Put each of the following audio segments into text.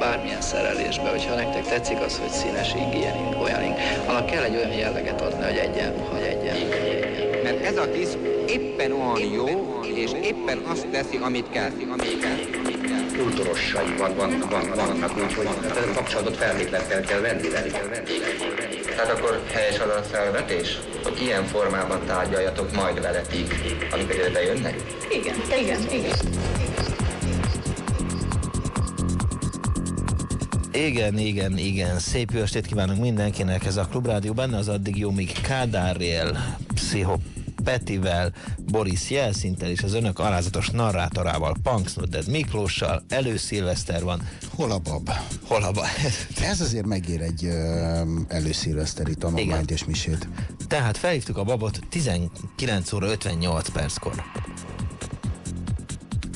bármilyen szerelésbe, hogyha nektek tetszik az, hogy színes ing, ilyen ing, olyan ing, annak kell egy olyan jelleget adni, hogy egyen, hogy egyen, hogy egyen. Mert ez a tiszt éppen olyan jó, és éppen azt teszi, amit kell, amit kell. kultúrossai van, van, van, vannak, úgyhogy a kapcsolatot feltétlenül kell venni velük. Tehát akkor helyes az a felvetés, hogy ilyen formában tárgyaljatok majd veletik, amikor ide bejönnek? Igen, igen, igen. Igen, igen, igen. Szép jó estét kívánunk mindenkinek. Ez a Klubrádió benne az addig jó, míg Kádárrél, Pszicho Petivel, Boris Jelszinttel és az önök alázatos narrátorával, Punks Nodded Miklóssal, előszilveszter van. Hol a bab? Hol a baj? Ez azért megér egy ö, előszilveszteri tanulmányt és misét. Tehát felhívtuk a babot 19 óra 58 perckor.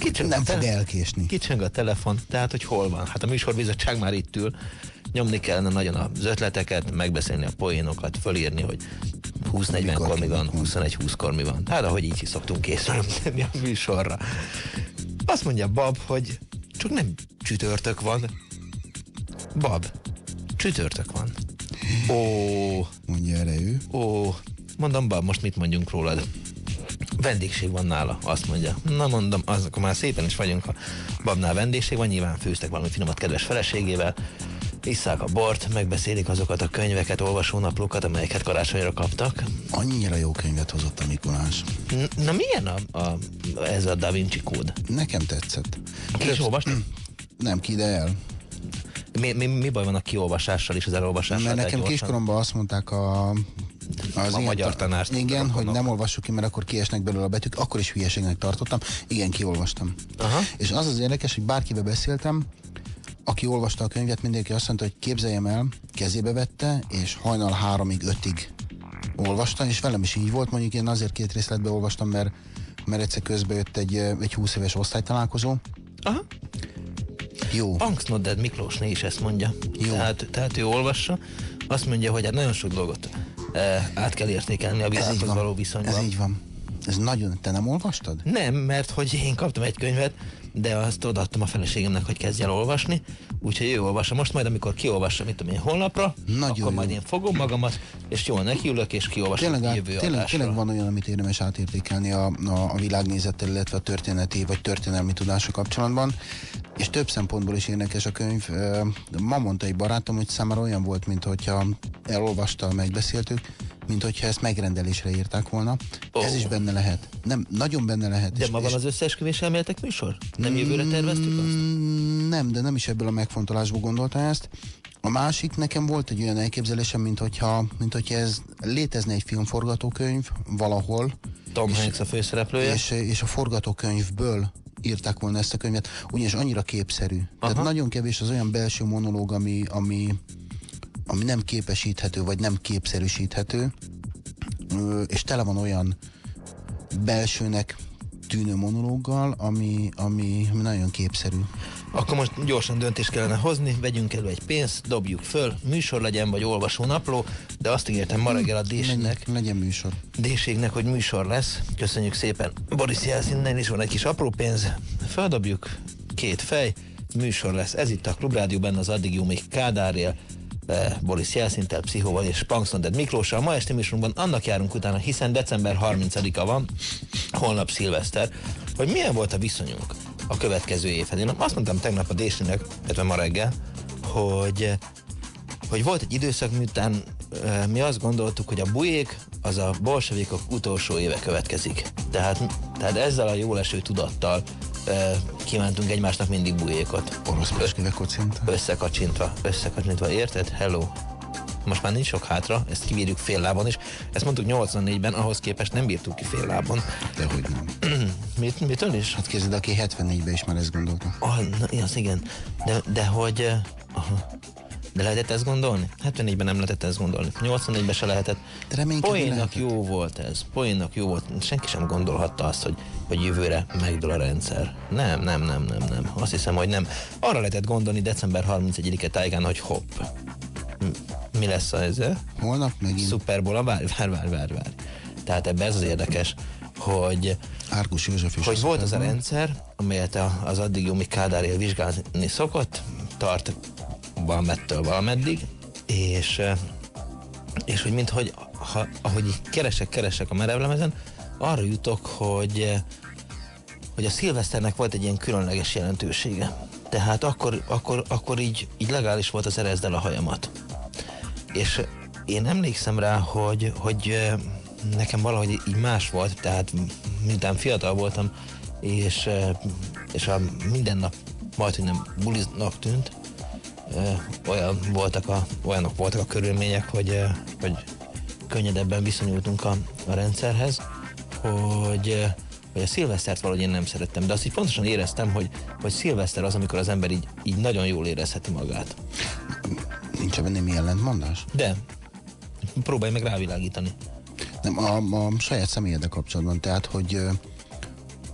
Kicsöng Nem fog elkésni. Kicsöng a telefon, tehát hogy hol van? Hát a műsorbizottság már itt ül, nyomni kellene nagyon az ötleteket, megbeszélni a poénokat, fölírni, hogy 20-40-kor mi van, 21-20-kor mi van. Tehát ahogy így is szoktunk készülni a műsorra. Azt mondja Bab, hogy csak nem csütörtök van. Bab, csütörtök van. Ó, Mondja erre ő. ó, mondom, Bab, most mit mondjunk rólad? Vendégség van nála, azt mondja. Na mondom, az, akkor már szépen is vagyunk, ha Babnál vendégség van, nyilván főztek valami finomat kedves feleségével, isszák a bort, megbeszélik azokat a könyveket, olvasónaplókat, amelyeket karácsonyra kaptak. Annyira jó könyvet hozott a Mikulás. N- na milyen a, a, ez a Da Vinci kód? Nekem tetszett. Ki is? Nem ki, de el. Mi, mi, mi baj van a kiolvasással és az elolvasással? Mert nekem gyorsan? kiskoromban azt mondták a... Az A magyar tanárs- Igen, hogy nem olvassuk ki, mert akkor kiesnek belőle a betűk. Akkor is hülyeségnek tartottam. Igen, kiolvastam. Aha. És az az érdekes, hogy bárkivel beszéltem, aki olvasta a könyvet, mindenki azt mondta, hogy képzeljem el, kezébe vette, és hajnal háromig, ötig olvasta, és velem is így volt, mondjuk én azért két részletbe olvastam, mert, mert egyszer közben jött egy, egy 20 éves osztálytalálkozó. Aha. Jó. Nodded Miklósné is ezt mondja. Jó. Tehát, tehát ő olvassa, azt mondja, hogy hát nagyon sok dolgot át kell értékelni a világhoz való viszonyban. Ez így van. Ez nagyon... Te nem olvastad? Nem, mert hogy én kaptam egy könyvet, de azt odaadtam a feleségemnek, hogy kezdj el olvasni, úgyhogy ő olvassa. Most majd, amikor kiolvassa, mit tudom én, holnapra, Nagyon akkor jó. majd én fogom magamat, és jól nekiülök, és kiolvasom Tényleg, a jövő tényleg, adásra. tényleg van olyan, amit érdemes átértékelni a, a, a világnézettel, illetve a történeti vagy történelmi tudása kapcsolatban. És több szempontból is érdekes a könyv. Ma mondta egy barátom, hogy számára olyan volt, mint hogyha elolvasta, megbeszéltük, mint hogyha ezt megrendelésre írták volna. Ó. Ez is benne lehet. Nem, nagyon benne lehet. De és, ma van és az összeesküvés elméletek műsor? Nem jövőre terveztük azt? Mm, Nem, de nem is ebből a megfontolásból gondolta ezt. A másik, nekem volt egy olyan elképzelésem, mint hogyha, mint hogyha ez létezne egy filmforgatókönyv valahol, Tom Hanks a főszereplője. és, és a forgatókönyvből írták volna ezt a könyvet, ugyanis annyira képszerű. Aha. Tehát nagyon kevés az olyan belső monológ, ami, ami, ami nem képesíthető, vagy nem képszerűsíthető, és tele van olyan belsőnek tűnő monológgal, ami, ami nagyon képszerű. Akkor most gyorsan döntést kellene hozni, vegyünk elő egy pénzt, dobjuk föl, műsor legyen, vagy olvasó napló, de azt ígértem ma reggel a Désnek, Legyen, legyen műsor. Déségnek, hogy műsor lesz. Köszönjük szépen. Boris Jelszinnen is van egy kis apró pénz. Feldobjuk, két fej, műsor lesz. Ez itt a Klubrádió, benne az addig jó még Kádárjel, eh, Boris Jelszinttel, Pszichóval és Punksnoded Miklóssal. Ma este műsorunkban annak járunk utána, hiszen december 30-a van, holnap szilveszter, hogy milyen volt a viszonyunk a következő évhez. Én azt mondtam tegnap a Désinek, illetve ma reggel, hogy hogy volt egy időszak, miután mi azt gondoltuk, hogy a bujék az a bolsevikok utolsó éve következik. Tehát, tehát ezzel a jól eső tudattal ö, kívántunk egymásnak mindig bujékot. Orosz peskéve kocinta. Összekacsintva, összekacsintva, érted? Hello. Most már nincs sok hátra, ezt kibírjuk fél lábon is. Ezt mondtuk 84-ben, ahhoz képest nem bírtuk ki fél lábon. Dehogy nem. Mit, mitől is? Hát képzeld, aki 74-ben is már ezt gondolta. Ah, na, az igen. De, de hogy... eh, Aha. De lehetett ezt gondolni? 74-ben nem lehetett ezt gondolni. 84-ben se lehetett. De Poénnak lehetett. jó volt ez. Poénnak jó volt. Senki sem gondolhatta azt, hogy, hogy jövőre megdől a rendszer. Nem, nem, nem, nem, nem. Azt hiszem, hogy nem. Arra lehetett gondolni december 31-e tájgán, hogy hopp. Mi lesz ez? eh? Holnap megint Super Bowl, várj, várj, várj, várj, várj. Tehát ebben ez az érdekes, hogy Árkus József is hogy a volt az a rendszer, amelyet a- az addig míg Kádár vizsgálni szokott, tart valamettől valameddig, és, eh, és hogy minthogy, ha, ahogy keresek, keresek a merevlemezen, arra jutok, hogy, eh, hogy a szilveszternek volt egy ilyen különleges jelentősége. Tehát akkor, akkor, akkor így, így legális volt az erezd el a hajamat. És én emlékszem rá, hogy, hogy nekem valahogy így más volt, tehát miután fiatal voltam, és, és a minden nap majd, hogy nem buliznak tűnt, olyan voltak a, olyanok voltak a körülmények, hogy, hogy könnyedebben viszonyultunk a, a rendszerhez, hogy, hogy a szilvesztert valahogy én nem szerettem, de azt így pontosan éreztem, hogy, hogy szilveszter az, amikor az ember így, így nagyon jól érezheti magát. Nincs ebben némi ellentmondás? De próbálj meg rávilágítani. Nem, a, a saját személyedek kapcsolatban, tehát, hogy,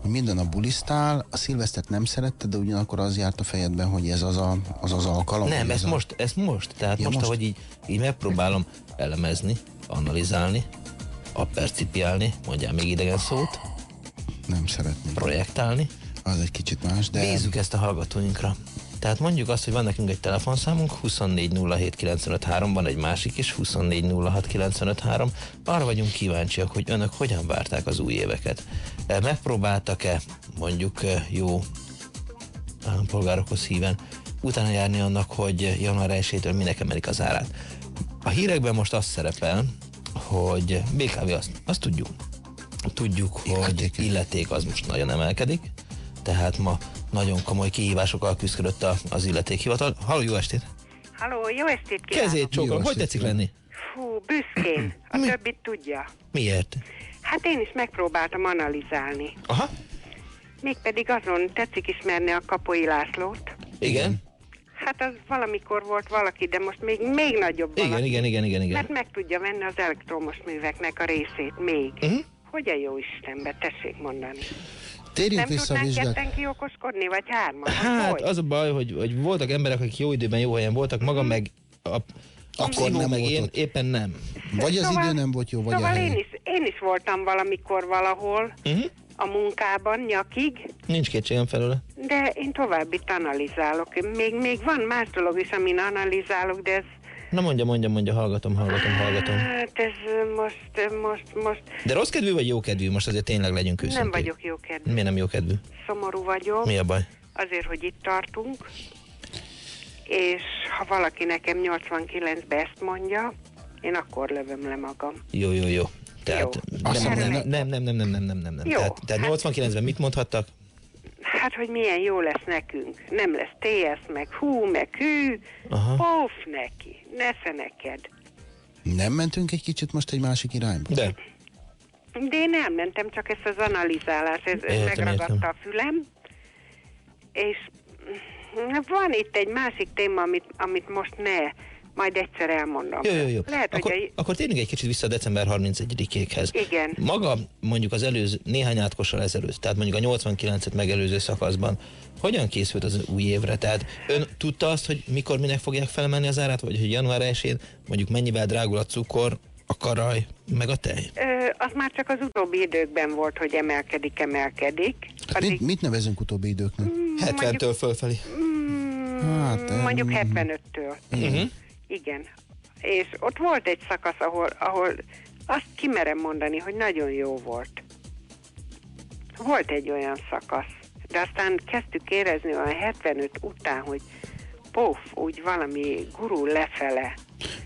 hogy minden nap bulisztál, a szilvesztert nem szeretted, de ugyanakkor az járt a fejedben, hogy ez az a, az, az alkalom. Nem, ezt ez a... most, ezt most. Tehát Ja, most, most. ahogy így, így megpróbálom elemezni, analizálni, appercipiálni, mondjál még idegen szót, Nem szeretném. projektálni, Az egy kicsit más, de... bízzuk ezt a hallgatóinkra. Tehát mondjuk azt, hogy van nekünk egy telefonszámunk, 2407953, van egy másik is, 2406953. Arra vagyunk kíváncsiak, hogy önök hogyan várták az új éveket. Eh, Megpróbáltak-e mondjuk eh, jó állampolgárokhoz híven utána járni annak, hogy január 1-től minek emelik az árát. A hírekben most az szerepel, hogy BKV azt, azt tudjuk. Tudjuk, hogy illeték az most nagyon emelkedik, tehát ma nagyon komoly kihívásokkal küzdött a- az illetékhivatal. Halló, jó estét! Halló, jó estét kívánok! Kezét csókolom, hogy estét tetszik lenni? Fú, büszkén. A többit tudja. Miért? Hát én is megpróbáltam analizálni. Aha, Mégpedig azon tetszik ismerni a Kapoi Lászlót. igen, Hát az valamikor volt valaki, de most még, még nagyobb igen, valaki. igen, igen, igen, igen. Mert meg tudja venni az elektromos műveknek a részét még. Mhm. Hogy a jó Istenbe, tessék mondani. Térjünk Nem vissza a tudnánk vizsgák. ketten kiokoskodni, vagy hárman? vagy Hát hogy? az a baj, hogy, hogy voltak emberek, akik jó időben jó helyen voltak, maga meg a, Akkor nem meg volt én éppen nem. Vagy az Szóval- idő nem volt jó, vagy Szóval a hely. én is, én is voltam valamikor valahol Uh-huh. a munkában nyakig, Nincs kétségem felőle. De én továbbit analizálok. Még, még van más dolog is, amin analizálok, de ez, Na mondja, mondja, mondja, hallgatom, hallgatom, hallgatom. hát ez most, most, most De rossz kedvű vagy jó kedvű? Most azért tényleg legyünk őszinték. nem vagyok jókedvű. Miért nem jó kedvű? Szomorú vagyok, Mi a baj? azért, hogy itt tartunk. És ha valaki nekem 89-ben ezt mondja, én akkor lövöm le magam. Jó, jó, jó. Tehát Jó. Nem, nem, nem, nem, nem, nem, nem, nem, nem. Jó, Tehát, tehát hát- 89-ben mit mondhattak? Hát, hogy milyen jó lesz nekünk. Nem lesz TS, meg hú, meg hű. Aha. Póf neki, nesze neked. Nem mentünk egy kicsit most egy másik irányba? De. De én elmentem, csak ezt az analizálást, ez Értem, megragadta értem. a fülem, és van itt egy másik téma, amit, amit most ne, majd egyszer elmondom. Jó, jó, jó. Lehet, akkor, hogy a, akkor térjünk egy kicsit vissza a december 31-ékhez. Igen. Maga mondjuk az előző, néhány átkossal ezelőtt, tehát mondjuk a 89-et megelőző szakaszban, hogyan készült az új évre? Tehát ön tudta azt, hogy mikor minek fogják felmenni az árát, vagy hogy január 1 mondjuk mennyivel drágul a cukor, a karaj, meg a tej? ö, az már csak az utóbbi időkben volt, hogy emelkedik, emelkedik. Hát mit, mit nevezünk utóbbi időknek? 70-től fölfelé. mm, Hát, mondjuk 75-től. Uh-huh. Igen. És ott volt egy szakasz, ahol, ahol azt kimerem mondani, hogy nagyon jó volt. Volt egy olyan szakasz, de aztán kezdtük érezni olyan 75 után, hogy pof, úgy valami gurul lefele.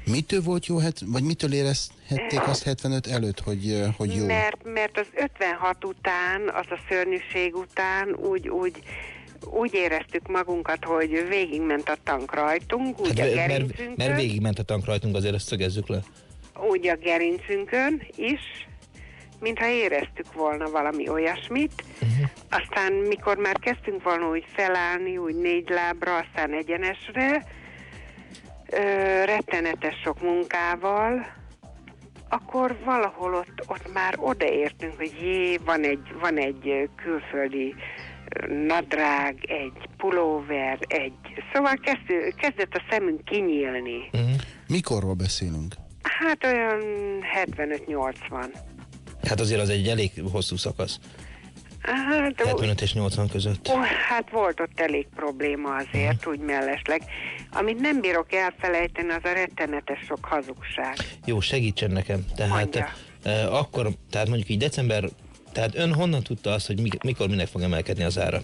Mitől volt jó, vagy mitől érezhették azt 75 előtt, hogy, hogy jó? Mert, mert az 56 után, az a szörnyűség után úgy, úgy, úgy éreztük magunkat, hogy végigment a tank rajtunk, úgy Hát, a mert, gerincünkön. mert végigment a tank rajtunk, azért ezt szögezzük le. úgy a gerincünkön is, mintha éreztük volna valami olyasmit. Uh-huh. Aztán, mikor már kezdtünk volna úgy felállni, úgy négy lábra, aztán egyenesre, ö, rettenetes sok munkával, akkor valahol ott, ott már odaértünk, hogy jé, van egy, van egy külföldi nadrág, egy pulóver, egy... Szóval kezd, kezdett a szemünk kinyílni. Uh-huh. Mikorról beszélünk? Hát olyan 75-80. Hát azért az egy elég hosszú szakasz. Hát, 75 és 80 között. Ó, hát volt ott elég probléma azért, Mhm. úgy mellesleg. Amit nem bírok elfelejteni, az a rettenetes sok hazugság. Jó, segítsen nekem. Tehát Mondja. eh, akkor, tehát mondjuk így december, tehát ön honnan tudta azt, hogy mi- mikor minek fog emelkedni az ára?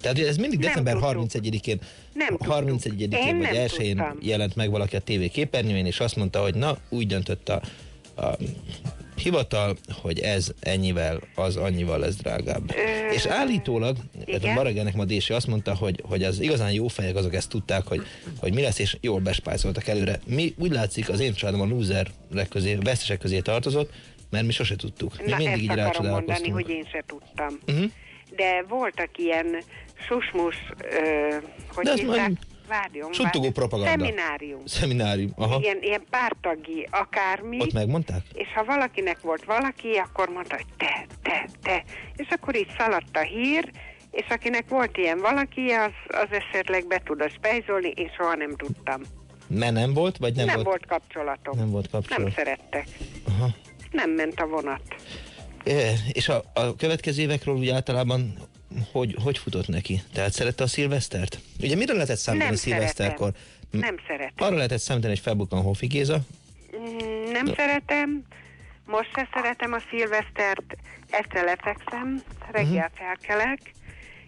Tehát ez mindig december tudtuk. 31-én, Nem tudtuk. 31-én Én vagy nem 1-én tudtam. jelent meg valaki a TV képernyőjén, és azt mondta, hogy na, úgy döntött a, a hivatal, hogy ez ennyivel, az annyival lesz drágább. Ö, és állítólag, a igen. Baragánek ma Dési azt mondta, hogy, hogy az igazán jó fejek azok ezt tudták, hogy, hogy mi lesz, és jól bespájzoltak előre. Mi úgy látszik, az én családom a loserek közé, vesztesek közé tartozott, mert mi sose tudtuk. Mi Na, mindig ezt így akarom mondani, hogy én se tudtam. Uh-huh. De voltak ilyen susmus, ö, hogy De ez Várjon, suttogó propaganda. Szeminárium. Szeminárium. Aha. Igen, ilyen pártagi akármi. Ott megmondták? És ha valakinek volt valaki, akkor mondta, hogy te, te, te. És akkor így szaladt a hír, és akinek volt ilyen valaki, az, az esetleg be tudott spejzolni, én soha nem tudtam. Mert nem volt, vagy nem, Nem, volt? volt kapcsolatom. Nem volt kapcsolat. Nem szerettek. Aha. Nem ment a vonat. É, és a, a következő évekről úgy általában hogy, hogy futott neki? Tehát szerette a szilvesztert? Ugye mire lehetett számítani Nem szilveszterkor? szeretem. Nem szeretem. Arra lehetett számítani, hogy felbukkan Hofi Géza. Mm, Nem szeretem. Most se szeretem a szilvesztert. Este lefekszem, reggel Mhm. felkelek,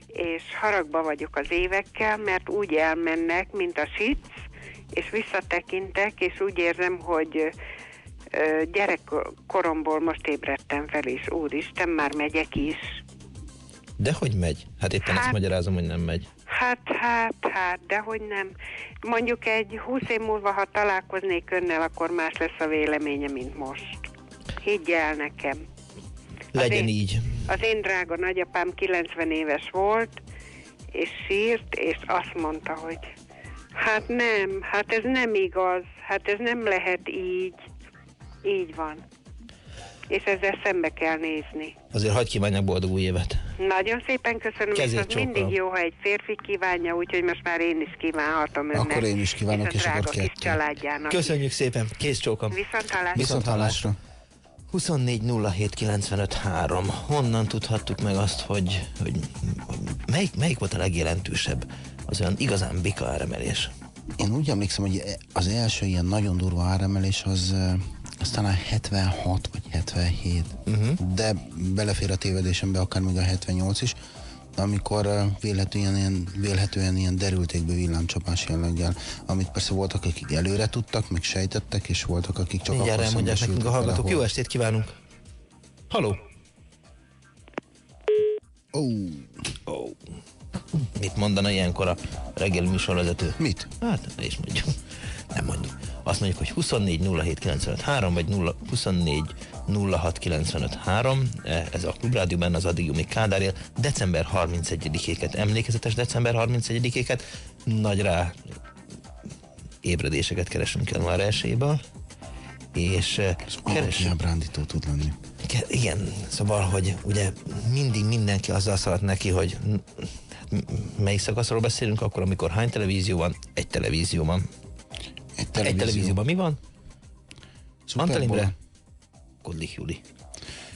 és haragba vagyok az évekkel, mert úgy elmennek, mint a sic, és visszatekintek, és úgy érzem, hogy gyerekkoromból most ébredtem fel, és úristen, már megyek is. De hogy megy? Hát éppen hát, ezt magyarázom, hogy nem megy. Hát, hát, hát, de hogy nem. Mondjuk egy húsz év múlva, ha találkoznék önnel, akkor más lesz a véleménye, mint most. Higgy el nekem. Legyen én- így. Az én drága nagyapám 90 éves volt, és sírt, és azt mondta, hogy hát nem, hát ez nem igaz, hát ez nem lehet így. Így van. És ezzel szembe kell nézni. Azért hagyj kívánjak boldog új évet. Nagyon szépen köszönöm, Kezét és az mindig jó, ha egy férfi kívánja, úgyhogy most már én is kívánhatom önnek. Akkor én is kívánok, és a és akkor kis családjának. Köszönjük szépen, kész csókom. Viszont hallásra. Viszont hallásra. 24 07 95 3. Honnan tudhattuk meg azt, hogy, hogy melyik, melyik volt a legjelentősebb az olyan igazán bika áremelés? Én úgy emlékszem, hogy az első ilyen nagyon durva áremelés az, eh, az talán 76 vagy 77, uh-huh. de belefér a tévedésembe akár még a 78 is, amikor vélhetően ilyen, vélhetően ilyen derültékbe villámcsapás jelleggel, amit persze voltak, akik előre tudtak, meg sejtettek, és voltak, akik csak Mindjárt akkor elmondják nekünk a hallgatók. vele, Jó estét kívánunk! Haló! Ó, Oh. Mit mondana ilyenkor a reggeli műsorvezető? mit? Hát, is mondjuk. Nem mondjuk. Azt mondjuk, hogy 24 07 95 3, vagy 0, 24 06 95 3. Ez a Klubrádió benne az addig még Kádár él. December 31-éket, emlékezetes december 31-éket. Nagy rá ébredéseket keresünk január 1 és Valaki keresünk ábrándító tud lenni. Ke- Igen, szóval, hogy ugye mindig mindenki azzal szaladt neki, hogy m- m- melyik szakaszról beszélünk akkor, amikor hány televízió van? Egy televízió van. Egy Egy televízióban mi van? Antal Imre, Kodlik Juli.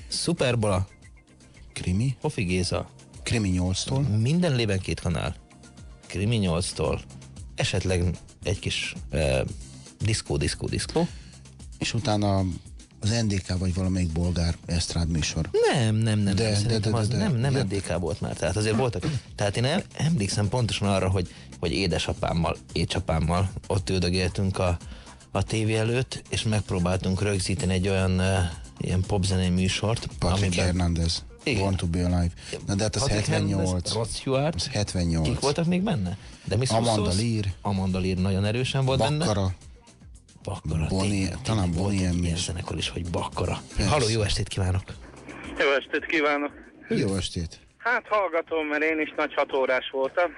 Superbola, Krimi, Hofi Géza, Krimi 8-tól, minden lében két kanál. Krimi 8-tól, esetleg egy kis eh, diszkó, diszkó, diszkó. és utána az NDK vagy valamelyik bolgár esztrád műsor. Nem, nem, nem, De- nem, de- szerintem de- az de- nem, nem de- NDK volt már, tehát azért voltak. Tehát én em- emlékszem pontosan arra, hogy, hogy édesapámmal, édesapámmal ott üldögéltünk a, a tévé előtt, és megpróbáltunk rögzíteni egy olyan uh, ilyen popzenei műsort, Patrick Hernández. Igen. Born to be alive. Na de hát az Patrick 78. Hernandez, Rod Stewart, Az 78. kik voltak még benne? De Miss Amanda? Lear. Amanda Lear nagyon erősen volt benne. Bakkara. Tényleg, talán ilyen is. zenekar is, hogy Bakkara. Persze. Halló, jó estét kívánok! Jó estét kívánok! Jó estét. Hát hallgatom, mert én is nagy hatórás voltam,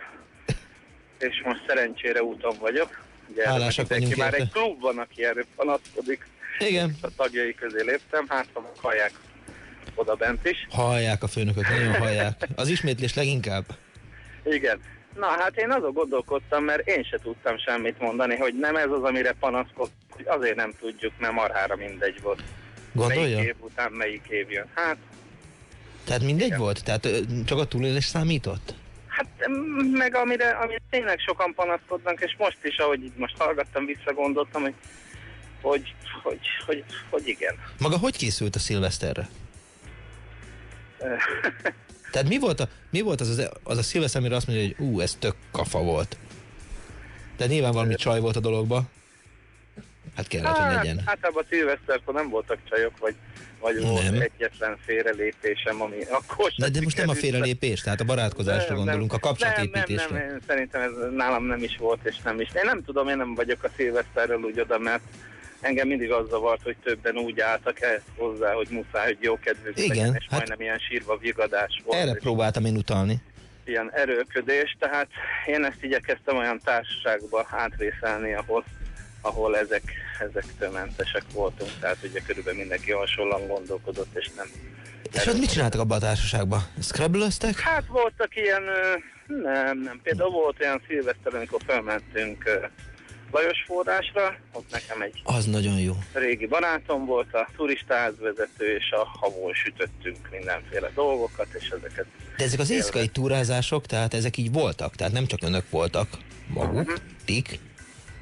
és most szerencsére úton vagyok. Ugye Hálásak vagyunk már egy klub van, aki erről panaszkodik, Igen, a tagjai közé léptem, hát ha hallják oda bent is. hallják a főnökök, nagyon hallják. Az ismétlés leginkább. Igen. Na hát én azon gondolkodtam, mert én se tudtam semmit mondani, hogy nem ez az, amire panaszkodtam, hogy azért nem tudjuk, mert marhára mindegy volt. Gondolja? Melyik év után melyik év jön. Hát, Tehát mindegy volt? Tehát csak a túlélés számított? Hát m- meg amire, amire tényleg sokan panaszkodnak, és most is, ahogy itt most hallgattam, visszagondoltam, hogy, hogy, hogy, hogy, hogy igen. Maga hogy készült a szilveszterre? Tehát mi volt, a, mi volt az, az, az a szilveszter, amire azt mondja, hogy ú, ez tök kafa volt? De nyilván valami csaj volt a dologba. Hát kellett, hogy legyen. Általában szilveszterkor nem voltak csajok, vagy, vagy volt Nem. egyetlen félrelépésem, ami akkor De, de most nem a félrelépés, tehát a barátkozásra Nem, gondolunk, a nem, kapcsolatépítésre. Nem, nem, nem, szerintem ez nálam nem is volt, és nem is. Én nem tudom, én nem vagyok a szilveszterről úgy oda, mert engem mindig az zavart, hogy többen úgy álltak ehhez hozzá, hogy muszáj, hogy jó kedvük Igen, legyen, és hát- majdnem ilyen sírva vigadás volt. Erre próbáltam én utalni. ilyen erőködés, tehát én ezt igyekeztem olyan társaságba átvészelni, ahol, ahol ezek, ezektől mentesek voltunk, tehát ugye körülbelül mindenki hasonlóan gondolkodott, és nem. És ott mit csináltak abban a társaságban? Scrabble-öztek? Hát voltak ilyen, nem, nem, például volt olyan szilveszter, amikor felmentünk Lajos forrásra, ott nekem egy Az nagyon jó. régi barátom volt, a turistaházvezető, és a havon sütöttünk mindenféle dolgokat, és ezeket De ezek az éjszakai túrázások, tehát ezek így voltak, tehát nem csak önök voltak maguk, tik,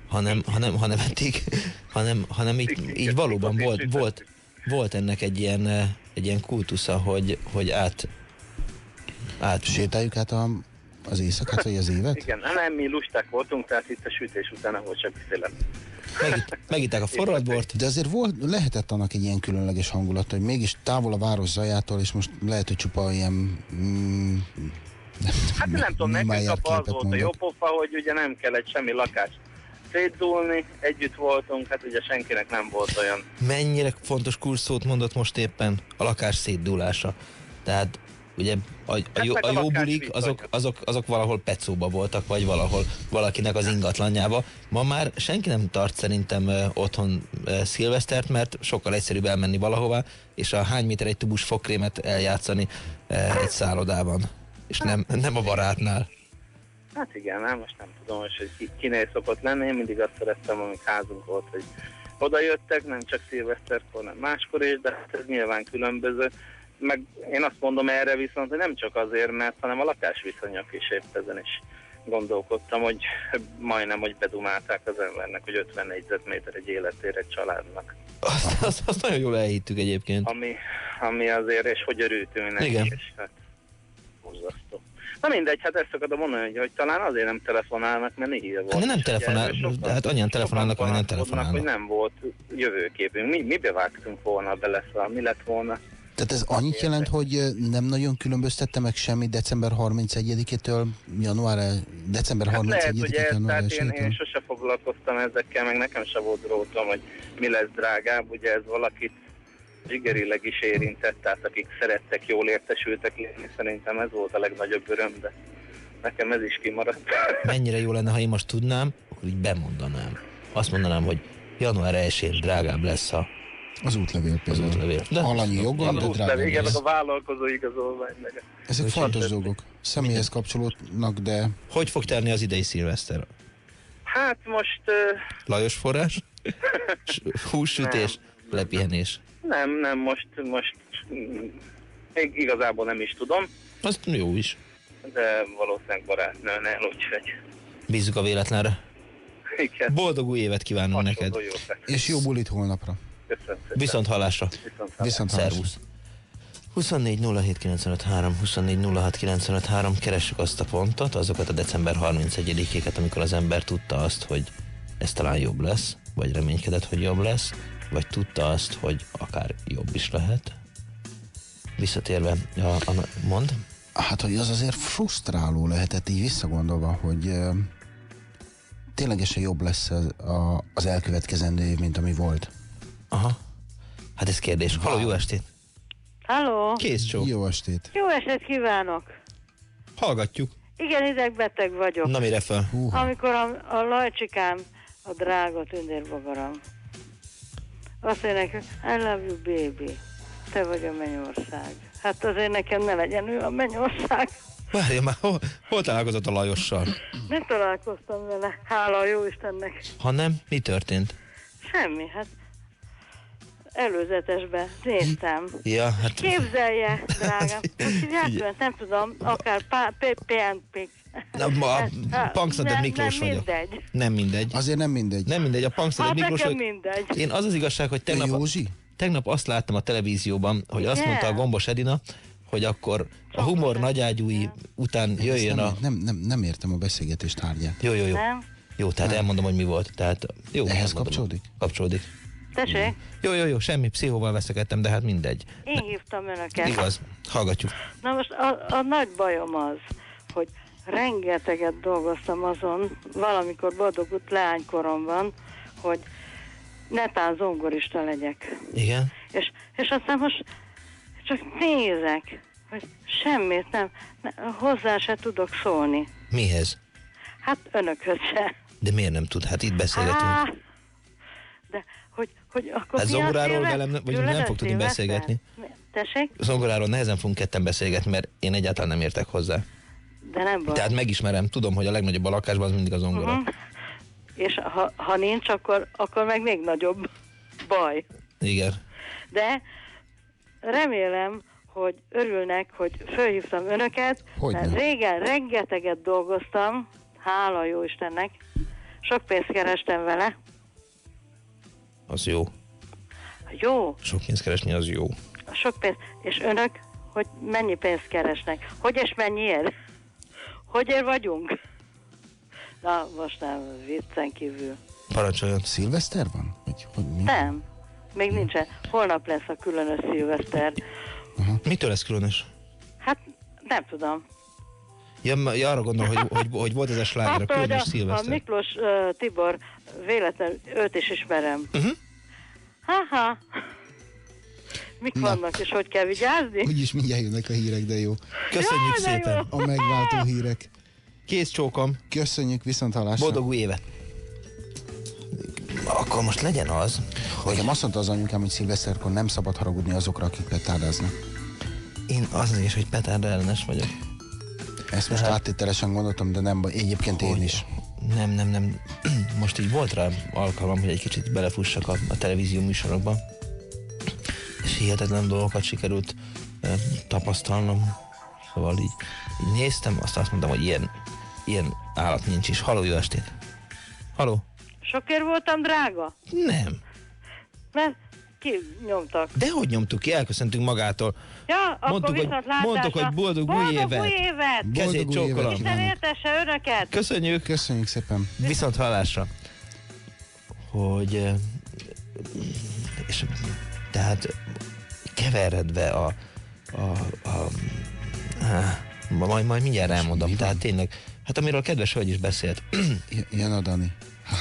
hanem, hanem, hanem, tik, hanem, hanem így, így valóban volt, volt, volt ennek egy ilyen, eh, egy ilyen kultusza, hogy, hogy át, át Sétáljuk át a, az éjszakát, vagy az évet? Igen, nem, mi lusták voltunk, tehát itt a sütés után nem volt semmiféle. Meg, megitták a forradbort, De azért volt, lehetett annak egy ilyen különleges hangulat, hogy mégis távol a város zajától, és most lehet, hogy csupa ilyen... Mm, Hát nem tudom, nekünk apa az volt a jó pofa, hogy ugye nem kell egy semmi lakást szétzúlni, együtt voltunk, hát ugye senkinek nem volt olyan. mennyire fontos kurszót mondott most éppen a lakás szétdúlása. Tehát ugye a, a, Hát jó, a a jó bulik azok, azok, azok valahol pecóba voltak, vagy valahol valakinek az ingatlanjába. Ma már senki nem tart szerintem otthon szilvesztert, mert sokkal egyszerűbb elmenni valahová, és a hány méter egy tubus fogkrémet eljátszani egy szállodában, és nem, nem a barátnál. Hát igen, hát most nem tudom, hogy hogy ki, kinél szokott lenni, én mindig azt szerettem, amik házunk volt, hogy oda jöttek, nem csak szilveszterkor, hanem máskor is, de hát ez nyilván különböző. Meg én azt mondom erre viszont, hogy nem csak azért, mert, hanem a lakásviszonyok is épp ezen is gondolkodtam, hogy majdnem, hogy bedumálták az embernek, hogy 50 négyzetméter egy életére egy családnak. Azt, azt, azt nagyon jól elhittük egyébként. Ami, ami azért, és hogy örültünk neki, Igen. és hát borzasztó. Na mindegy, hát ezt akartam mondani, hogy, hogy talán azért nem telefonálnak, mert négy volt. Hát nem telefonál- de hát annyian telefonálnak, sokan vagy nem telefonálnak. hogy nem volt jövőképünk. Mi, mibe vágtunk volna bele, szóval mi lett volna? Tehát ez annyit jelent, hogy nem nagyon különböztette meg semmi december 31-től január, december Hát lehet, 31-től ez, január tehát én, én 1-től. sose foglalkoztam ezekkel, meg nekem se volt rótam, hogy mi lesz drágább, ugye ez valakit zsigerileg is érintett, tehát akik szerettek, jól értesültek lenni, szerintem ez volt a legnagyobb öröm, de nekem ez is kimaradt. mennyire jó lenne, ha én most tudnám, akkor így bemondanám. Azt mondanám, hogy január 1-én drágább lesz a, Az útlevél az például. útlevél. De Alanyi Az de drágább igen, a vállalkozó igazolvány, meg. Ezek fontos stb. dolgok. Személyhez kapcsolódnak, de hogy fog terni az idei szilveszter? Hát most ö, Lajos forrás? S- Hússütés? Lepihenés? nem, nem, most, most mm, még igazából nem is tudom, Az jó is. de valószínűleg barátnőnél, úgyhogy Bízzuk a véletlenre. igen. Boldog új évet kívánunk neked. hasonló jó lesz. és jó bulit holnapra. Köszönöm szépen. Viszont hallásra. Viszont Viszont hallásra. Szervusz. 24 07 953, 24 06 953, keressük azt a pontot, azokat a december 31-éket, amikor az ember tudta azt, hogy ez talán jobb lesz, vagy reménykedett, hogy jobb lesz, vagy tudta azt, hogy akár jobb is lehet. Visszatérve, a, a, mond, Hát, hogy az azért frusztráló lehetett így visszagondolva, hogy ö, ténylegesen jobb lesz az, a, az elkövetkezendő év, mint ami volt. Aha, hát ez kérdés. Halló, jó estét! Halló! Kész csók. Jó estét! Jó estét kívánok! Hallgatjuk. Igen, idegbeteg vagyok. Na mire fel? Húha. Amikor a, a lajcsikám, a drága tündérbogaram, azt mondja neki, I love you baby, te vagy a mennyország. Hát azért nekem ne legyen ő a mennyország. Várja már, hol, hol találkozott a Lajossal? Nem találkoztam vele, hála a jó Istennek. Ha nem, mi történt? Semmi, hát előzetesbe néztem. Ja, hát Képzelje, drágám, hogy hívják őt? nem tudom, akár PNP. Na, ma a Punksnaded Miklós nem vagyok. mindegy. nem mindegy. Azért nem mindegy. Nem mindegy, a Punksnaded Hát Miklós vagyok. mindegy. Én az az igazság, hogy Te tegnap, Józsi? tegnap azt láttam a televízióban, hogy azt mondta a Gombos Edina, hogy akkor a humor nagyágyúi után jöjjön nem, a... nem, nem, nem értem a beszélgetés tárgyát. Jó, jó, jó. Nem? Jó, tehát elmondom, hogy mi volt. Tehát, jó, Ehhez kapcsolódik? Kapcsolódik. Tessék, Jó, jó, jó, semmi, pszichóval veszekedtem, de hát mindegy. én hívtam önöket. Igaz, hallgatjuk. Na most a, a nagy bajom az, hogy rengeteget dolgoztam azon, valamikor boldogult leánykoromban, hogy netán zongorista legyek. Igen? És, és aztán most csak nézek, hogy semmit nem, ne, hozzá se tudok szólni. Mihez? Hát önökhöz se. De miért nem tud? Hát itt beszélgetünk. Á, de hogy, hogy akkor Hát zongoráról velem nem- vagy Gyűlölet nem fog tudni beszélgetni. Tessék? Zongoráról nehezen fogunk ketten beszélgetni, mert én egyáltalán nem értek hozzá. De nem baj. Tehát megismerem, tudom, hogy a legnagyobb a lakásban az mindig a zongora. Mhm. És ha, ha nincs, akkor, akkor meg még nagyobb baj. Igen. De remélem, hogy örülnek, hogy fölhívtam önöket, Hogyne. mert régen rengeteget dolgoztam, hála jó Istennek, sok pénzt kerestem vele. Az jó. Jó, Sok pénzt keresni az jó. sok pénz, és önök, hogy mennyi pénzt keresnek? Hogy és mennyiért? Hogyért vagyunk? Na, most nem, viccen kívül. Parancsoljon. Szilveszter van? Hogy, hogy mi? Nem, még nincsen. Holnap lesz a különös szilveszter. Mitől lesz különös? Hát, nem tudom. Ja, ja arra gondolom, hogy, hogy, hogy volt ez a sláger, a Attól, hogy különös a, a szilveszter. Miklós uh, Tibor véletlenül őt is ismerem. Uh-huh. Ha-ha. Mik Na. vannak, és hogy kell vigyázni? Úgyis mindjárt jönnek a hírek, de jó. Köszönjük de szépen. jó. A megváltó hírek. Kész csókom. Köszönjük viszont hallásra. Boldog új évet. Akkor most legyen az, hogy Nekem azt mondta az anyukám, hogy szilveszterkor nem szabad haragudni azokra, akik petárdáznak. én az is, hogy petárda ellenes vagyok. Ezt most Hát- áttételesen gondoltam, de nem. Egyébként én Hogy- is. Nem, nem, nem. Most így volt rá alkalmam, hogy egy kicsit belefussak a, a televízió műsorokba. És hihetetlen dolgokat sikerült e, tapasztalnom. Szóval így, így néztem, azt azt mondtam, hogy ilyen, ilyen állat nincs is. Haló, jó estét! Haló? Sokért voltam drága? Nem. Mert ki nyomtak. Dehogy nyomtuk ki, elköszöntünk magától. Ja, akkor Mondtuk, hogy- viszont látásra. mondtuk, hogy boldog új boldog évet. új évet! Kezét Boldog új csókolom. évet Isten kívánok. értesse önöket! Köszönjük! Köszönjük szépen. Viszont hallásra. Hogy eh, és tehát keveredve a, a, a, á, majd, majd mindjárt elmondom, tehát tényleg, hát amiről a kedves hölgy is beszélt. J- Jön a Dani.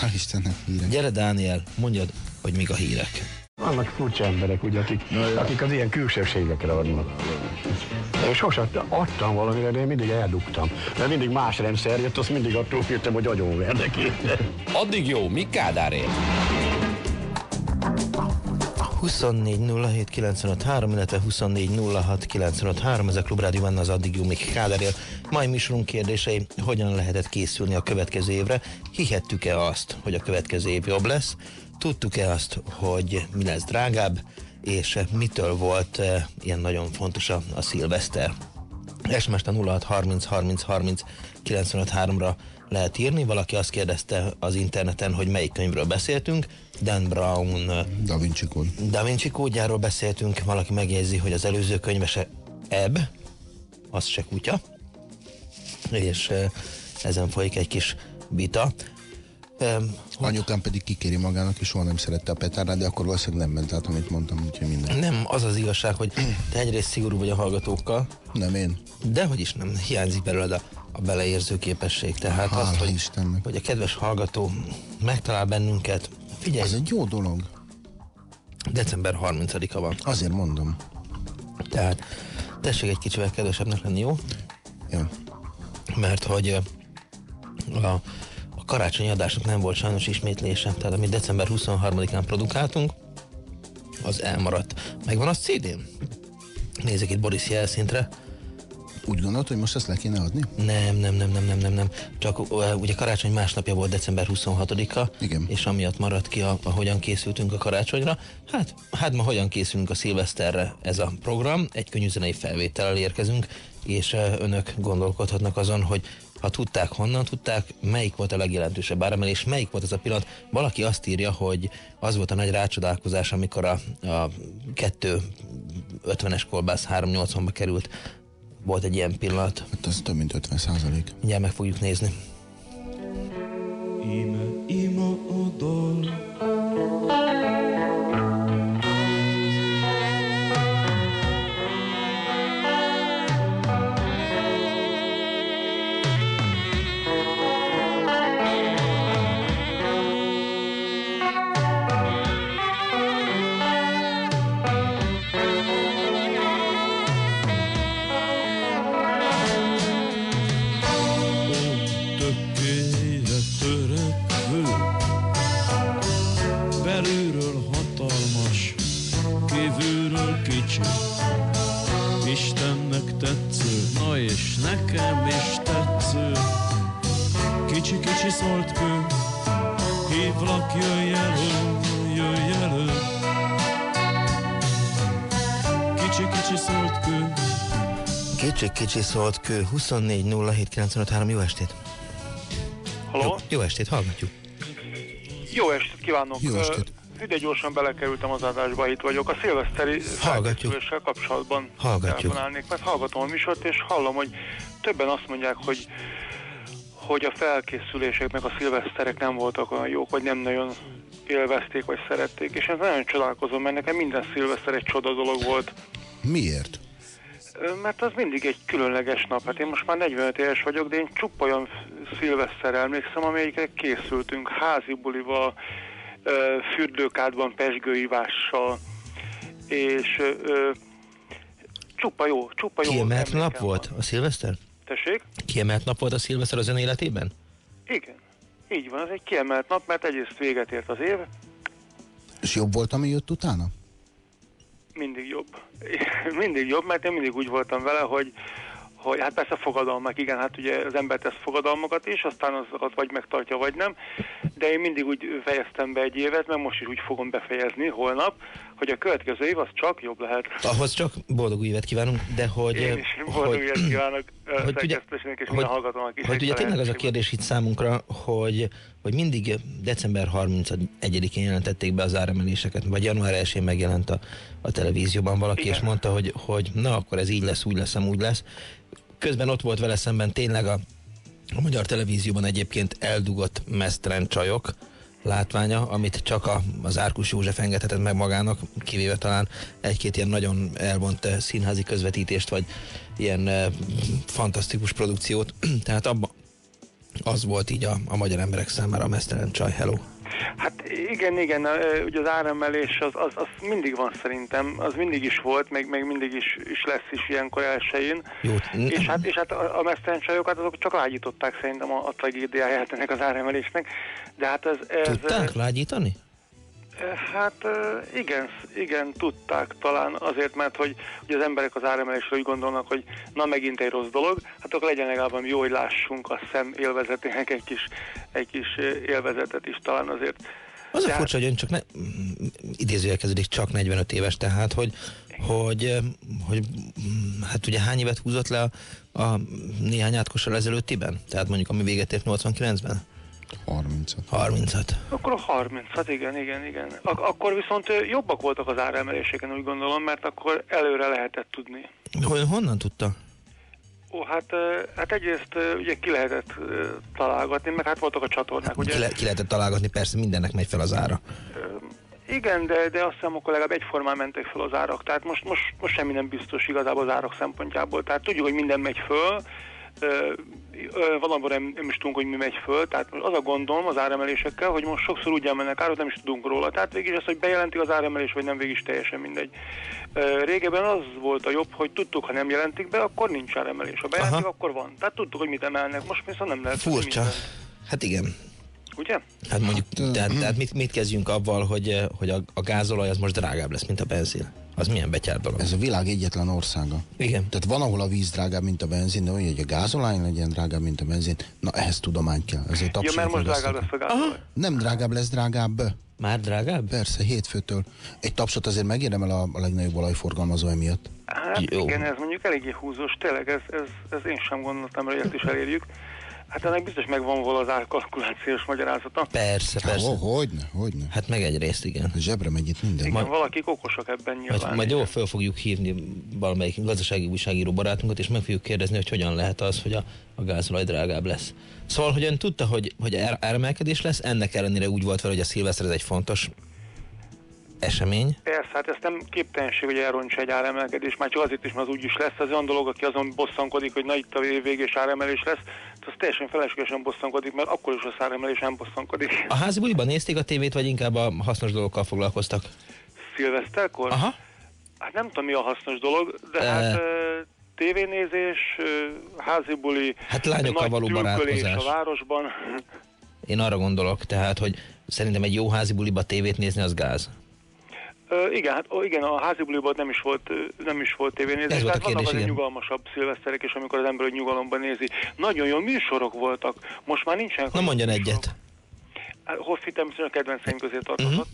Hál' Istennek hírek. Gyere Dániel, mondjad, hogy mik a hírek. Vannak furcsa emberek, ugye, akik, akik az ilyen külsőségekre adnak. Én sosem adtam valamire, de én mindig eldugtam. Mert mindig más rendszer jött, azt mindig attól féltem, hogy agyonvernek érte. Addig jó, mi Kádárért? 24 07 95 3, illetve 24 06 95 3, ez a Klubrádió benne az addig jó még Kádárért. Mai műsorunk kérdései, hogyan lehetett készülni a következő évre? Hihettük-e azt, hogy a következő év jobb lesz? Tudtuk-e azt, hogy mi lesz drágább? És mitől volt eh, ilyen nagyon fontos a, a szilveszter? SMS-t a 06 30 30 30 95 3-ra lehet írni. Valaki azt kérdezte az interneten, hogy melyik könyvről beszéltünk. Dan Brown Da Vinci kód. Da Vinci kódjáról beszéltünk, valaki megjegyzi, hogy az előző könyve se ebb, az se kutya, és eh, ezen folyik egy kis vita. Em, Anyukám pedig kikéri magának, és soha nem szerette a petárdát, de akkor valószínűleg nem ment át, amit mondtam, úgyhogy minden. Nem, az az igazság, hogy te egyrészt szigorú vagy a hallgatókkal, Nem én. de hogy is nem, hiányzik belőled a, a beleérző képesség. Tehát Hála azt, hogy, Istennek. hogy a kedves hallgató megtalál bennünket. Figyelj, Ez egy jó dolog. december 30-a van. Azért mondom. Tehát tessék egy kicsivel kedvesebbnek lenni, jó? Jó. mert hogy a, a karácsonyi adásnak nem volt sajnos ismétlése, tehát amit december 23-án produkáltunk, az elmaradt. Megvan az CD-n? Nézzek itt Boris jelszintre. Úgy gondolod, hogy most ezt le kéne adni? Nem, nem, nem, nem, nem, nem, nem. Csak ugye karácsony másnapja volt december 26-a, Igen. és amiatt maradt ki, a, a hogyan készültünk a karácsonyra. Hát, hát ma hogyan készülünk a szilveszterre ez a program. Egy könnyű zenei felvétellel érkezünk, és önök gondolkodhatnak azon, hogy ha tudták, honnan tudták, melyik volt a legjelentősebb áremelés, melyik volt az a pillanat. Valaki azt írja, hogy az volt a nagy rácsodálkozás, amikor a, a 250-es kolbász 380-ba került. Volt egy ilyen pillanat. Hát az több mint 50 százalék. Mindjárt meg fogjuk nézni. Íme ima a nekem is tetsző. Kicsi-kicsi szólt kő, hívlak, jöjj elő, jöjj elő. Kicsi-kicsi szólt kő, Kicsi-kicsi szólt kő 24 07 95 3. Jó estét! Halló? Jó, jó estét, hallgatjuk. Jó estét kívánok! Jó estét. Ide gyorsan belekerültem az adásba, itt vagyok. A szilveszteri Hallgatjuk. felkészüléssel kapcsolatban Hallgatjuk. telefonálnék, mert hallgatom a műsort, és hallom, hogy többen azt mondják, hogy hogy a felkészülések meg a szilveszterek nem voltak olyan jók, vagy nem nagyon élvezték, vagy szerették, és ez nagyon csodálkozom, mert nekem minden szilveszter egy csoda dolog volt. Miért? Mert az mindig egy különleges nap. Hát én most már 45 éves vagyok, de én csupa olyan szilveszter emlékszem, amelyikre készültünk házi bulival, fürdőkádban pesgőívással, és csupa jó, csupa jó. Kiemelt nap volt a szilveszter? Tessék? Kiemelt nap volt a szilveszter az ön életében? Igen. Így van, ez egy kiemelt nap, mert egyrészt véget ért az év, És jobb volt, ami jött utána? mindig jobb. mindig jobb, mert én mindig úgy voltam vele, hogy, hogy hát persze fogadalmak, igen, hát ugye az ember tesz fogadalmakat is, aztán azokat vagy megtartja, vagy nem, de én mindig úgy fejeztem be egy évet, mert most is úgy fogom befejezni holnap, hogy a következő év az csak jobb lehet. Ahhoz csak boldog évet kívánunk, de hogy... Én is boldog hogy, évet kívánok hogy ugye- szerkesztősnek és hogy, hallgatónak is. hogy ugye tényleg az a kérdés itt számunkra, hogy, hogy mindig december 31-én jelentették be az áremeléseket, vagy január 1-én megjelent a, a televízióban valaki, Igen. és mondta, hogy, hogy na, akkor ez így lesz, úgy lesz, úgy lesz. Közben ott volt vele szemben tényleg a, a magyar televízióban egyébként eldugott mesztelen csajok látványa, amit csak a, az Árkus József engedhetett meg magának, kivéve talán egy-két ilyen nagyon elvont eh, színházi közvetítést, vagy ilyen eh, fantasztikus produkciót. Tehát abban az volt így a, a magyar emberek számára a mesztelen csaj, hello. Hát igen, igen, ugye az áremelés az, az, az mindig van szerintem, az mindig is volt, meg, meg mindig is, is lesz is ilyenkor elsőjén. És hát, és hát a, a mesztelen csajokat azok csak lágyították szerintem a, a tragédiáját ennek az áremelésnek. De hát ez... ez Tudták lágyítani? Hát igen, igen, tudták talán azért, mert hogy, hogy az emberek az áremelésről úgy gondolnak, hogy na megint egy rossz dolog, hát akkor legyen legalább valami jó, hogy lássunk a szem élvezetének egy kis, egy kis élvezetet is talán azért. Az a De hát- furcsa, hogy ön csak ne, idézőjel kezdődik, csak 45 éves, tehát, hogy, hogy, hogy mm, hát ugye hány évet húzott le a, a néhány átkossal ezelőttiben? Tehát mondjuk ami véget ért 89-ben? 30 30-at. Akkor a 30, hát igen, igen, igen. Ak- akkor viszont jobbak voltak az áremeléseken, úgy gondolom, mert akkor előre lehetett tudni. Hon, honnan tudta? Ó, hát, hát egyrészt ugye ki lehetett találgatni, meg hát voltak a csatornák, ugye? Ki, le, ki lehetett találgatni, persze mindennek megy fel az ára. Igen, de, de azt hiszem, akkor legalább egyformán mentek fel az árak. Tehát most, most, most semmi nem biztos igazából az árak szempontjából. Tehát tudjuk, hogy minden megy föl, valahol nem, nem is tudunk, hogy mi megy föl. Tehát most az a gondom az áremelésekkel, hogy most sokszor úgy mennek árak, nem is tudunk róla. Tehát végig az, hogy bejelentik az áremelés, vagy nem, végig is teljesen mindegy. Régebben az volt a jobb, hogy tudtuk, ha nem jelentik be, akkor nincs áremelés. Ha bejelentik, Aha. akkor van. Tehát tudtuk, hogy mit emelnek. Most viszont nem lehet Furcsa. Hát igen. Ugye? Hát mondjuk, tehát, tehát mit, mit kezdjünk avval, hogy, hogy a, a gázolaj az most drágább lesz, mint a benzin? Az milyen betyár dolog? Ez a világ egyetlen országa. Igen. Tehát van, ahol a víz drágább, mint a benzin, de olyan, hogy a gázolaj legyen drágább, mint a benzin. Na, ehhez tudomány kell. Ezért Ja, mert most drágább lesz a gázolaj. Nem drágább lesz, drágább. Már drágább? Persze, hétfőtől. Egy tapsot azért megérdemel a, a legnagyobb olajforgalmazó emiatt. Hát Jó. igen, ez mondjuk eléggé húzós, tényleg ez, ez, ez én sem gondoltam, hogy ezt is elérjük. Hát ennek biztos megvan volna az árkalkulációs magyarázata. Persze, persze. ho, hogyne, hogyne. Hát meg egyrészt, igen. Zsebre megy itt minden. Igen, valakik okosak ebben nyilván. Majd, majd jól föl fogjuk hívni valamelyik gazdasági újságíró barátunkat, és meg fogjuk kérdezni, hogy hogyan lehet az, hogy a, a gázolaj drágább lesz. Szóval, hogy ön tudta, hogy, hogy ár- áremelkedés lesz, ennek ellenére úgy volt vele, hogy a szilveszter ez egy fontos esemény. Persze, hát ez nem képtelenség, hogy elrontsa egy áremelkedés, már csak azért is, mert az úgy is lesz. Az olyan dolog, aki azon bosszankodik, hogy na itt a végés áremelés lesz, az teljesen feleslegesen bosszankodik, mert akkor is az áremelés nem bosszankodik. A házi buliban nézték a tévét, vagy inkább a hasznos dolgokkal foglalkoztak? Szilveszterkor? Aha. Hát nem tudom, mi a hasznos dolog, de Eh. hát tévénézés, házi buli, Hát lányokkal nagy való barátkozás. a városban. Én arra gondolok, tehát, hogy szerintem egy jó házi buliba tévét nézni az gáz. Igen, hát igen, a házi buliban nem is volt, nem is volt tévénézés, Ez volt a tehát vannak kérdés, azért nyugalmasabb szilveszterek, és amikor az ember hogy nyugalomban nézi. Nagyon jó műsorok voltak, most már nincsenek. Na mondjon egyet. Hát, Hoffi természetesen a kedvenceim közé tartozott.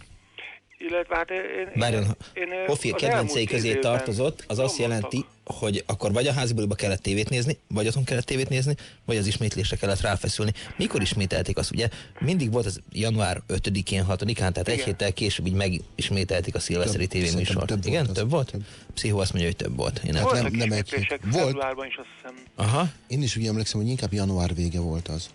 Illetve hát én... én Várjon, én, Hoffi az kedvencei közé évben tartozott, az azt jelenti, hogy akkor vagy a házi buliba kellett tévét nézni, vagy otthon kellett tévét nézni, vagy az ismétlésre kellett ráfeszülni. Mikor ismételték azt, ugye? Mindig volt az január 5-én, 6-án, tehát egy Igen. héttel később így megismételték a szerintem tévéműsort. több volt Igen, az. több volt? Pszichó azt mondja, hogy több volt. Én Voltak nem- nem egy. Volt. februárban is azt hiszem. Aha. Én is úgy emlékszem, hogy inkább január vége volt az.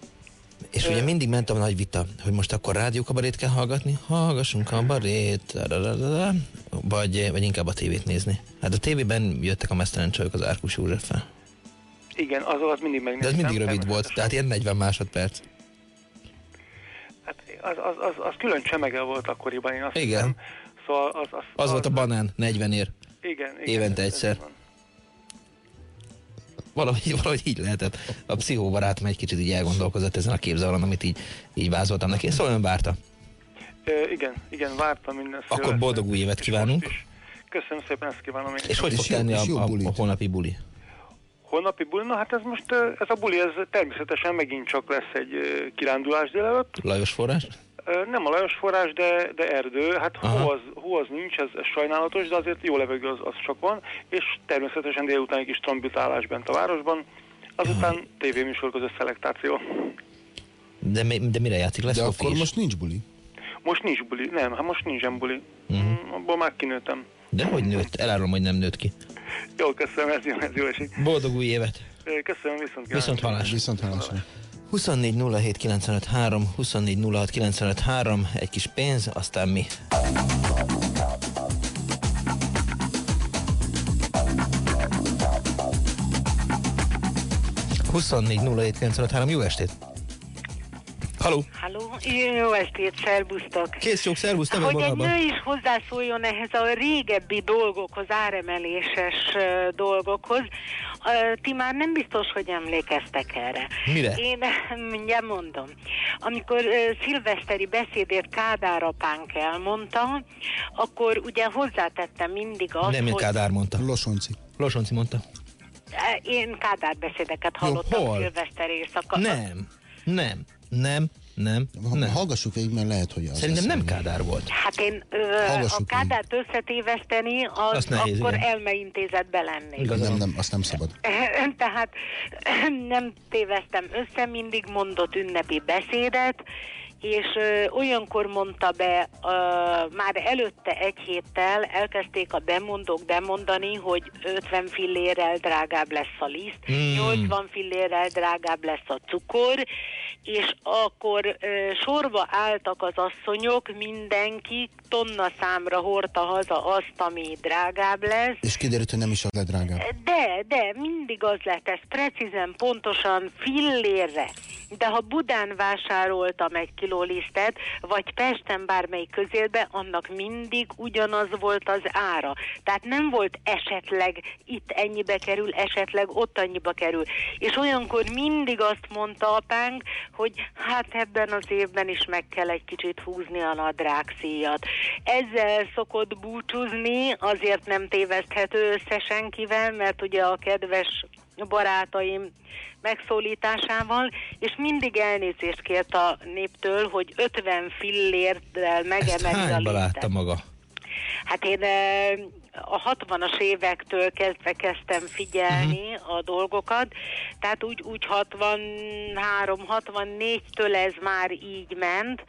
És ugye mindig ment a nagy vita, hogy most akkor rádiókabarét kell hallgatni, hallgassunk kabarét, dadadadada, vagy, vagy inkább a tévét nézni. Hát a tévében jöttek a mesztelen csajok az Árkus Józseffel. Igen, azokat mindig De megnéztem. ez mindig rövid volt, tehát ilyen 40 másodperc. Hát az, az, az, az külön csemege volt akkoriban, én azt Igen. hiszem. Szóval az, az, Az volt a banán, 40 ér. Igen, igen. évente egyszer. ez van. Valahogy, valahogy így lehetett. A pszichóbarátom egy kicsit így elgondolkozott ezen a képzavaron, amit így, így vázoltam neki. Szóval ön várta. Ö, igen, igen, vártam minden Akkor boldog új évet kívánunk. Köszönöm szépen, ezt kívánom én. És hogy fog tenni a, a, a holnapi buli? Holnapi buli, na hát ez most, ez a buli, ez természetesen megint csak lesz egy kirándulás délelőtt. Lajos forrás? Nem a Lajos forrás, de, de erdő. Hát hó Aha. az, hó az nincs, ez, ez sajnálatos, de azért jó levegő az, az csak van. És természetesen délután egy kis trombitálás bent a városban. Azután tévéműsorok szelektáció. De, mi- de mire játszik? Lesz De akkor is? most nincs buli. Most nincs buli, nem, hát most nincsen buli. Mm, abból már kinőttem. De hogy nőtt? Elárulom, hogy nem nőtt ki. Jó, köszönöm, ez jó, ez jó esik. Boldog új évet! Köszönöm, viszont Viszont hallás. Viszont hallásra. 24 07 95 3, 24 06 95 3, egy kis pénz, aztán mi? Huszonnégy 07 95 3, jó estét! Haló! Halló, jó estét, szervusztok! Kész sok szervusz, te Hogy egy vonalban. nő is hozzászóljon ehhez a régebbi dolgokhoz, áremeléses dolgokhoz. Ti már nem biztos, hogy emlékeztek erre. Mire? Én mindjárt mondom. Amikor szilveszteri beszédét Kádár apánk elmondta, akkor ugye hozzátettem mindig azt, Nem, én hogy Kádár mondta. Losonci. Losonci mondta. Ö, én Kádár beszédeket hallottam hol? szilveszter éjszaka. Nem, nem, nem, nem, nem. Hallgassuk végig, mert lehet, hogy az Szerintem nem Kádár volt. Hát én ö, a Kádárt összetéveszteni, az Azt nehéz, akkor igen. elmeintézetbe lennék. Nem, nem, azt nem szabad. Tehát nem téveztem össze, mindig mondott ünnepi beszédet, és ö, olyankor mondta be, ö, már előtte egy héttel elkezdték a bemondók bemondani, hogy 50 fillérrel drágább lesz a liszt, Mm. 80 fillérrel drágább lesz a cukor, és akkor ö, sorba álltak az asszonyok, mindenki tonna számra hordta haza azt, ami drágább lesz, És kiderült, hogy nem is a legdrágább. de, de, mindig az lett, ez precízen, pontosan fillérre. De ha Budán vásároltam egy kiló lisztet, vagy Pesten bármelyik közélbe, annak mindig ugyanaz volt az ára. Tehát nem volt esetleg itt ennyibe kerül, esetleg ott annyiba kerül. És olyankor mindig azt mondta apánk, hogy hát ebben az évben is meg kell egy kicsit húzni a nadrág szíjat. Ezzel szokott búcsúzni, azért nem téveszthető össze senkivel, mert ugye a kedves barátaim megszólításával, és mindig elnézést kért a néptől, hogy 50 fillérrel megemeli a létet. maga? Hát én eh, a 60-as évektől kezdve kezdtem figyelni uh-huh. a dolgokat, tehát úgy, úgy 63-64-től ez már így ment,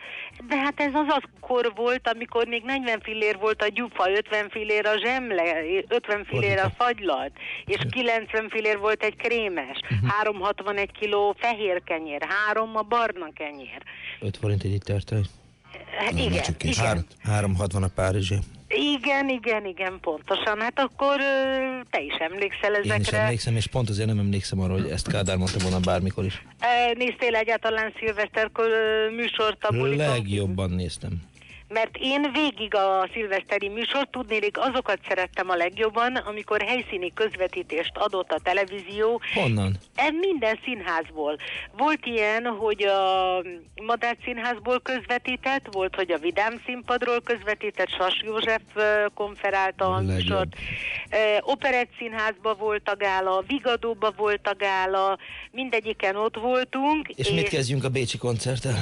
de hát ez az akkor volt, amikor még 40 fillér volt a gyufa, 50 fillér a zsemle, 50 fillér a fagylat, és 90 fillér volt egy krémes, uh-huh. 3,61 kiló fehér kenyér, 3 a barna kenyér. 5 forint egy liter Hát igen, igen. Három- 360 a Párizsi. Igen, igen, igen, pontosan. Hát akkor te is emlékszel Én is ezekre. emlékszem, és pont azért nem emlékszem arra, hogy ezt Kádár mondta volna bármikor is. E, Néztél egyáltalán szilveszterkor műsort a bulikon? Legjobban néztem. Mert én végig a szilveszteri műsort tudnélik azokat szerettem a legjobban, amikor helyszíni közvetítést adott a televízió. Honnan? E, minden színházból. Volt ilyen, hogy a Madách színházból közvetített, volt, hogy a Vidám színpadról közvetített, Sas József konferálta a Legjobb. műsort. Operett színházba volt a gála, Vigadóba volt a gála, mindegyiken ott voltunk. És mit kezdjünk a Bécsi koncerttel?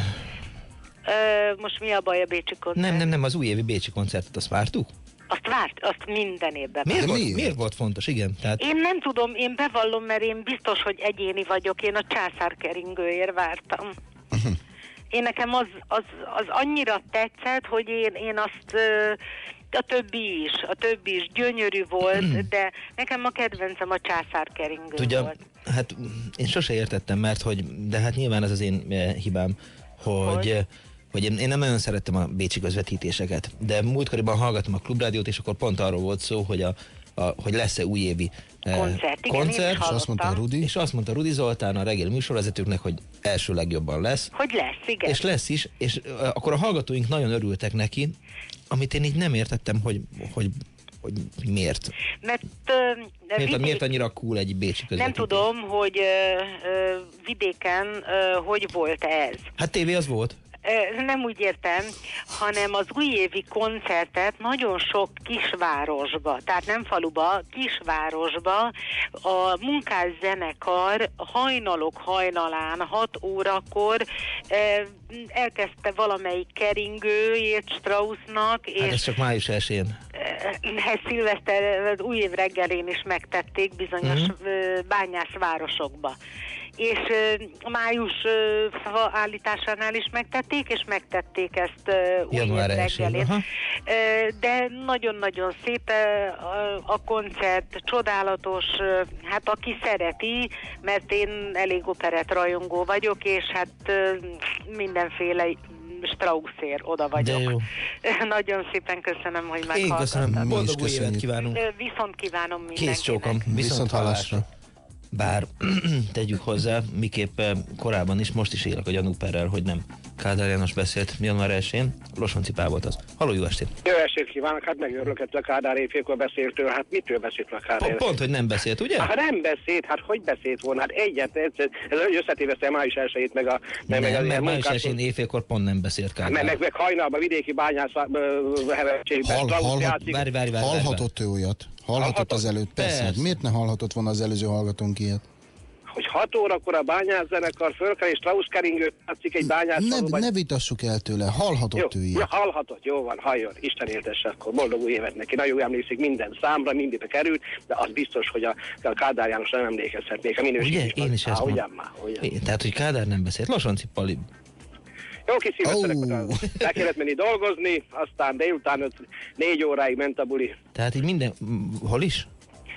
Most mi a baj a Bécsi koncert? Nem, nem, nem, az újévi Bécsi koncertet, azt vártuk? Azt várt, azt minden évben. Miért, volt, miért volt fontos? Igen, tehát Én nem tudom, én bevallom, mert én biztos, hogy egyéni vagyok. Én a császár keringőért vártam. Én nekem az, az, az annyira tetszett, hogy én, én azt ö, a többi is, a többi is gyönyörű volt, de nekem a kedvencem a császár keringő Tudja, volt. hát én sose értettem, mert hogy, de hát nyilván ez az én eh, hibám, hogy, hogy? Hogy én, én nem nagyon szerettem a bécsi közvetítéseket, de múltkoriban hallgattam a klubrádiót, és akkor pont arról volt szó, hogy a, a, hogy lesz-e újévi eh, Koncert, igen, koncert, És azt mondta. Rudi. És azt mondta Rudi Zoltán, a reggeli műsorvezetőknek, hogy első legjobban lesz. Hogy lesz, igen. És lesz is, és eh, akkor a hallgatóink nagyon örültek neki, amit én így nem értettem, hogy, hogy, hogy miért. Mert ö, Miért, vidék- miért annyira cool egy bécsi közvetítés? nem tudom, hogy ö, ö, vidéken ö, hogy volt ez. Hát tévé az volt. Nem úgy értem, hanem az újévi koncertet nagyon sok kisvárosba, tehát nem faluba, kisvárosba a munkás zenekar hajnalok hajnalán, 6 órakor elkezdte valamelyik keringőjét Straussnak, és Hát ez csak május 1 ezt szilveszter új év reggelén is megtették bizonyos Mhm. mm. bányász városokba. És május állításánál is megtették, és megtették ezt Január 1-én, reggelén. aha. Ö, De nagyon-nagyon szép a, koncert, csodálatos, hát aki szereti, mert én elég operett rajongó vagyok, és hát mindenféle Straussért oda vagyok. De jó. Nagyon szépen köszönöm, hogy Én meghallgattak. köszönöm, boldog új évet kívánunk. Viszont kívánom mindenkinek. Kész csókom, viszont hallásra. Bár tegyük hozzá, miképp eh, korábban is, most is élek a gyanúperrel, hogy nem Kádár János beszélt január 1-én, Losonci Pál volt az. Halló, jó estét! Jó estét kívánok, hát megörülök ettől a Kádár évfélkor beszéltől, hát mitől beszélt a Kádár? Pont, pont, hogy nem beszélt, ugye? Hát nem beszélt, hát hogy beszélt volna? Hát egyet, egyszer, ez összetéveszte május 1 meg a... Meg, meg nem, az mert május munkás- 1 éjfélkor pont nem beszélt meg, Kádár. meg, meg hajnalban vidéki bányász heverségben. Hall, várj, hallhatott ő olyat? Hallhatott az előtt? Persze. Hát miért ne hallhatott volna az előző hallgatónk ilyet? Hogy 6 órakor a bányász zenekar fölkel, és Strauss keringő játszik egy bányász Ne, faluban. ne vitassuk el tőle, hallhatott ő jó, ilyet. hallhatott, jó van, halljon, Isten éltesse, akkor boldog új évet neki. Nagyon emlékszik minden számra, mindent került, de az biztos, hogy a, a Kádár János nem emlékezhetnék a minőség. Ugye? Én is ezt Ugyan mondom. már, ugyan. É, Tehát, hogy Kádár nem beszélt. Losonci Pali. Jó kis szíveszterek oh. Le kellett menni dolgozni, aztán délután 5, 4 óráig ment a buli. Tehát így minden... Hol is?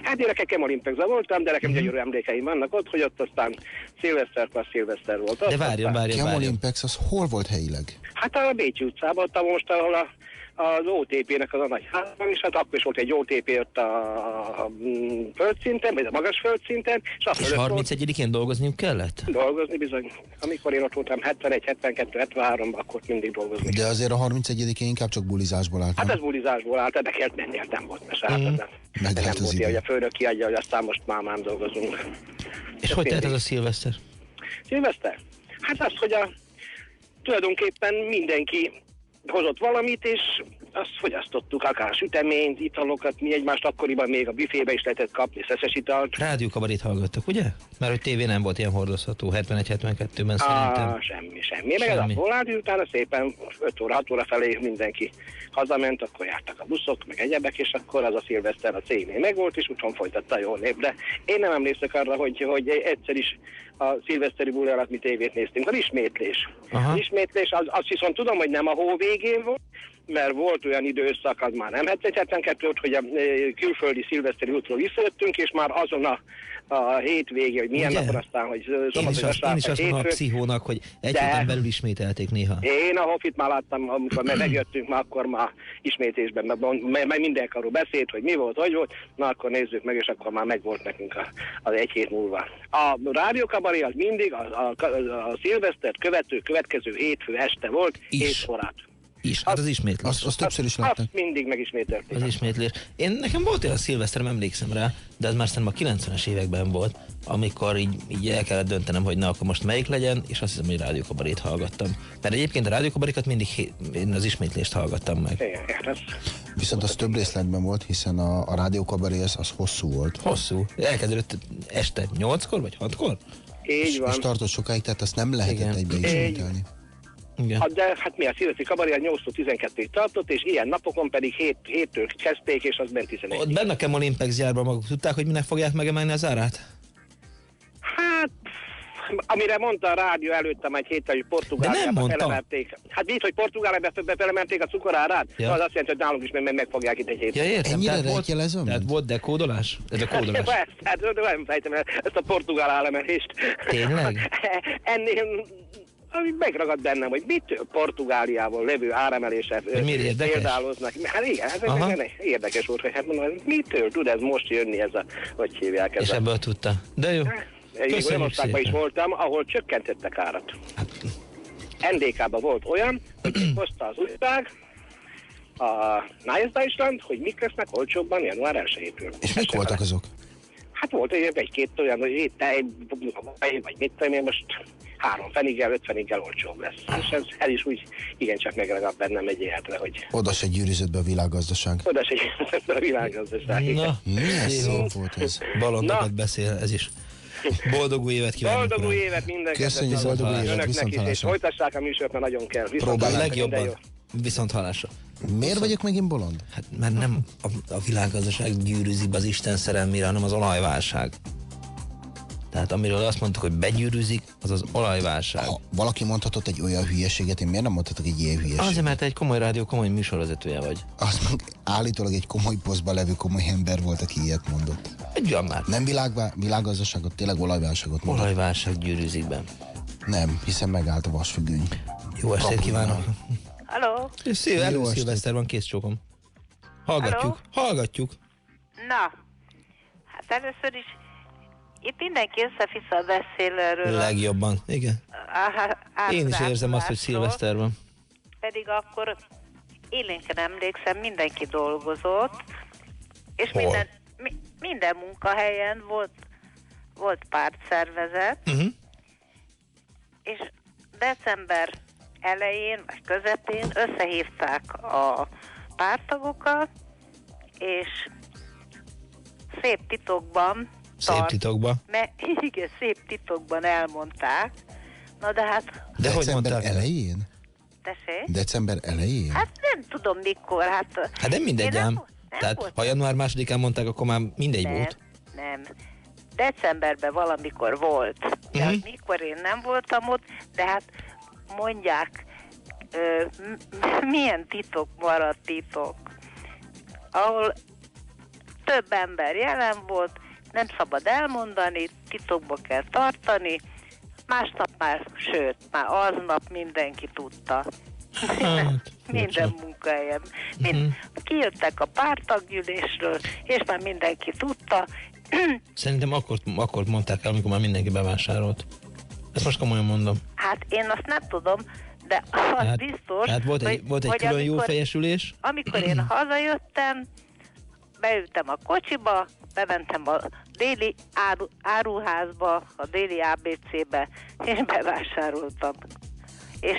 Hát gyerekek Olimpexben voltam, de nekem Mhm. uh-huh. gyönyörű emlékeim vannak ott, hogy ott aztán szilveszter, az szilveszter volt. Ott De várjon, várjon, várjon. Olimpex az hol volt helyileg? Hát a Bécsi utcában, ott a most, ahol a, az OTP-nek az a nagy házban, és hát akkor is volt egy OTP ott a, a, mm, földszinten, vagy a magas földszinten, és azt És fölött volt 31-én dolgozniuk kellett? dolgozni bizony. Amikor én ott voltam 71, 72, 73 akkor ott mindig dolgozni. De azért a 31-én inkább csak bulizásból állt. Hát nem? ez bulizásból állt, de kellett menni, hát nem volt mese. Hát, nem, Meg de lehet nem volt ilyen, hogy a főnök kiadja, hogy aztán most már már dolgozunk. És Ez hogy telt az a szilveszter? Szilveszter? Hát az, hogy a, tulajdonképpen mindenki hozott valamit, és azt fogyasztottuk, akár süteményt, italokat, mi egymást akkoriban még a büfébe is lehetett kapni szeszes italt. Rádiókabarit hallgattak, ugye? Mert hogy tévé nem volt ilyen hordozható, 71-72-ben szerintem. Á, semmi, semmi. Meg ez a voládi utána szépen 5 óra, 6 óra felé mindenki hazament, akkor jártak a buszok, meg egyebek, és akkor az a szilveszter a cégnél megvolt, és úton folytatta jól nép. De én nem emlékszek arra, hogy, hogy egyszer is a szilveszteri buli alatt mi tévét néztünk. Az ismétlés. Aha. Az ismétlés, az, azt viszont tudom, hogy nem a hó végén volt, mert volt olyan időszak, az már nem 72 volt, hogy a e, külföldi szilveszteri útról visszajöttünk, és már azon a, a hétvégé, hogy milyen Ugye? napon aztán, hogy Én szombat, is, vagy azt, én is azt mondom a pszichónak, hogy egy De- héten belül ismételték néha. Én a Hofit már láttam, amikor meg megjöttünk, már akkor már ismétésben, meg, meg mindenki arról beszélt, hogy mi volt, hogy volt, na akkor nézzük meg, és akkor már megvolt nekünk a- az egy hét múlva. A rádiókabari az mindig a, a, a, a szilvesztert követő, következő hétfő este volt, hét órát. Is, hát az ismétlés. Azt, azt többször is Azt láttam. mindig megismételték. Az ismétlés. Én nekem volt olyan szilveszterem, emlékszem rá, de ez már szerintem a 90-es években volt, amikor így, így el kellett döntenem, hogy na akkor most melyik legyen, és azt hiszem, hogy rádiókabarét hallgattam. Mert egyébként a rádiókabarikat mindig én az ismétlést hallgattam meg. Igen, hát ez Viszont az több részletben volt, hiszen a, a rádiókabaré az, az hosszú volt. Hosszú. Elkezdődött este 8-kor vagy 6-kor? így van. És tartott sokáig, tehát azt nem lehetett Igen. egybe ismételni. Igen. De hát mi a szilveszti kabari a 8-12-ig tartott, és ilyen napokon pedig 7, 7-től kezdték, és az bent 11. Ott benne a Kemol Impex gyárban maguk tudták, hogy minek fogják megemelni az árát? Hát, amire mondta a rádió előttem egy héttel, hogy Portugáliába felemelték. Hát így, hogy Portugáliába fe- felemelték a cukorárát, Ja. az azt jelenti, hogy nálunk is meg, meg, fogják itt egy héttel. Ja, értem. Ennyire tehát volt, tehát volt dekódolás? Ez a kódolás. Persze, hát nem fejtem el ezt a portugál álemelést. Tényleg? Ennél ami megragad bennem, hogy mitől Portugáliával levő áremelése Hogy miért érdekes? példáloznak. Hát igen, ez Aha. nekem érdekes volt, hogy hát mondom, mitől tud ez most jönni ez a, hogy hívják ez És a... ebből tudta. De jó. Egy olyan országban is voltam, ahol csökkentettek árat. NDK-ban volt olyan, hogy hozta az újság, a Nájezdáisland, hogy mik lesznek olcsóbban január 1-től. És mik voltak azok? Hát volt egy- egy-két olyan, hogy itt egy, vagy mit tudom én, most három feniggel, öt feniggel olcsóbb lesz. És ez el is úgy igencsak megragad bennem egy életre, hogy Oda se gyűrűzött be a világgazdaság. oda se a világgazdaság. Na, Milyen szó volt ez? Balondokat beszél, ez is. Boldog új évet kívánok! Boldog új évet minden Köszönjük, boldog új évet, önöknek is, és folytassák a műsort, mert nagyon kell. Próbál Viszonthallásra, minden legjobban. Viszont hallásra. Miért vagyok megint bolond? Hát mert nem a, a világgazdaság gyűrűzi be az Isten szerelmére, hanem az olajválság. Tehát amiről azt mondtuk, hogy begyűrűzik, az az olajválság. Ha valaki mondhatott egy olyan hülyeséget, én miért nem mondhatok egy ilyen hülyeséget? Azért, mert egy komoly rádió, komoly műsorvezetője vagy. Az meg állítólag egy komoly posztban levő komoly ember volt, aki ilyet mondott. Egy már. Nem világvá- világgazdaságot, tényleg olajválságot mondott. Olajválság gyűrűzik be. Nem, hiszen megállt a vasfüggöny. Jó estét kívánok! Halló? Szív, Jó elő estét. szilveszter van, kész csókom. Hallgatjuk, hallgatjuk. Na, hát először is itt mindenki össze-vissza beszél erről. Legjobban, igen. á- Én is érzem azt, hogy szilveszter van. Pedig akkor élénken emlékszem, mindenki dolgozott, és Hol? minden, mi, minden munkahelyen volt, volt pártszervezet, Uh-huh. és december elején vagy közepén összehívták a pártagokat, és szép titokban Szép titokba. Me, igen, szép titokban elmondták. Na de hát, De hogy December mondták? elején? tessék? December elején? Hát nem tudom mikor, hát... Hát nem mindegy ám. nem, nem Tehát voltam. ha január másodikán mondták, akkor már mindegy nem, volt. nem. Decemberben valamikor volt. De Mhm. uh mikor én nem voltam ott, de hát mondják, ö, m- milyen titok maradt titok. Ahol több ember jelen volt, nem szabad elmondani, titokba kell tartani, másnap már, sőt, már aznap mindenki tudta. Hát, Minden munkahelyen. Mind, Mhm. Kijöttek a pártaggyűlésről, és már mindenki tudta. Szerintem akkor, akkor mondták el, amikor már mindenki bevásárolt. Ezt most komolyan mondom. Hát én azt nem tudom, de az Hát- biztos, hát volt egy, hogy, volt egy hogy külön jó amikor, fejesülés. amikor én hazajöttem, beültem a kocsiba, bementem a déli áru, áruházba, a déli ABC-be, és bevásároltam. És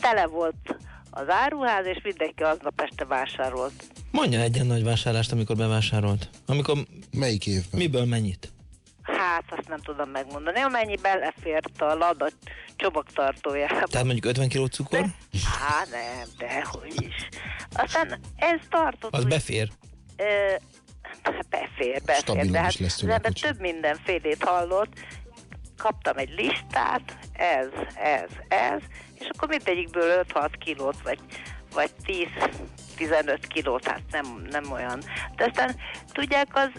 tele volt az áruház, és mindenki aznap este vásárolt. Mondja egy ilyen nagy vásárlást, amikor bevásárolt. Amikor... Melyik évben? Miből mennyit? Hát, azt nem tudom megmondani. Amennyi belefért a lada csomagtartójába. Tehát mondjuk 50 kg cukor? Hát nem, dehogy is. Aztán ez tartott. Az úgy- befér. Befér, befér. Stabilan de hát az ember több mindenfélét hallott. Kaptam egy listát, ez, ez, ez, és akkor mindegyikből 5-6 kilót, vagy, vagy 10-15 kilót, hát nem, nem olyan. De aztán tudják, az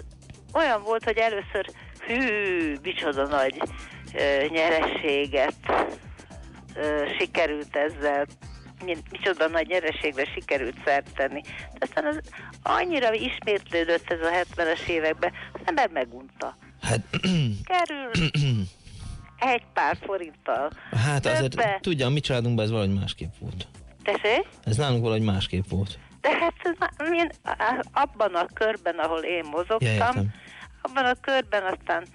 olyan volt, hogy először hű, micsoda nagy ö, nyerességet ö, sikerült ezzel, micsoda nagy nyereségre sikerült szert tenni. De aztán az annyira ismétlődött ez a 70-es években, az ember megunta. Hát, Kerül egy pár forinttal. hát azért Többe. tudja, a mi családunkban ez valahogy másképp volt. Tessék? Ez nálunk valahogy másképp volt. De hát á- abban a körben, ahol én Ja, mozogtam, értem. abban a körben aztán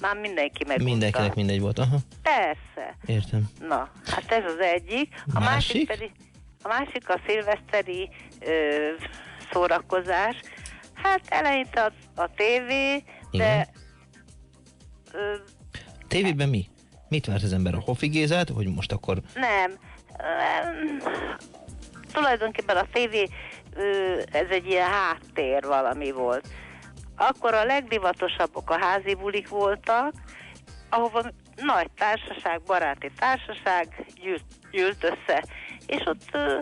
már mindenki megunta. Mindenkinek mindegy volt. Aha, Persze. értem. Na, hát ez az egyik. A Másik? másik, pedig, a másik a szilveszteri ö, szórakozás. Hát eleinte a, a tévé, de ö, Tévében mi? Mit várt az ember? A Hofi Gézát, hogy most akkor nem. Öm, tulajdonképpen a tévé, ö, ez egy ilyen háttér valami volt. Akkor a legdivatosabbak a házi bulik voltak, ahova nagy társaság, baráti társaság gyűlt, gyűlt össze, és ott ö,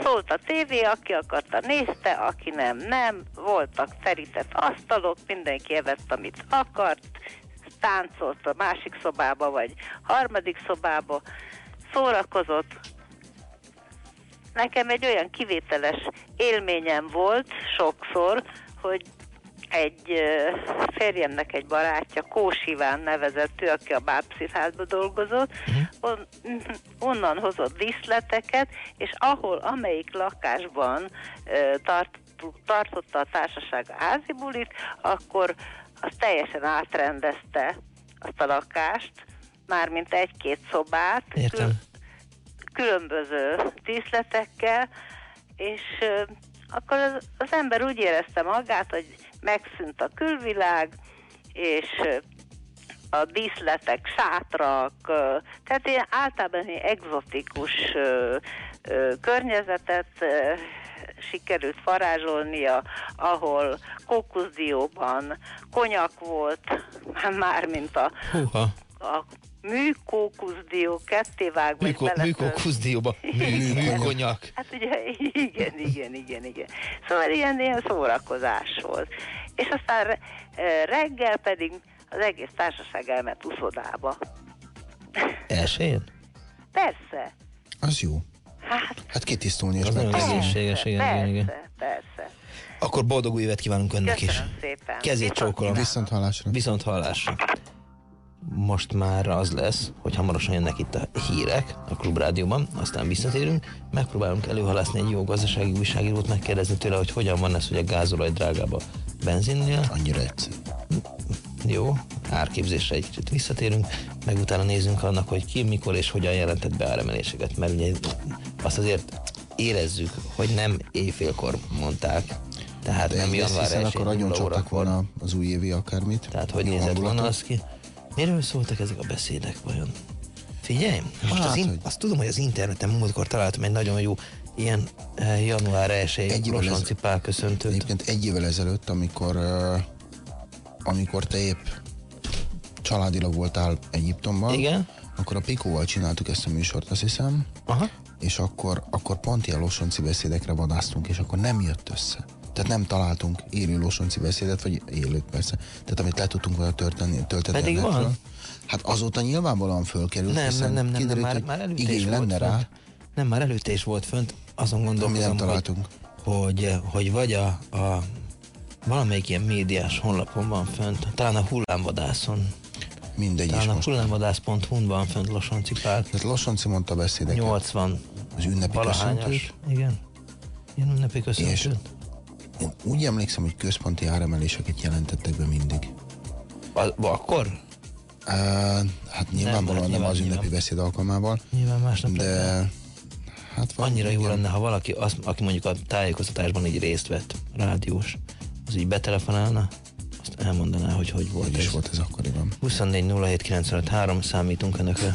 szólt a tévé, aki akarta nézte, aki nem, nem, voltak terített asztalok, mindenki evett, amit akart, táncolt a másik szobába, vagy harmadik szobába, szórakozott. Nekem egy olyan kivételes élményem volt sokszor, hogy egy férjemnek egy barátja, Kós Iván nevezettő, aki a bábszínházban dolgozott, on, onnan hozott díszleteket, és ahol, amelyik lakásban tart, tartotta a társaság a házi bulit, akkor az teljesen átrendezte azt a lakást, mármint egy-két szobát, Értem. különböző díszletekkel, és akkor az, az ember úgy érezte magát, hogy megszűnt a külvilág, és a díszletek, sátrak, tehát ilyen általában ilyen egzotikus környezetet sikerült varázsolnia, ahol kókuszdióban konyak volt, már mint a, Húha, a műkókuszdió kettévágva, műko, műkókuszdióba, mű, műkonyak. Hát ugye, igen, igen, igen, igen. Szóval ilyen, ilyen szórakozás volt. És aztán re- reggel pedig az egész társaság elment uszodába. Elsőjén? Persze. Az jó. Hát, Hát kitisztulni és Az nagyon megtisztulni. egészséges, igen, igen, igen. persze, persze. Akkor boldog új évet kívánunk önnek is. Köszönöm szépen. Kezét csókolom. Viszont hallásra. Viszont hallásra. Most már az lesz, hogy hamarosan jönnek itt a hírek a Klubrádióban, aztán visszatérünk, megpróbálunk előhalászni egy jó gazdasági újságírót, megkérdezni tőle, hogy hogyan van ez, hogy a gázolaj drágább a benzinnél. Annyira egyszerű. Jó, árképzésre egy kicsit visszatérünk, meg utána nézzünk annak, hogy ki, mikor és hogyan jelentett be áremeléseket, mert ugye azt azért érezzük, hogy nem éjfélkor mondták, tehát De nem január hiszen 1 akkor nagyon csaptak volna az újévi akármit. Tehát hogy nézett volna az ki? Miről szóltak ezek a beszédek vajon? Figyelj, most Hát, az in- hogy- azt tudom, hogy az interneten múltkor találtam egy nagyon jó ilyen eh, január 1 Egy évvel Losonci Pál köszöntőt. Egyébként egy évvel ezelőtt, amikor, uh, amikor te épp családilag voltál Egyiptomban, Igen. akkor a Pikóval csináltuk ezt a műsort, azt hiszem, Aha. és akkor, akkor pont ilyen losonci beszédekre vadásztunk, és akkor nem jött össze. Tehát nem találtunk élő losonci beszédet, vagy élőt persze. Tehát amit le tudtunk volna tölteni, tölteni. Pedig van. Hát azóta nyilvánvalóan fölkerült, Nem, nem, nem, nem, nem, kiderült, már, hogy már előtte igény lenne rá. Nem, már előtte is volt fönt. Azon gondolkozom, nem hogy, találtunk. hogy, hogy vagy a, a valamelyik ilyen médiás honlapon van fönt, talán a hullámvadászon. Mindegy talán is a most. hullámvadász.hu-n van fönt Losonci Pál. Tehát Losonci mondta beszédeket. 80 az ünnepi köszöntőt, Igen. Ilyen ünnepi köszöntőt. És Én úgy emlékszem, hogy központi áremeléseket jelentettek be mindig. A, akkor? Uh, hát nyilvánvalóan nem, hát nem az nyilván, ünnepi beszéd alkalmával. Nyilván másnap De hát van, Annyira jó igen. lenne, ha valaki, az, aki mondjuk a tájékoztatásban így részt vett, rádiós, az így betelefonálna, azt elmondaná, hogy hogy volt Hogy ez. is volt ez akkoriban. 24 07 953, számítunk önökre.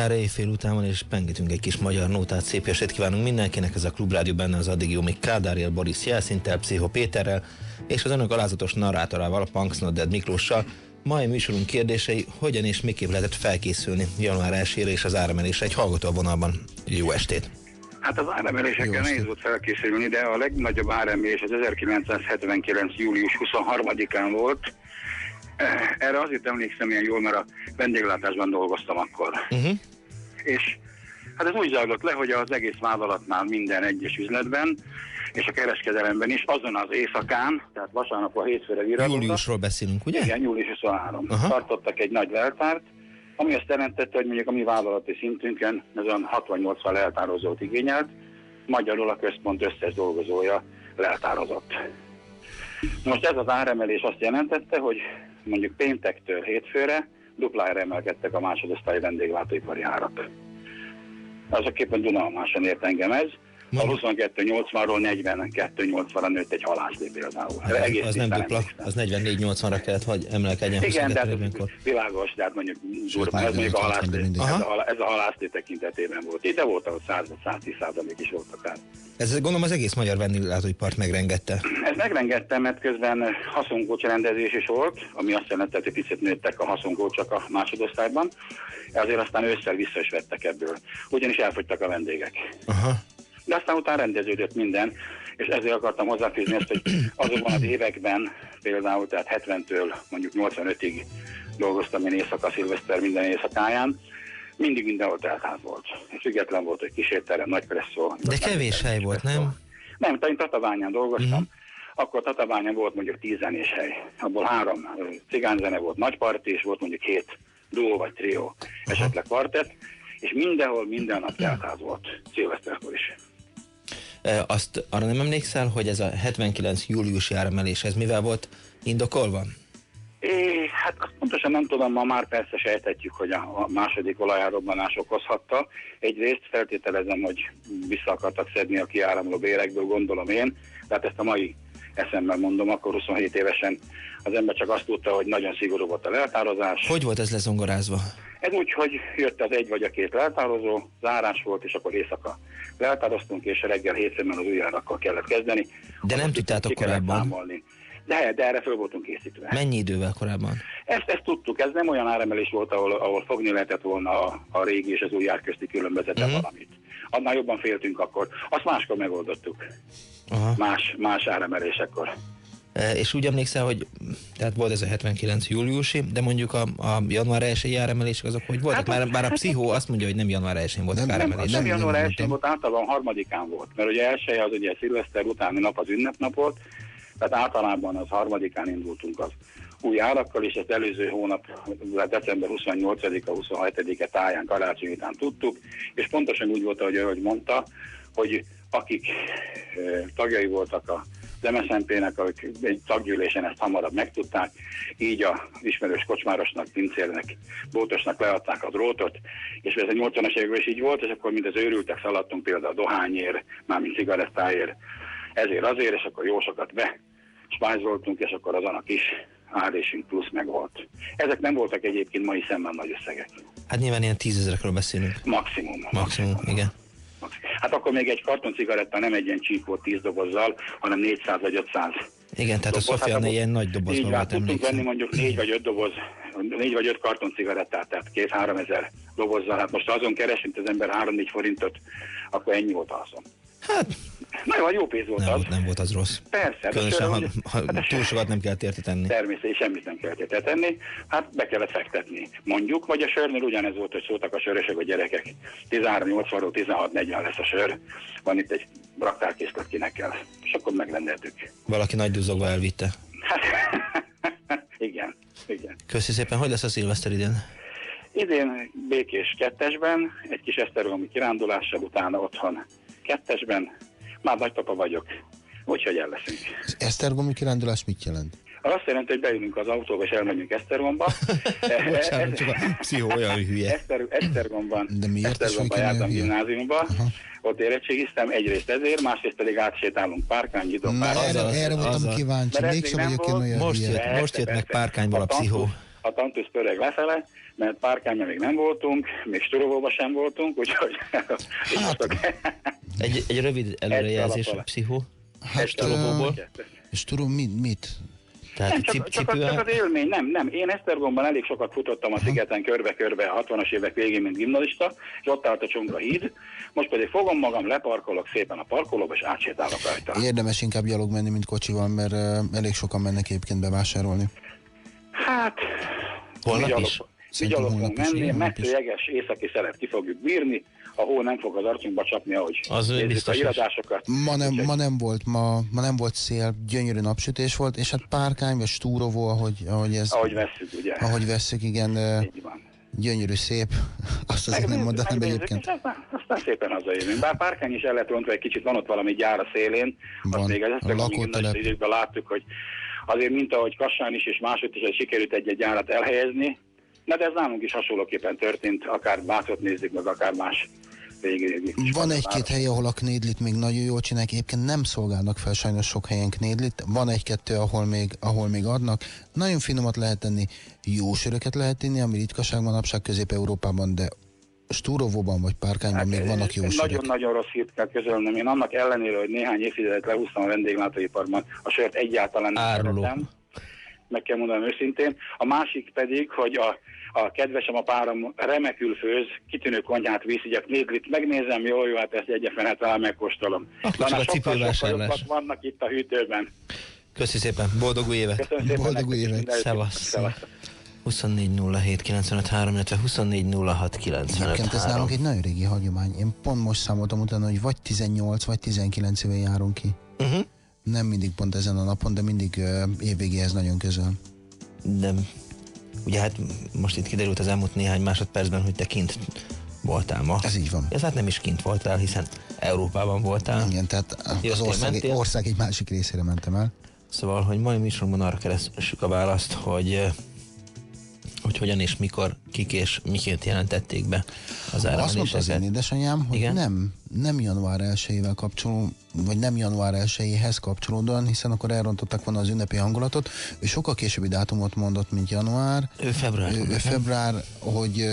Mindjárt éjfél után van, és pengetünk egy kis magyar nótát. Szép estét kívánunk mindenkinek, ez a Klubrádió benne az addig jó, még Kádáriel, Boris Jelszintel, Pszicho Péterrel, és az önök alázatos narrátorával, Punksnodded Miklóssal. Mai műsorunk kérdései, hogyan és miképp lehetett felkészülni január 1 és az áremelésre egy hallgató a vonalban. Jó estét! Hát az áremelésekkel nehéz volt felkészülni, de a legnagyobb áremelés az 1979. július 23-án volt. Erre azért emlékszem ilyen jól, mert a vendéglátásban dolgoztam akkor. Uh-huh. És hát ez úgy zajlott le, hogy az egész vállalatnál minden egyes üzletben, és a kereskedelemben is azon az éjszakán, tehát vasárnapra hétfőre viradóra, Júliusról beszélünk, ugye? igen, július 23. Aha. Tartottak egy nagy leltárt, ami azt jelentette, hogy mondjuk a mi vállalati szintünkön olyan 60-80 leltározót igényelt, magyarul a központ összes dolgozója leltározott. Most ez az áremelés azt jelentette, hogy mondjuk péntektől hétfőre duplára emelkedtek a másodosztály vendéglátóipari árak. Azokképpen Dunalmáson ért engem ez. A 22.80-ról 42.80-ra nőtt egy halászlé például. Hát az, Egész az nem dupla, az 44-80-ra kellett, hogy emelkedjen igen, de 22-40-kor. világos, de hát mondjuk durva, ez mondjuk a halászlé, ez, a, ez a halászlé tekintetében volt. Ide volt, ahol 100-110 százalék is volt akár. Ez gondolom az egész magyar vendéglátóipart megrengette. Ez megrengettem, mert közben haszonkulcs rendezés is volt, ami azt jelenti, hogy picit nőttek a haszonkulcsak a másodosztályban, ezért aztán ősszel vissza is vettek ebből, ugyanis elfogytak a vendégek. Aha. De aztán utána rendeződött minden, és ezért akartam hozzáfűzni ezt, hogy azokban az években, például tehát 70-től mondjuk 85-ig dolgoztam én éjszaka, szilveszter minden éjszakáján, mindig mindenhol teltház volt. És független volt, hogy kísérterem, nagy presszó. De kevés hely volt, nem? Nem, tehát én Tatabányán dolgoztam, uh-huh. akkor Tatabányán volt mondjuk tíz zenés hely. Abból három ö, cigányzene volt, nagy parti, és volt mondjuk két duó vagy trió, esetleg kvartett, és mindenhol minden nap teltház volt, szilveszterkor is. Azt arra nem emlékszel, hogy ez a 79 júliusi áremelés, ez mivel volt indokolva? É, hát azt pontosan nem tudom, ma már persze sejtetjük, hogy a, második olajárobbanás okozhatta. Egyrészt feltételezem, hogy vissza akartak szedni a kiáramló bérekből, gondolom én, tehát ezt a mai eszemben mondom, akkor 27 évesen az ember csak azt tudta, hogy nagyon szigorú volt a leltározás. Hogy volt ez lezongorázva? Ez úgy, hogy jött az egy vagy a két leltározó, zárás volt, és akkor éjszaka leltároztunk, és reggel hétfőn az új árakkal kellett kezdeni. De nem tudtátok korábban? számolni. De, de erre föl voltunk készítve. Mennyi idővel korábban? Ezt, ezt tudtuk, ez nem olyan áremelés volt, ahol, ahol fogni lehetett volna a, a régi és az új ár közti különbözete Mhm. uh-huh. valamit. Annál jobban féltünk akkor. Azt máskor megoldottuk. Aha. Más, más áremelésekkor. E, És úgy emlékszel, hogy tehát volt ez a 79 júliusi, de mondjuk a, a január 1 áremelések azok hogy voltak? Hát, Már, bár a hát- pszichó azt mondja, hogy nem január 1-én voltak Nem, áremelések. nem január 1 volt, általában harmadikán volt. Mert ugye elsője az ugye szilveszter utáni nap az ünnepnap volt, tehát általában az harmadikán indultunk az új árakkal, és ezt előző hónap, december 28-a, 27-e táján karácsony után tudtuk, és pontosan úgy volt, ahogy ahogy mondta, hogy akik tagjai voltak a MSZNP-nek, akik egy taggyűlésen ezt hamarabb megtudták, így a ismerős kocsmárosnak, pincérnek, bótosnak leadták a drótot, és ez a 80-as években is így volt, és akkor mint az őrültek szaladtunk például a dohányért, mármint cigarettáért, ezért azért, és akkor jó sokat be spájzoltunk, és akkor azon a kis árésünk plusz meg volt. Ezek nem voltak egyébként mai szemben nagy összegek. Hát nyilván ilyen tízezrekről beszélünk. Maximum. Maximum, igen. Hát akkor még egy karton cigaretta nem egy ilyen csík volt 10 dobozzal, hanem 400 vagy 500 Igen, tehát a doboz. Sofia akkor ilyen nagy dobozban így volt, emlékszem. venni mondjuk 4 vagy 5 doboz, 4 vagy 5 karton cigarettát, tehát 2-3 ezer dobozzal. Hát most azon keresünk az ember 3-4 forintot, akkor ennyi volt azon. Hát, Na jó, jó pénz volt Nem az. nem volt az rossz. Persze, hát Különösen, ha, ha hát túl sokat nem kell érte tenni. Természetesen semmit nem kellett tenni, hát be kellett fektetni, mondjuk, vagy a sörnél ugyanez volt, hogy szóltak a sörösök, a gyerekek, 13-80-ról 16-40 lesz a sör, van itt egy raktárkészlet, kinek kell, és akkor megrendeltük. Valaki nagy duzzogva elvitte. Igen, igen. Köszi szépen, hogy lesz a szilveszter idén? Idén békés kettesben, egy kis esztergomi kirándulással, utána otthon kettesben, már nagypapa vagyok, úgyhogy el leszünk. Az Esztergomi kirándulás mit jelent? Az azt jelenti, hogy beülünk az autóba és elmegyünk Esztergomba. Bocsánat, csak a pszichó olyan hülye. Eszter, Esztergomban, De miért Esztergomban jártam gimnáziumba, ott érettségiztem, egyrészt ezért, másrészt pedig átsétálunk Párkány, Gyidon, Na, Párkány. erre, erre voltam kíváncsi, Mert ez mégsem vagyok én olyan Most jött, most jött meg párkányból a pszichó. A tantusz pörög lefele, mert Párkányban még nem voltunk, még Sturovóban sem voltunk, úgyhogy... Hát, Egy, egy rövid előrejelzés, alapala. pszichó. Hát, Stolóból. és tudom, mit? mit? Tehát nem, csak, cip, csak, az, cipővel. csak az élmény, nem, nem. Én Esztergomban elég sokat futottam a szigeten körbe-körbe a 60-as évek végén, mint gimnazista, és ott állt a Csongra híd. Most pedig fogom magam, leparkolok szépen a parkolóba, és átsétálok rajta. Érdemes inkább gyalog menni, mint kocsival, mert uh, elég sokan mennek egyébként bevásárolni. Hát, Holnap gyalog- is? Holnap fogunk menni, igen, holnap messző jeges északi szelet ki fogjuk bírni, a hó nem fog az arcunkba csapni, ahogy Az biztos a iradásokat. Ma nem, ma nem volt, ma, ma nem volt szél, gyönyörű napsütés volt, és hát párkány, vagy stúrovó, ahogy, ahogy ez... Ahogy vesszük, ugye? Ahogy vesszük, igen, de Így van. gyönyörű, szép. Azt azért nem mondanám Megnézzük, egyébként. aztán, aztán szépen hazajövünk. Bár Párkány is el lett rontva, egy kicsit van ott valami gyár a szélén. Van, Azt még az a lakótelep. időkben láttuk, hogy azért, mint ahogy Kassán is és máshogy is, hogy sikerült egy-egy gyárat elhelyezni. Na de ez nálunk is hasonlóképpen történt, akár Bácot nézzük, meg akár más végig. Van egy-két hely, ahol a knédlit még nagyon jól csinálják, egyébként nem szolgálnak fel sajnos sok helyen knédlit, van egy-kettő, ahol még, ahol még adnak. Nagyon finomat lehet tenni, jó söröket lehet inni, ami ritkaság manapság Közép-Európában, de Stúrovóban vagy Párkányban még vannak jó sörök. Nagyon-nagyon rossz hírt kell közölnöm. Én annak ellenére, hogy néhány évtizedet lehúztam a vendéglátóiparban, a sört egyáltalán nem Áruló. Meg kell mondanom őszintén. A másik pedig, hogy a, a kedvesem, a párom remekül főz, kitűnő konyhát visz, így a knédlit megnézem, jó, jó, hát ezt egyefenet rá megkóstolom. Akkor csak a cipővásárlás. vannak itt a hűtőben. Köszi szépen, boldog új évet! Köszönöm szépen. Boldog új évet. Szevasz. Szevasz. 24 07 95 3, illetve 24 06 95 Egyébként ez 3. nálunk egy nagyon régi hagyomány. Én pont most számoltam utána, hogy vagy 18, vagy 19 éve járunk ki. Uh-huh. Nem mindig pont ezen a napon, de mindig uh, évvégéhez nagyon közel. De ugye hát most itt kiderült az elmúlt néhány másodpercben, hogy te kint voltál ma. Ez így van. Ez hát nem is kint voltál, hiszen Európában voltál. Igen, tehát az ország, mentél? ország egy másik részére mentem el. Szóval, hogy mai műsorban arra keressük a választ, hogy hogy hogyan és mikor, kik és miként jelentették be az Azt mondta az én áremeléseket. édesanyám, hogy Igen? nem, nem január 1-ével kapcsoló, vagy nem január 1-éhez kapcsolódóan, hiszen akkor elrontottak volna az ünnepi hangulatot. Ő sokkal későbbi dátumot mondott, mint január. Ő február. Ő, ő február, hogy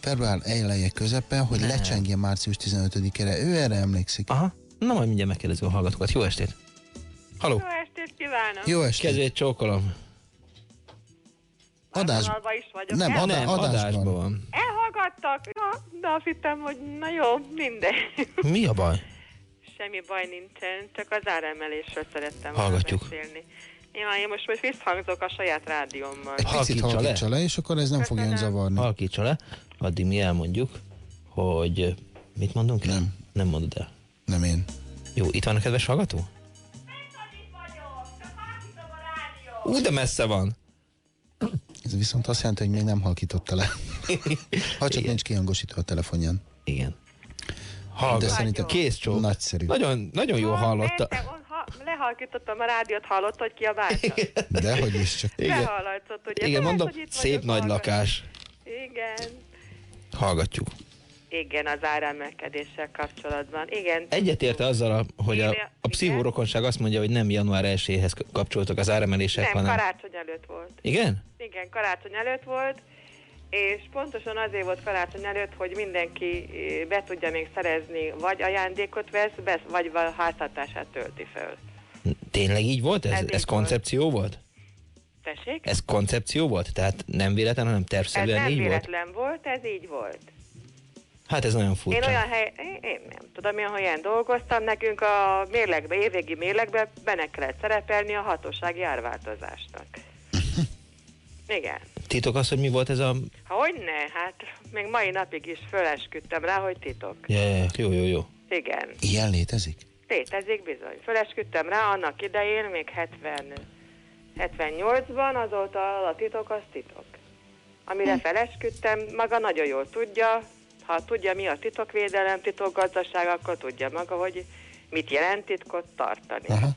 február eleje közepe, hogy Nem. lecsengje március 15-ére. Ő erre emlékszik. Aha, na majd mindjárt megkérdező a hallgatókat. Jó estét! Halló! Jó estét kívánok! Jó estét! Kezét csókolom! Adás... Is vagyok. Nem, adá- Nem, adásban. adásban van. Elhallgattak? Ja, de azt hittem, hogy na jó, mindegy. Mi a baj? Semmi baj nincsen, csak az áremelésről szerettem Hallgatjuk. volna beszélni. Ja, én most most visszhangzok a saját rádiómmal. Egy picit Halkítsa le. halkítsa le, és akkor ez nem fog ön zavarni. Halkítsa le, addig mi elmondjuk, hogy eh, mit mondunk el? Nem. Nem mondod el. Nem én. Jó, itt van a kedves hallgató? Ú, de messze van. Ez viszont azt jelenti, hogy még nem halkította le. Ha csak Igen. nincs kihangosítva a telefonján. Igen. De Hallgat. szerintem Kész csók. nagyszerű. Nagyon, nagyon jól hallotta. Persze, lehalkítottam a rádiót, hallott, hogy kiabáltam? De hogy is csak. Igen. Lehallatszott, ugye? Igen, Lehet, mondom, hogy itt szép nagy hallgat- lakás. Igen. Hallgatjuk. Igen, az áremelkedéssel kapcsolatban. Igen. Egyetérte azzal, a- hogy a, a pszichórokonság azt mondja, hogy nem január 1-éhez kapcsoltak az áremelések, Nem, hanem... karácsony előtt volt. Igen? Igen, karácsony előtt volt, és pontosan azért volt karácsony előtt, hogy mindenki eh, be tudja még szerezni, vagy ajándékot vesz, besz, vagy a háztartását tölti föl. Tényleg így volt ez? Ez koncepció volt? Tessék? Ez koncepció volt? Tehát nem véletlen, hanem Ez tervszerűen nem így volt? véletlen volt, ez így volt. Hát ez nagyon furcsa. Én olyan hely, én, én nem tudom, én helyen dolgoztam, nekünk a mérlegbe, évvégi mérlegbe benne kellett szerepelni a hatósági árváltozásnak. Igen. Titok az, hogy mi volt ez a... Hogyne, hát még mai napig is fölesküdtem rá, hogy titok. Ja. jó, jó, jó. Igen. Ilyen létezik? Létezik bizony. Fölesküdtem rá annak idején, még 70, 78-ban, azóta a titok az titok. Amire felesküdtem, maga nagyon jól tudja, ha tudja mi a titokvédelem, titokgazdaság, akkor tudja maga, hogy mit jelent titkot tartani. Aha.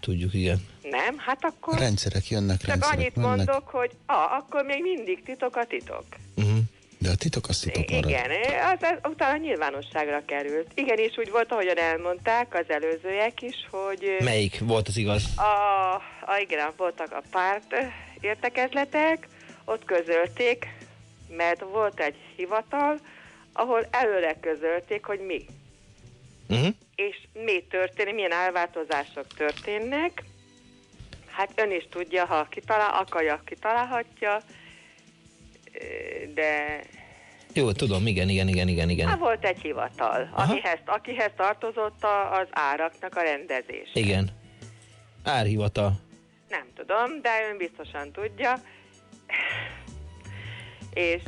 Tudjuk, igen. Nem? Hát akkor Rendszerek jönnek, csak rendszerek annyit mennek. mondok, hogy ah, akkor még mindig titok a titok. De a titok az titok marad. Igen, az, az utána nyilvánosságra került. Igen, és úgy volt, ahogyan elmondták az előzőek is, hogy... Melyik volt az igaz? A, a, igen, voltak a párt értekezletek, ott közölték, mert volt egy hivatal, ahol előre közölték, hogy mi. Uh-huh. És mi történik, milyen elváltozások történnek. Hát ön is tudja, ha kitalál, akarja, kitalálhatja, de Jó, tudom, igen, igen, igen, igen, igen. hát volt egy hivatal, amihez, akihez tartozott a, az áraknak a rendezés. Igen. Árhivatal. Nem tudom, de ön biztosan tudja. És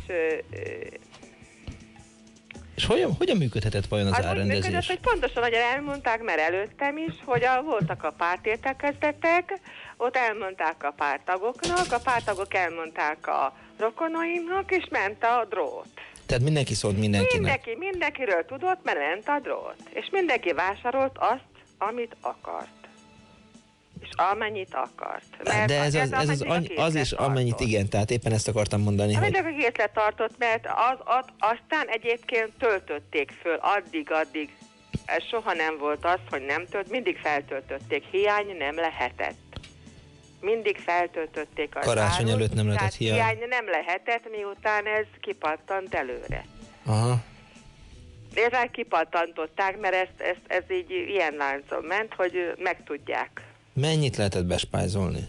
És hogyan, hogyan működhetett vajon az az úgy működött, árrendezés? hogy pontosan, hogy elmondták, mert előttem is, hogy a, voltak a pártértekezletek, ott elmondták a pártagoknak, a pártagok elmondták a rokonaimnak, és ment a drót. Tehát mindenki szólt mindenkinek. Mindenki, mindenkiről tudott, mert ment a drót. És mindenki vásárolt azt, amit akart. És amennyit akart. Hát De ez, az, ez az, any, a az is amennyit, igen, tehát éppen ezt akartam mondani, hogy Amennyit a készlet tartott, mert az, az, aztán egyébként töltötték föl, addig-addig. Ez soha nem volt az, hogy nem tölt, mindig feltöltötték. Hiány nem lehetett. Mindig feltöltötték az Karácsony árut, előtt nem lehetett hiány. hiány nem lehetett, miután ez kipattant előre. Aha. Ezzel kipattantották, mert ezt, ezt, ez így ilyen láncon ment, hogy megtudják. Mennyit lehetett bespájzolni?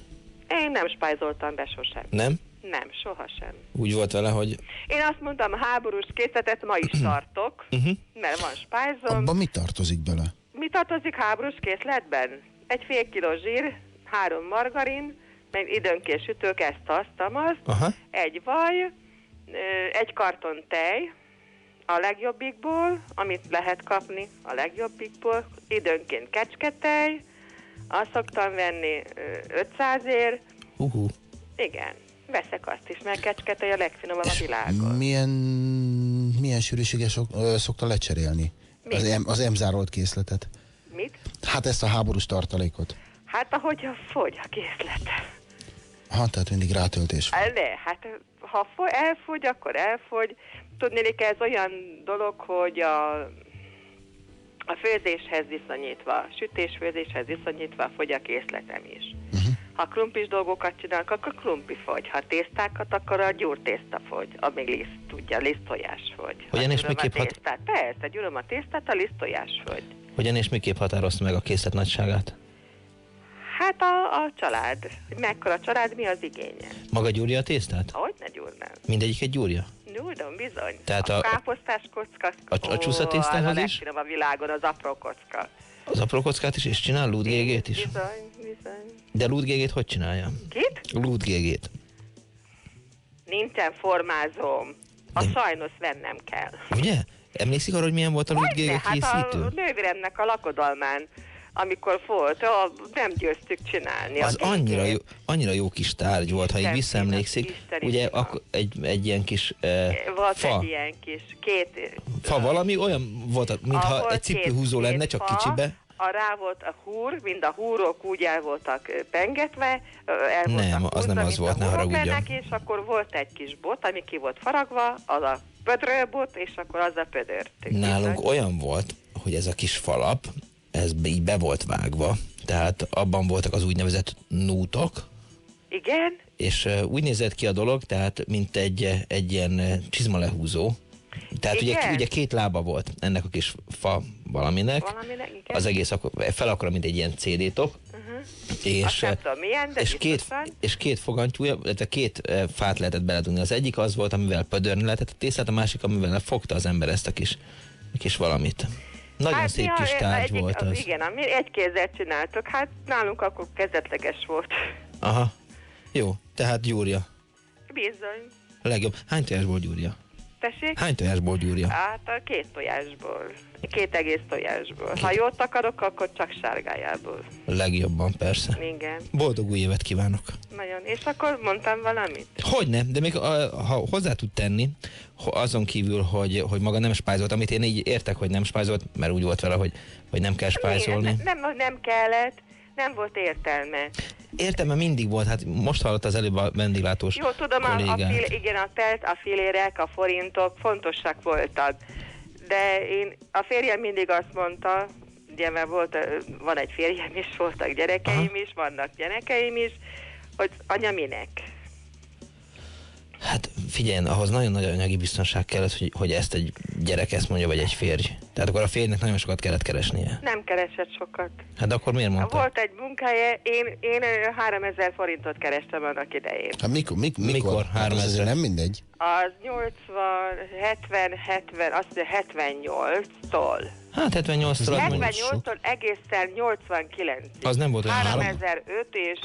Én nem spájzoltam be sosem. Nem? Nem, sohasem. Úgy volt vele, hogy Én azt mondtam, háborús készletet ma is tartok, uh-huh. mert van spájzom. Abban mi tartozik bele? Mi tartozik háborús készletben? Egy fél kiló zsír, három margarin, meg időnként sütők ezt, azt, amaz, Aha. egy vaj, egy karton tej, a legjobbikból, amit lehet kapni a legjobbikból, időnként kecsketej, azt szoktam venni ö, 500 ér, uh-huh. igen, veszek azt is, mert kecsketej a legfinomabb a világon. Milyen, milyen sűrűséges szok, szokta lecserélni? Mi? Az, em, az emzárolt készletet. Mit? Hát ezt a háborús tartalékot. Hát ahogy fogy a készlet. Ha, tehát mindig rátöltés. Le, hát ha fo- elfogy, akkor elfogy. Tudnélik, ez olyan dolog, hogy a, a főzéshez viszonyítva, a sütésfőzéshez viszonyítva fogy a készletem is. Uh-huh. Ha krumplis dolgokat csinálok, akkor krumpli fogy. Ha tésztákat, akkor a gyúrtészta fogy, amíg liszt, tudja, liszttojás fogy. Hogyan és a miképp hat- tésztát, Persze, gyúrom a tésztát, a liszttojás fogy. hogyan és miképp határozta meg a készlet nagyságát? Hát a, a család, mekkora család, mi az igénye. Maga gyúrja a tésztát? Hogy ne gyúrnám? Mindegyik egy gyúrja? Gyúrom, bizony. Tehát a, a- káposztás kocka. a- a csúszatésztához a is? legfinomabb a világon, az apró kocka. Az apró kockát is, és csinál lúdgégét is? Bizony, bizony. De lúdgégét hogy csinálja? Kit? Lúdgégét. Nincsen formázóm. A sajnos vennem kell. Ugye? Emlékszik arra, hogy milyen volt a lúdgége hát készítő? a nővéremnek a lakodalmán, amikor volt, a, nem győztük csinálni. Az annyira jó, annyira jó kis tárgy volt, ha így visszaemlékszik. Isten Ugye ak- egy, egy ilyen kis eh, Volt fa, egy ilyen kis, két... fa valami olyan volt, mintha egy cipőhúzó lenne, csak fa, kicsibe. A rá volt a húr, mind a húrok úgy el voltak ö, pengetve, el Nem, voltak az nem húzva, az volt, ne haragudjon. És akkor volt egy kis bot, ami ki volt faragva, az a pödrőbot, és akkor az a pödörtük. Nálunk olyan volt, hogy ez a kis falap, ez így be volt vágva, tehát abban voltak az úgynevezett nútok, Igen, és úgy nézett ki a dolog, tehát mint egy, egy ilyen eh, csizmalehúzó. Tehát ugye, Igen? ugye két lába volt ennek a kis fa valaminek, valaminek, igen. az egész akkor, fel akkor, mint egy ilyen CD-tok, Uh-huh. És, tudom milyen, és, két, és két fogantyúja, illetve két fát lehetett beledugni. Az egyik az volt, amivel pödörni lehetett a tésztát, a másik, amivel fogta az ember ezt a kis, kis valamit. Nagyon szép néha kis tárgy egyik- volt az. Igen, ami egy kézzel csináltuk, hát nálunk akkor kezdetleges volt. Aha. Jó, tehát Gyúria. Bizony. Legjobb. Hány tojásból Gyúria? Tessék? Hány tojásból Gyúria? Hát a két tojásból. Két egész tojásból. Ha jót akarok, akkor csak sárgájából. Legjobban, persze. Igen. Boldog új évet kívánok! Nagyon. És akkor mondtam valamit? Hogyne, de még ha hozzá tud tenni, azon kívül, hogy, hogy maga nem spájzolt, amit én így értek, hogy nem spájzolt, mert úgy volt vele, hogy, hogy nem kell spájzolni. Nem, nem, nem kellett, nem volt értelme. Értem, mert mindig volt, hát most hallott az előbb a vendéglátós Jó, tudom, a, a, fil, igen, a telt, a filérek, a forintok fontosak voltak. De én, a férjem mindig azt mondta, ugye mert volt, van egy férjem is, voltak gyerekeim is, vannak gyerekeim is, hogy anya minek? Hát figyeljen, ahhoz nagyon nagy anyagi biztonság kellett, hogy, hogy ezt egy gyerek ezt mondja, vagy egy férj. Tehát akkor a férjnek nagyon sokat kellett keresnie. Nem keresett sokat. Hát akkor miért mondta? Volt egy munkája, én, én ö, 3000 forintot kerestem annak idején. Hát mikor? Mik, mikor? Mikor? Hát Három az ezer. azért nem mindegy. Az 80, 70, 70, azt mondja 78-tól. Hát 78-tól az mondjuk sok. 78-tól egészen 89 Az nem volt olyan három. 3005 és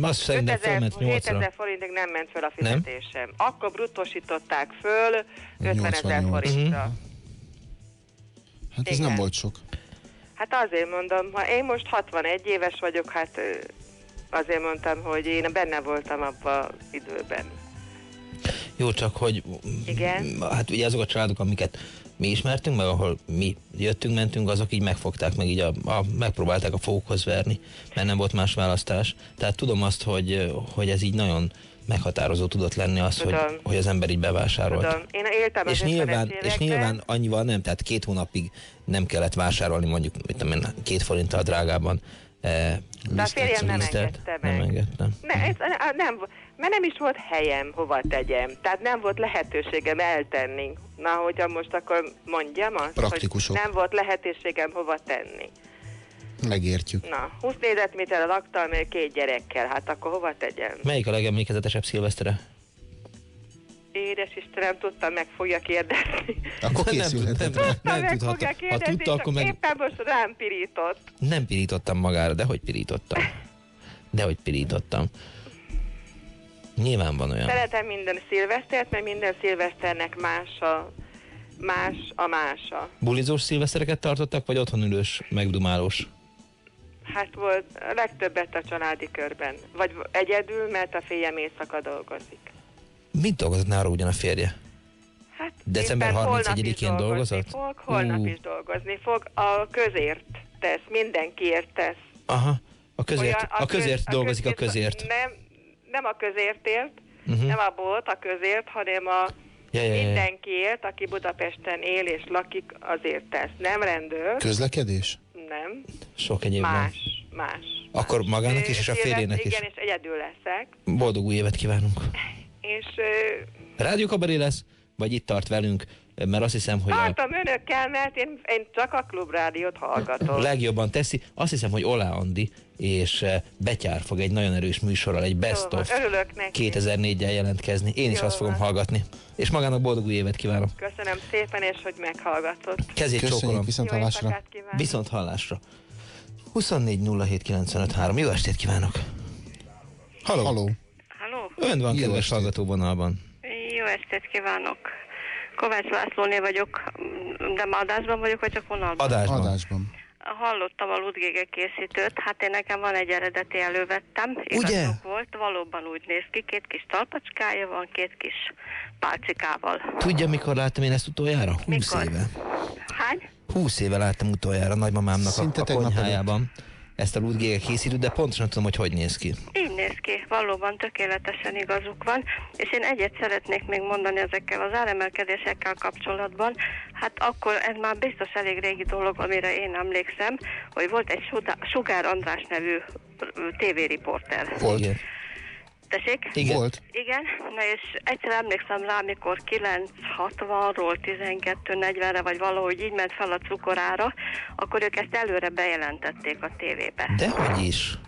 Azt szerintem 5000 fölment 8-ra. 7000 forintig nem ment fel a fizetésem. Akkor bruttosították föl 50 ezer 88. forintra. Mhm. Hát ez Igen. nem volt sok. Hát azért mondom, ha én most 61 éves vagyok, hát azért mondtam, hogy én benne voltam abban az időben. Jó, csak hogy Igen. hát ugye azok a családok, amiket mi ismertünk, meg ahol mi jöttünk, mentünk, azok így megfogták, meg így a, a, megpróbálták a fogukhoz verni, mert nem volt más választás. Tehát tudom azt, hogy, hogy ez így nagyon meghatározó tudott lenni az, hogy, Tudom. hogy az ember így bevásárolt. Tudom, én éltem És az 50-es nyilván, és nyilván annyival nem, tehát két hónapig nem kellett vásárolni mondjuk mit tudom én, két forinttal drágában. Eh, De a férjem nem engedte meg. Nem engedtem. Ne, ez, nem, mert nem is volt helyem, hova tegyem. Tehát nem volt lehetőségem eltenni. Na, hogyha most akkor mondjam azt, Praktikusok. hogy nem volt lehetőségem hova tenni. Megértjük. Na, 20 négyzetméterre laktam még két gyerekkel, hát akkor hova tegyem? Melyik a legemlékezetesebb szilvesztere? Édes Istenem, tudtam, meg fogja kérdezni. Akkor Nem készülhetett tudtam. rá. Nem meg tudhatta. fogja Ha tudta, akkor meg éppen most rám pirított. nem pirítottam magára, de hogy pirítottam. De hogy pirítottam. Nyilván van olyan. Szeretem minden szilvesztert, mert minden szilveszternek más a, más a mása. Bulizós szilvesztereket tartottak, vagy otthonülős, megdumálós? Hát volt a legtöbbet a családi körben. Vagy egyedül, mert a férjem éjszaka dolgozik. Mit dolgozott nála ugyan a férje? Hát December éppen holnap is 31-én dolgozni dolgozott? Fog, holnap Ú. is dolgozni fog. A közért tesz, mindenkiért tesz. Aha, a közért, Olyan- a közért köz- dolgozik a köz- közért. Nem, nem a közértért, Mhm. nem a bolt a közért, hanem a Ja, ja, ja. mindenkiért, aki Budapesten él és lakik, azért tesz. Nem rendőr, Közlekedés? nem, Sok egyéb van. más, más. Akkor magának is, és a férjének is. Igen, és egyedül leszek. Boldog új évet kívánunk. És ö, Rádiókabaré lesz, vagy itt tart velünk, mert azt hiszem, hogy a tartom önökkel, mert én, én csak a klubrádiót hallgatom. legjobban teszi. Azt hiszem, hogy Olá Andi és eh, Betyár fog egy nagyon erős műsorral, egy best Jó, of örülök neki. 2004-el jelentkezni. Én is Jó azt fogom van. hallgatni. És magának boldog új évet kívánok. Köszönöm szépen, és hogy meghallgatott. Kezét Köszönjük, csókolom. viszont Jó hallásra. Viszont hallásra. 24 07 95 3. Jó estét kívánok! Halló! Halló. Halló? Ön van, Jó kedves estét. hallgató vonalban. Jó estét kívánok! Kovács Lászlóné vagyok, de ma adásban vagyok, vagy csak vonalban? Adásban. Adásban. Hallottam a Ludgége készítőt, hát én nekem van egy eredeti elővettem, Ugye? volt, valóban úgy néz ki, két kis talpacskája van, két kis pálcikával. Tudja, mikor láttam én ezt utoljára? 20 Mikor? éve. Hány? 20 éve láttam utoljára nagymamámnak Szinte a, a konyhájában ezt a Ludgége készítőt, de pontosan tudom, hogy hogy néz ki. Így néz ki, valóban tökéletesen igazuk van, és én egyet szeretnék még mondani ezekkel az áremelkedésekkel kapcsolatban. Hát akkor ez már biztos elég régi dolog, amire én emlékszem, hogy volt egy Sugár András nevű tévériporter. Volt. Igen. Tessék? Igen. Volt. Igen, na és egyszer emlékszem rá, amikor 960-ról 1240-re, vagy valahogy így ment fel a cukorára, akkor ők ezt előre bejelentették a tévébe. Dehogy is.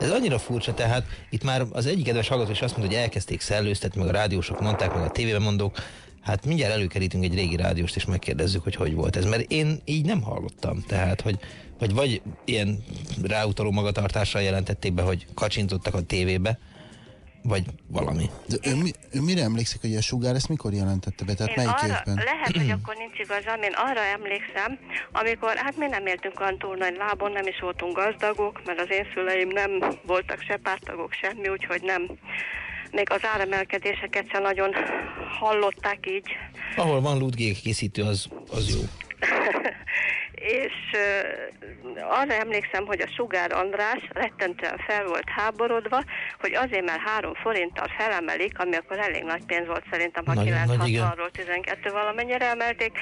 Ez annyira furcsa, tehát itt már az egyik kedves hallgató is azt mondta, hogy elkezdték szellőztetni, meg a rádiósok mondták, meg a tévében mondók, hát mindjárt előkerítünk egy régi rádióst, és megkérdezzük, hogy hogy volt ez. Mert én így nem hallottam. Tehát, hogy, hogy vagy ilyen ráutaló magatartással jelentették be, hogy kacsintottak a tévébe, vagy valami. De ő, mi, ő mire emlékszik, hogy a sugár ezt mikor jelentette be? Tehát Én melyik arra, évben? lehet, hogy akkor nincs igazam, én arra emlékszem, amikor, hát mi nem éltünk olyan túl nagy lábon, nem is voltunk gazdagok, mert az én szüleim nem voltak se pártagok, semmi, úgyhogy nem, még az áremelkedéseket sem nagyon hallották így, Ahol van Ludgék készítő, az, az jó. és uh, arra emlékszem, hogy a Sugár András rettentően fel volt háborodva, hogy azért, mert három forinttal felemelik, ami akkor elég nagy pénz volt szerintem, ha Nagyon nagy, igen. 960-ról 12 valamennyire emelték,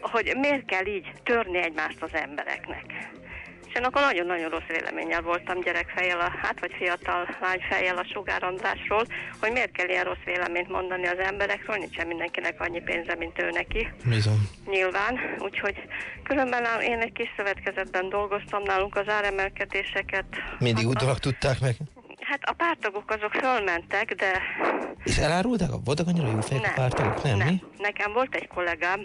hogy miért kell így törni egymást az embereknek. Én akkor nagyon-nagyon rossz véleménnyel voltam gyerekfejjel, a, hát vagy fiatal lányfejjel a Sugár Andrásról, hogy miért kell ilyen rossz véleményt mondani az emberekről, nincsen mindenkinek annyi pénze, mint ő neki Bizony. nyilván, úgyhogy különben én egy kis szövetkezetben dolgoztam nálunk az áremelkedéseket. Mindig utólag tudták meg. Hát a pártagok azok fölmentek, de És elárulták? Voltak annyira jó fejek a pártagok? Nem, nem. mi? Nekem volt egy kollégám,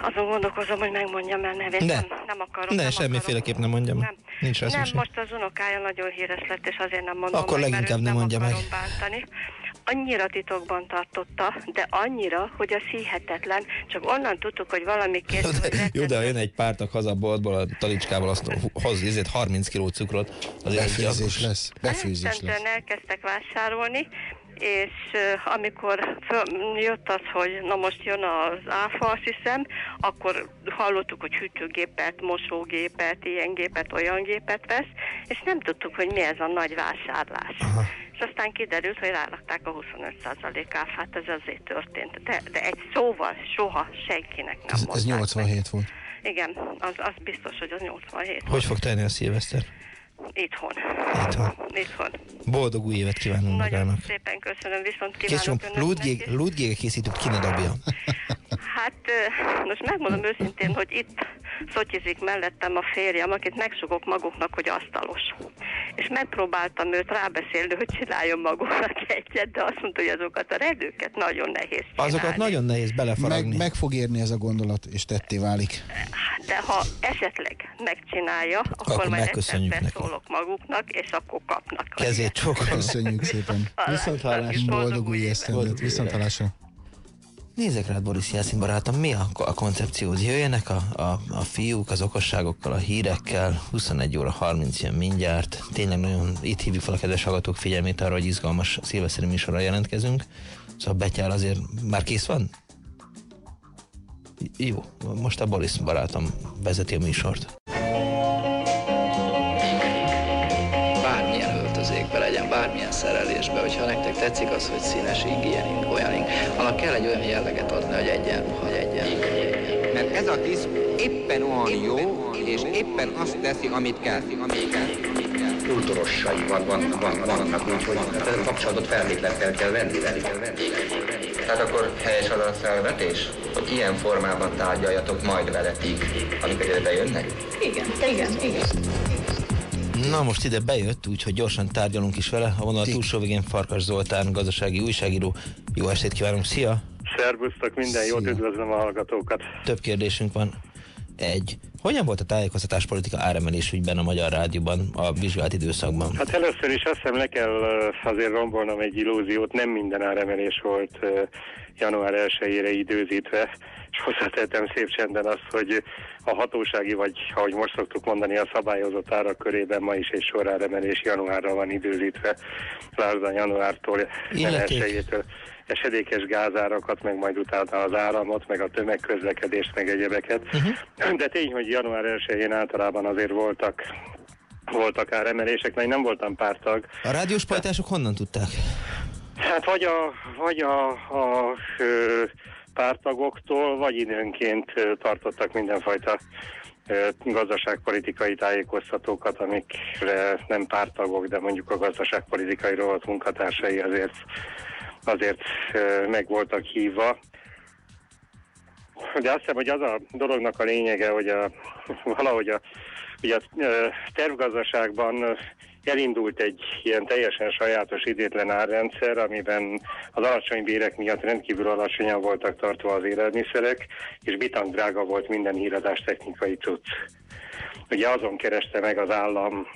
azon gondolkozom, hogy megmondjam el nevét, De. nem, nem akarom. De nem semmiféleképp nem mondjam. Nem. Nincs rá Nem, most az unokája nagyon híres lett, és azért nem mondom Akkor meg, leginkább nem mondja meg. akarom bántani. Annyira titokban tartotta, de annyira, hogy az hihetetlen. Csak onnan tudtuk, hogy valami készül, hogy Jó, de jön egy pártag haza a boltból, a talicskával, azt hoz ezért 30 kg cukrot. Azért Befőzés lesz. Befőzés lesz. Elkezdtek vásárolni, és amikor jött az, hogy na most jön az áfa, azt hiszem, akkor hallottuk, hogy hűtőgépet, mosógépet, ilyen gépet, olyan gépet vesz, és nem tudtuk, hogy mi ez a nagy vásárlás. Aha. És aztán kiderült, hogy rárakták a 25% áfát, ez azért történt. De, de egy szóval soha senkinek nem Ez, ez mondták. 87 volt. Igen, az, az biztos, hogy az 87. Hogy fog tenni a szilveszter? Itthon. Itthon. Itthon. Boldog új évet kívánunk Nagyon magának. szépen köszönöm, viszont kívánok önöknek Ludgége, készítőt ki ne dobja. Hát most megmondom őszintén, hogy itt szotyizik mellettem a férjem, akit megsugok maguknak, hogy asztalos. És megpróbáltam őt rábeszélni, hogy csináljon maguknak egyet, de azt mondta, hogy azokat a redőket nagyon nehéz csinálni. Azokat nagyon nehéz belefaragni. Meg, meg fog érni ez a gondolat, és tetté válik. De ha esetleg megcsinálja, akkor, Akkor majd megköszönjük egyszer neki. szólok maguknak, és akkor kapnak. Kezét csókolom. Köszönjük szépen. Viszont hallásra. Boldog új esztendet. Viszont hallásra. Nézzek rád, Boris Jelszín barátom, mi a, a koncepciód? Jöjjenek a, a, a fiúk az okosságokkal, a hírekkel, 21 óra 30 jön mindjárt. Tényleg nagyon itt hívjuk fel a kedves hallgatók figyelmét arra, hogy izgalmas szilveszteri műsorra jelentkezünk. Szóval Betyár azért már kész van? Jó, most a Boris barátom vezeti a műsort. Bármilyen szerelésbe, hogyha nektek tetszik az, hogy színes ing, ilyen ing, olyan ing, annak kell egy olyan jelleget adni, hogy egyenruha, hogy egyenruha. Mert ez a tiszt éppen olyan jó, és éppen azt teszi, amit kell, amit kell. Kultúrossai van, van, van, vannak, úgyhogy hát a kapcsolatot feltétlenül kell venni velük. Tehát akkor helyes az a felvetés, hogy ilyen formában tárgyaljatok majd veletik, amikor ide bejönnek? Igen, igen, igen. Na most ide bejött, úgyhogy gyorsan tárgyalunk is vele. A vonal túlsó végén Farkas Zoltán, gazdasági újságíró. Jó estét kívánunk, szia! Szervusztok, minden jót, üdvözlöm a hallgatókat. Több kérdésünk van. Egy. Hogyan volt a tájékoztatás politika áremelés ügyben a Magyar Rádióban a vizsgált időszakban? Hát először is azt hiszem le kell azért rombolnom egy illúziót, nem minden áremelés volt január 1-ére időzítve, és hozzátettem szép csenden azt, hogy a hatósági, vagy ahogy most szoktuk mondani, a szabályozott árak körében ma is egy sor áremelés januárra van időzítve, a januártól, nem Illeték. 1 esedékes gázárakat, meg majd utána az áramot, meg a tömegközlekedést, meg egyebeket. Uh-huh. De tény, hogy január 1-én általában azért voltak voltak áremelések, mert én nem voltam pártag. A rádiós pajtások honnan tudták? Hát vagy a, vagy a, a ö, pártagoktól, vagy időnként tartottak mindenfajta gazdaságpolitikai tájékoztatókat, amikre nem pártagok, de mondjuk a gazdaságpolitikai rovat munkatársai azért, azért meg voltak hívva. de azt hiszem, hogy az a dolognak a lényege, hogy a, valahogy a, ugye a tervgazdaságban elindult egy ilyen teljesen sajátos idétlen árrendszer, amiben az alacsony bérek miatt rendkívül alacsonyan voltak tartva az élelmiszerek, és bitang drága volt minden híradás technikai cucc. Ugye azon kereste meg az állam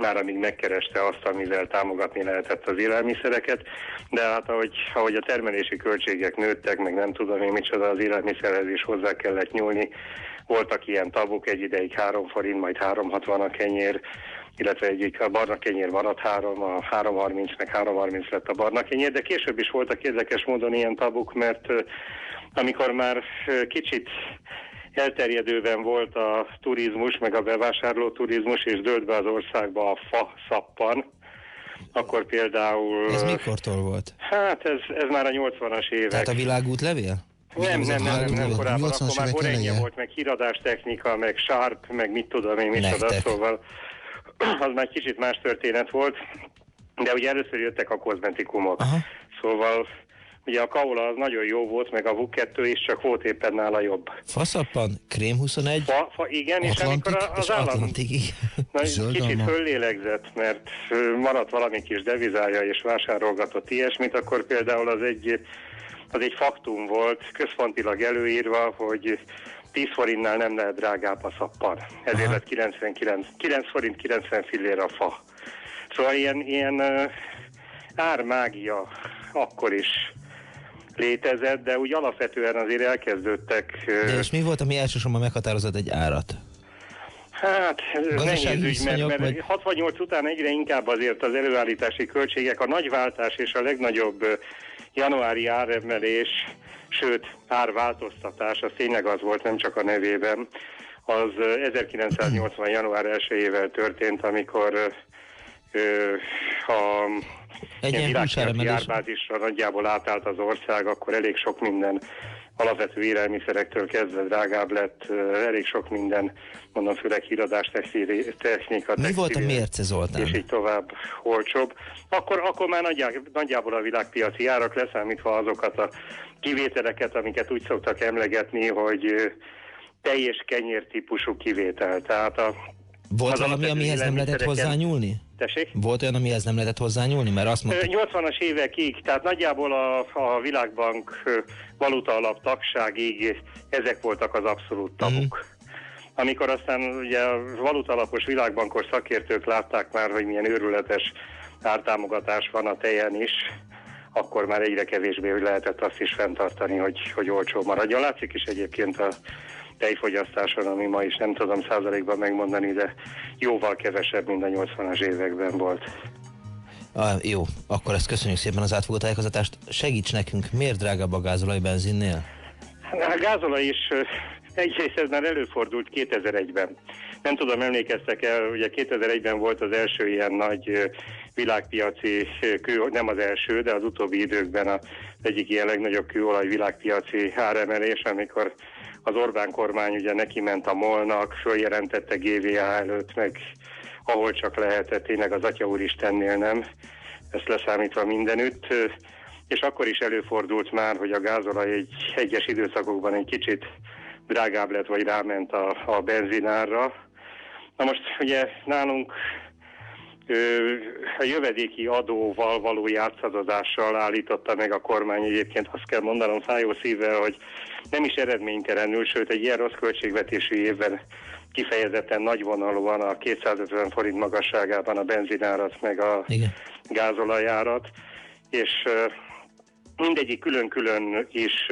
már amíg megkereste azt, amivel támogatni lehetett az élelmiszereket, de hát ahogy, ahogy a termelési költségek nőttek, meg nem tudom én micsoda az élelmiszerhez is hozzá kellett nyúlni, voltak ilyen tabuk, egy ideig 3 forint, majd 360 a kenyér, illetve egyik a barna kenyér maradt 3, a 330 meg 330 lett a barna kenyér, de később is voltak érdekes módon ilyen tabuk, mert amikor már kicsit elterjedőben volt a turizmus, meg a bevásárló turizmus, és dőlt be az országba a fa szappan, akkor például... Ez mikortól volt? Hát ez, ez már a 80-as évek. Tehát a világút levél? Nem, nem, nem, nem, nem korábban, 80-as akkor már eleje. volt, meg híradástechnika, meg Sharp, meg mit tudom én, micsoda, Nektek. szóval az már kicsit más történet volt, de ugye először jöttek a kozmetikumok, Aha. szóval ugye a Kaola az nagyon jó volt, meg a VUK2 is, csak volt éppen nála jobb. Faszappan, Krém 21, Fa, fa, igen, és Atlantik amikor a- és az állam Atlantik. Na, kicsit föllélegzett, mert maradt valami kis devizája, és vásárolgatott ilyesmit, akkor például az egy, az egy faktum volt, központilag előírva, hogy 10 forintnál nem lehet drágább a szappan. Ezért lett 99, 9 forint 90 fillér a fa. Szóval ilyen, ilyen ármágia akkor is létezett, de úgy alapvetően azért elkezdődtek De és mi volt, ami elsősorban meghatározott egy árat? Hát, nehéz ügy, mert, mert vagy- 68 után egyre inkább azért az előállítási költségek, a nagy váltás és a legnagyobb januári áremelés, sőt, árváltoztatás, az tényleg az volt, nem csak a nevében, az ö, 1980. január 1-ével történt, amikor ö, ö, a Egy ilyen húsáremelés. árbázisra nagyjából átállt az ország, akkor elég sok minden alapvető élelmiszerektől kezdve drágább lett, elég sok minden, mondom főleg híradás, technika, Mi volt a mérce, Zoltán? és így tovább olcsóbb. Akkor, akkor már nagyjá, nagyjából a világpiaci árak leszámítva azokat a kivételeket, amiket úgy szoktak emlegetni, hogy teljes kenyér típusú kivétel. Tehát a, Volt valami, amihez nem lehetett hozzányúlni? Tessék? Volt olyan, amihez nem lehetett hozzányúlni? Mert azt mondta, 80-as évekig, tehát nagyjából a, a Világbank valuta alap tagságig ezek voltak az abszolút tabuk. Amikor aztán ugye a valuta alapos világbankos szakértők látták már, hogy milyen őrületes ártámogatás van a tejen is, akkor már egyre kevésbé hogy lehetett azt is fenntartani, hogy, hogy olcsó maradjon. Látszik is egyébként a tejfogyasztáson, ami ma is nem tudom százalékban megmondani, de jóval kevesebb, mint a 80-as években volt. ah, jó, akkor ezt köszönjük szépen az átfogó tájékoztatást. Segíts nekünk, miért drágább a gázolaj benzinnél? A gázolaj is egyrészt ez már előfordult 2001-ben. Nem tudom, emlékeztek el, ugye 2001-ben volt az első ilyen nagy világpiaci kő, nem az első, de az utóbbi időkben az egyik ilyen legnagyobb kőolaj világpiaci áremelés, amikor az Orbán kormány ugye neki ment a molnak, följelentette GVA előtt, meg ahol csak lehetett, tényleg az Atya Úristennél nem, ezt leszámítva mindenütt. És akkor is előfordult már, hogy a gázolaj egy egyes időszakokban egy kicsit drágább lett, vagy ráment a, a benzinárra. Na most ugye nálunk a jövedéki adóval való játszadozással állította meg a kormány egyébként azt kell mondanom fájó szívvel, hogy nem is eredménytelenül, sőt egy ilyen rossz költségvetési évben kifejezetten nagyvonalúan a 250 forint magasságában a benzinárat meg a Igen. gázolajárat, és mindegyik külön-külön is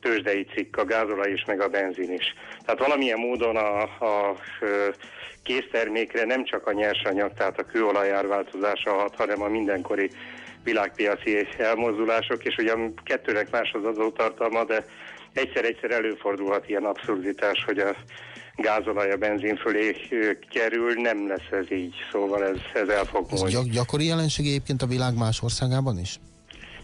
tőzsdei cikk, a gázolaj is, meg a benzin is. Tehát valamilyen módon a, a ö, késztermékre nem csak a nyersanyag, tehát a kőolaj árváltozása hat, hanem a mindenkori világpiaci elmozdulások, és ugye a kettőnek más az adótartalma, de egyszer-egyszer előfordulhat ilyen abszurditás, hogy a gázolaj a benzin fölé kerül, nem lesz ez így, szóval ez, ez el fog Ez gyak- gyakori jelenség egyébként a világ más országában is?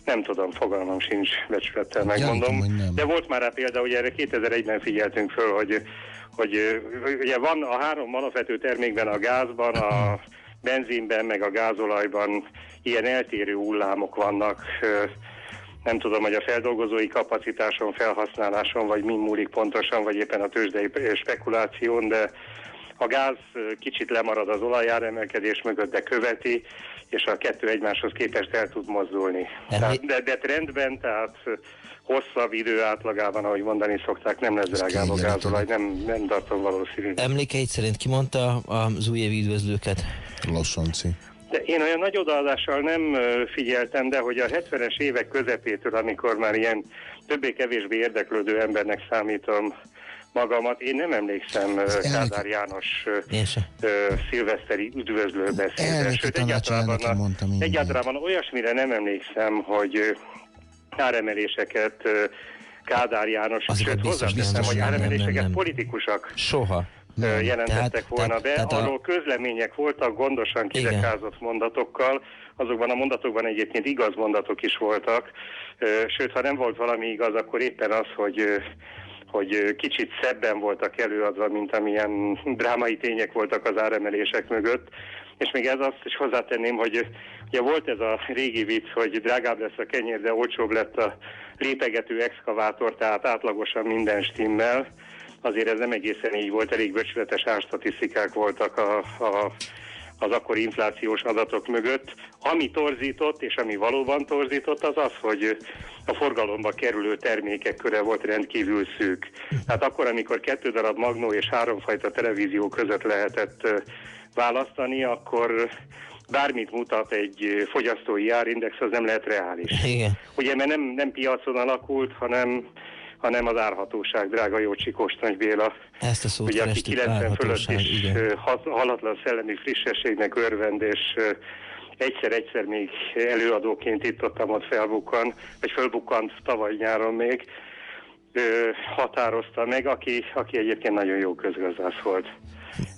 Nem tudom, fogalmam sincs, becsülettel Gyanítom, megmondom. nem. De volt már rá példa, hogy erre 2001-ben figyeltünk föl, hogy, hogy ugye van a három alapvető termékben, a gázban, a benzinben, meg a gázolajban ilyen eltérő hullámok vannak. Nem tudom, hogy a feldolgozói kapacitáson, felhasználáson, vagy mi múlik pontosan, vagy éppen a tőzsdei spekuláción, de a gáz kicsit lemarad az olajáremelkedés mögött, de követi, és a kettő egymáshoz képest el tud mozdulni. Tehát, de, de trendben, tehát hosszabb idő átlagában, ahogy mondani szokták, nem lesz drágább a gázolaj, nem, nem tartom valószínű. Emlékeit szerint kimondta az újévi üdvözlőket? Lossonci. De én olyan nagy odaadással nem figyeltem, de hogy a 70-es évek közepétől, amikor már ilyen többé-kevésbé érdeklődő embernek számítom magamat, én nem emlékszem Kádár János ö, szilveszteri üdvözlő beszédre. Sőt, egyáltalán, mindjárt. egyáltalán olyasmire nem emlékszem, hogy ö, áremeléseket Kádár János, Azokat sőt hozzáteszem, hogy nem, nem, nem, áremeléseket nem. politikusok Soha. ö, jelentettek Tehát- volna tehát- be, tehát a- arról közlemények voltak gondosan kidekázott mondatokkal, azokban a mondatokban egyébként igaz mondatok is voltak, sőt, ha nem volt valami igaz, akkor éppen az, hogy hogy kicsit szebben voltak előadva, mint amilyen drámai tények voltak az áremelések mögött. És még ez azt is hozzátenném, hogy ugye volt ez a régi vicc, hogy drágább lesz a kenyér, de olcsóbb lett a lépegető exkavátor, tehát átlagosan minden stimmel. Azért ez nem egészen így volt, elég becsületes árstatisztikák voltak a, a, az akkori inflációs adatok mögött. Ami torzított, és ami valóban torzított, az az, hogy a forgalomba kerülő termékek köre volt rendkívül szűk. Tehát akkor, amikor kettő darab magnó és háromfajta televízió között lehetett választani, akkor bármit mutat egy fogyasztói árindex, az nem lehet reális. Igen. Ugye, mert nem, nem piacon alakult, hanem hanem az árhatóság, drága Jócsi Kostoncs Béla. Ezt a szót Ugye, aki kerestük, 90 fölött is igen. halatlan szellemi frissességnek örvend, és egyszer-egyszer még előadóként itt ott ott felbukkan, vagy fölbukkant tavaly nyáron még, határozta meg, aki, aki egyébként nagyon jó közgazdász volt.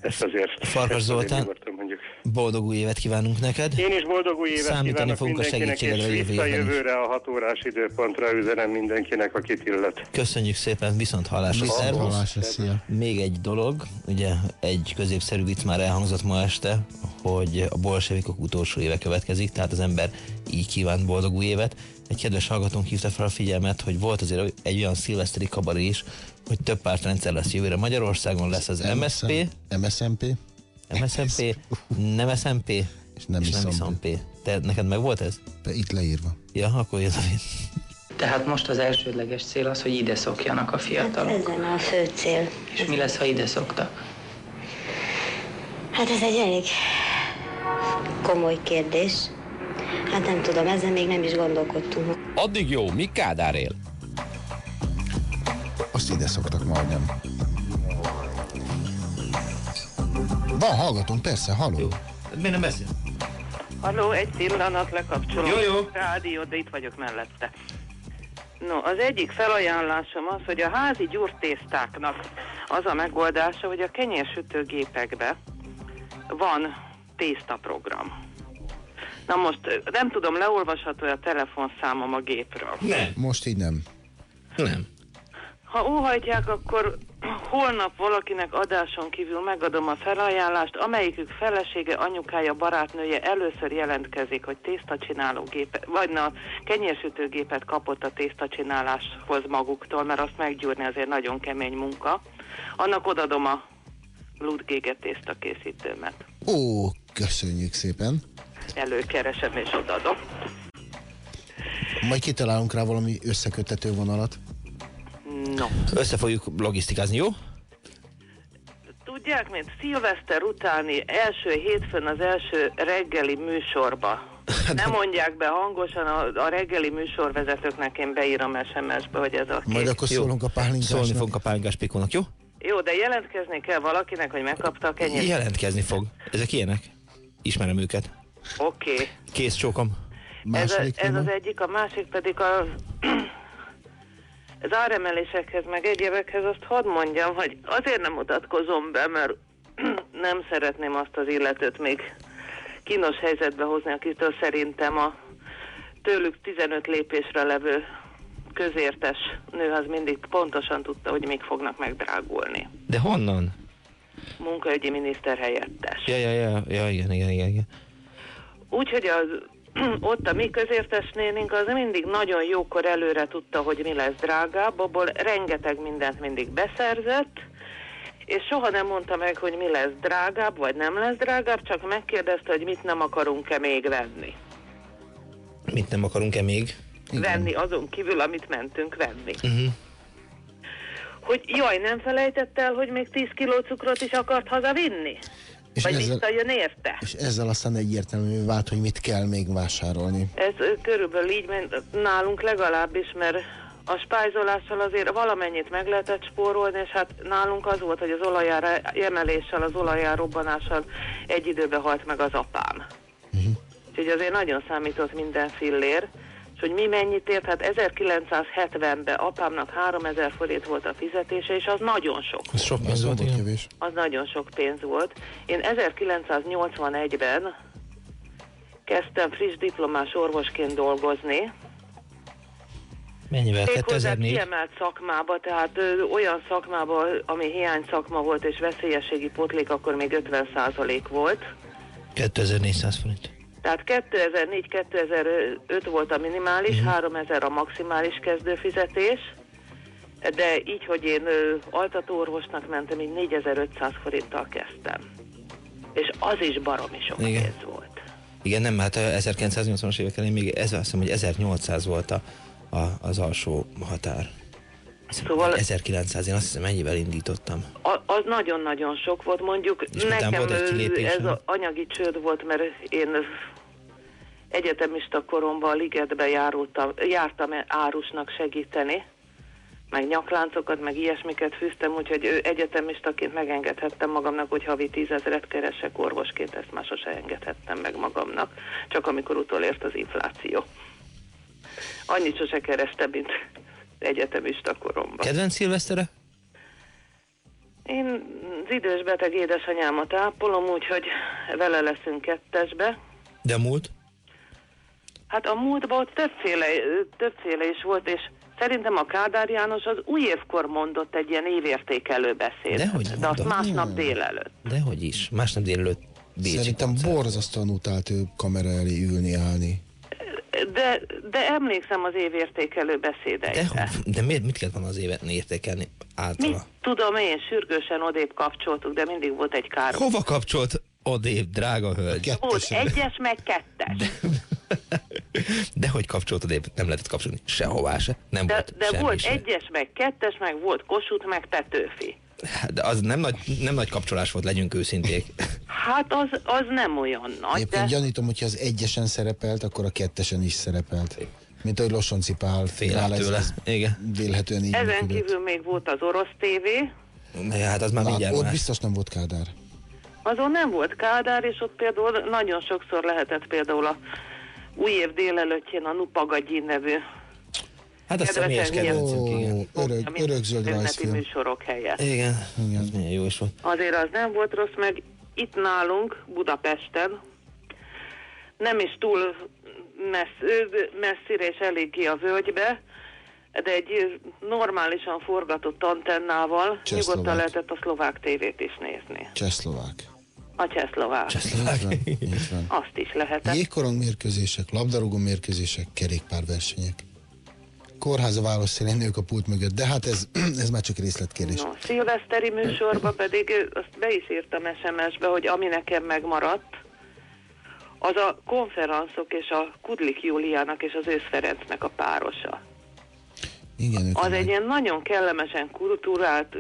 Ezt azért, Farkas ezt azért Zoltán. nyugodtan mondjuk. Boldog új évet kívánunk neked. Én is boldog új évet Számítani kívánok fogunk a mindenkinek, és is. jövőre a hat órás időpontra üzenem mindenkinek, akit illet. Köszönjük szépen, viszont hallásra. Viszont hallásra, szia. Még egy dolog, ugye egy középszerű vicc már elhangzott ma este, hogy a bolsevikok utolsó éve következik, tehát az ember így kíván boldog új évet. Egy kedves hallgatónk hívta fel a figyelmet, hogy volt azért egy olyan szilveszteri kabaré is, hogy több pártrendszer lesz jövőre. Magyarországon lesz az MSP, MSZMP, MSZMP, nem SMP, és nem és nem viszont. viszont P. Te, neked meg volt ez? Itt leírva. Ja, akkor jön a vicc. Tehát most az elsődleges cél az, hogy ide szokjanak a fiatalok. Ez lenne a fő cél. És mi lesz, ha ide szoktak? Hát ez egy elég komoly kérdés. Hát nem tudom, ezzel még nem is gondolkodtunk. Addig jó, mi Kádár él? Azt ide szoktak majdnem. Van hallgatunk, persze, haló. Miért nem beszél? Halló, egy pillanat, lekapcsolom. Jó, jó. a Rádió, de itt vagyok mellette. No, az egyik felajánlásom az, hogy a házi gyurtésztáknak az a megoldása, hogy a kenyérsütőgépekbe van tésztaprogram. Na most nem tudom, leolvasható a telefonszámom a gépről. Nem. Most így nem. Nem. Ha óhajtják, akkor holnap valakinek adáson kívül megadom a felajánlást, amelyikük felesége, anyukája, barátnője először jelentkezik, hogy tésztacsináló gépe, vagy na, kenyérsütőgépet kapott a tésztacsináláshoz maguktól, mert azt meggyúrni azért nagyon kemény munka. Annak odadom a Ludgéget tésztakészítőmet. Ó, köszönjük szépen. Előkeresem és odadom. Majd kitalálunk rá valami összekötető vonalat. No. Össze fogjuk logisztikázni, jó? Tudják, mint szilveszter utáni első hétfőn az első reggeli műsorba. Nem mondják be hangosan, a, a reggeli műsorvezetőknek én beírom SMS-be, hogy ez a Majd kép. akkor szólunk a pálinkásnak. Szólni fogunk a pálinkás pikónak, jó? Jó, de jelentkezni kell valakinek, hogy megkapta a kenyeret. Jelentkezni fog. Ezek ilyenek. Ismerem őket. Oké. Okay. Kész csókom. Ez, a, ez az egyik, a másik pedig a az áremelésekhez, meg egyébekhez azt hadd mondjam, hogy azért nem mutatkozom be, mert nem szeretném azt az illetőt még kínos helyzetbe hozni, akitől szerintem a tőlük 15 lépésre levő közértes nő az mindig pontosan tudta, hogy mik fognak megdrágulni. De honnan? Munkaügyi miniszter helyettes. Ja, ja, ja, ja igen, igen, igen, igen. Úgyhogy az ott a mi közértesnénink az mindig nagyon jókor előre tudta, hogy mi lesz drágább, abból rengeteg mindent mindig beszerzett, és soha nem mondta meg, hogy mi lesz drágább, vagy nem lesz drágább, csak megkérdezte, hogy mit nem akarunk-e még venni. Mit nem akarunk-e még? Venni azon kívül, amit mentünk venni. Uh-huh. Hogy jaj, nem felejtett el, hogy még 10 kiló cukrot is akart hazavinni? És vagy ezzel- visszajön érte? És ezzel aztán egyértelmű vált, hogy mit kell még vásárolni. Ez körülbelül így ment nálunk legalábbis, mert a spájzolással azért valamennyit meg lehetett spórolni, és hát nálunk az volt, hogy az olajár emeléssel, az olajár robbanással egy időben halt meg az apám. Úgyhogy azért nagyon számított minden fillér, hogy mi mennyit ért, hát 1970-ben apámnak 3000 forint volt a fizetése, és az nagyon sok. Ez sok Az pénz volt, igen. kevés. Az nagyon sok pénz volt. Én 1981-ben kezdtem friss diplomás orvosként dolgozni, Mennyivel? Méghozzá 2004? kiemelt szakmába, tehát ö, olyan szakmába, ami hiány szakma volt, és veszélyességi potlék, akkor még 50% volt. 2400 forint. Tehát 2004-2005 volt a minimális, Mhm. 3000 a maximális kezdőfizetés, de így, hogy én altatóorvosnak mentem, így 4500 forinttal kezdtem. És az is baromi sok Igen. pénz volt. Igen, nem, hát a 1980-as évek elején még ez, azt hiszem, hogy 1800 volt a, a, az alsó határ. Szóval 1900, én azt hiszem ennyivel indítottam. A- az nagyon-nagyon sok volt, mondjuk És nekem volt egy kilépés, ez nem? anyagi csőd volt, mert én egyetemista koromban a ligetbe járultam, jártam árusnak segíteni, meg nyakláncokat, meg ilyesmiket fűztem, úgyhogy ö, egyetemistaként megengedhettem magamnak, hogy havi tízezeret keresek orvosként, ezt már sose engedhettem meg magamnak, csak amikor utolért az infláció. Annyit sose kerestem, mint egyetemista koromban. Kedvenc szilvesztere? Én az idős beteg édesanyámat ápolom, úgyhogy vele leszünk kettesbe. De múlt? Hát a múltban ott többféle, többféle is volt, és szerintem a Kádár János az új évkor mondott egy ilyen évértékelő beszéd. Dehogy de azt másnap délelőtt. Dehogy is. Másnap délelőtt Bécsi Szerintem koncert. borzasztóan utált ő kamera elé ülni, állni. De, de emlékszem az évértékelő beszédeire. De, de miért, mit kellett volna az évet értékelni Mit általa? tudom én, sürgősen odébb kapcsoltuk, de mindig volt egy káros. Hova kapcsolt odébb, drága hölgy? Volt egyes, meg kettes. De hogy kapcsolt odébb? Nem lehetett kapcsolni sehová se. Nem De, volt de semmi volt se. egyes, meg kettes, meg volt Kossuth, meg Petőfi. Hát, De az nem nagy, nem nagy kapcsolás volt, legyünk őszinték. Hát az, az nem olyan nagy, Egyébként de gyanítom, hogyha az egyesen szerepelt, akkor a kettesen is szerepelt. Mint ahogy Losonci Pál tőle. ez Igen. Vélhetően így ezen működött. kívül még volt az orosz tévé, Hát az már Na, mindjárt ott más. biztos nem volt Kádár. Azon nem volt Kádár, és ott például nagyon sokszor lehetett például a új év délelőttjén a Nupagadyi nevű Hát a személyes kedvencünk, igen. Örök, örökzöld ünnepi rajzfilm. műsorok helye. Igen, az milyen jó is volt. Azért az nem volt rossz, meg itt nálunk, Budapesten, nem is túl messz, messzire és eléggé a völgybe, de egy normálisan forgatott antennával Csehszlovák. nyugodtan lehetett a szlovák tévét is nézni. Csehszlovák. A csehszlovák. Van. Azt is lehetett. Jégkorong mérkőzések, labdarúgó mérkőzések, kerékpárversenyek. Kórháza válaszszélén nők a pult mögött, de hát ez, ez már csak részletkérdés. No, szilveszteri műsorban pedig azt be is írtam SMS-be, hogy ami nekem megmaradt, az a konferenszok és a Kudlik Júliának és az Ősz Ferencnek a párosa. Igen, ők Az egy ilyen nagyon kellemesen kultúrált,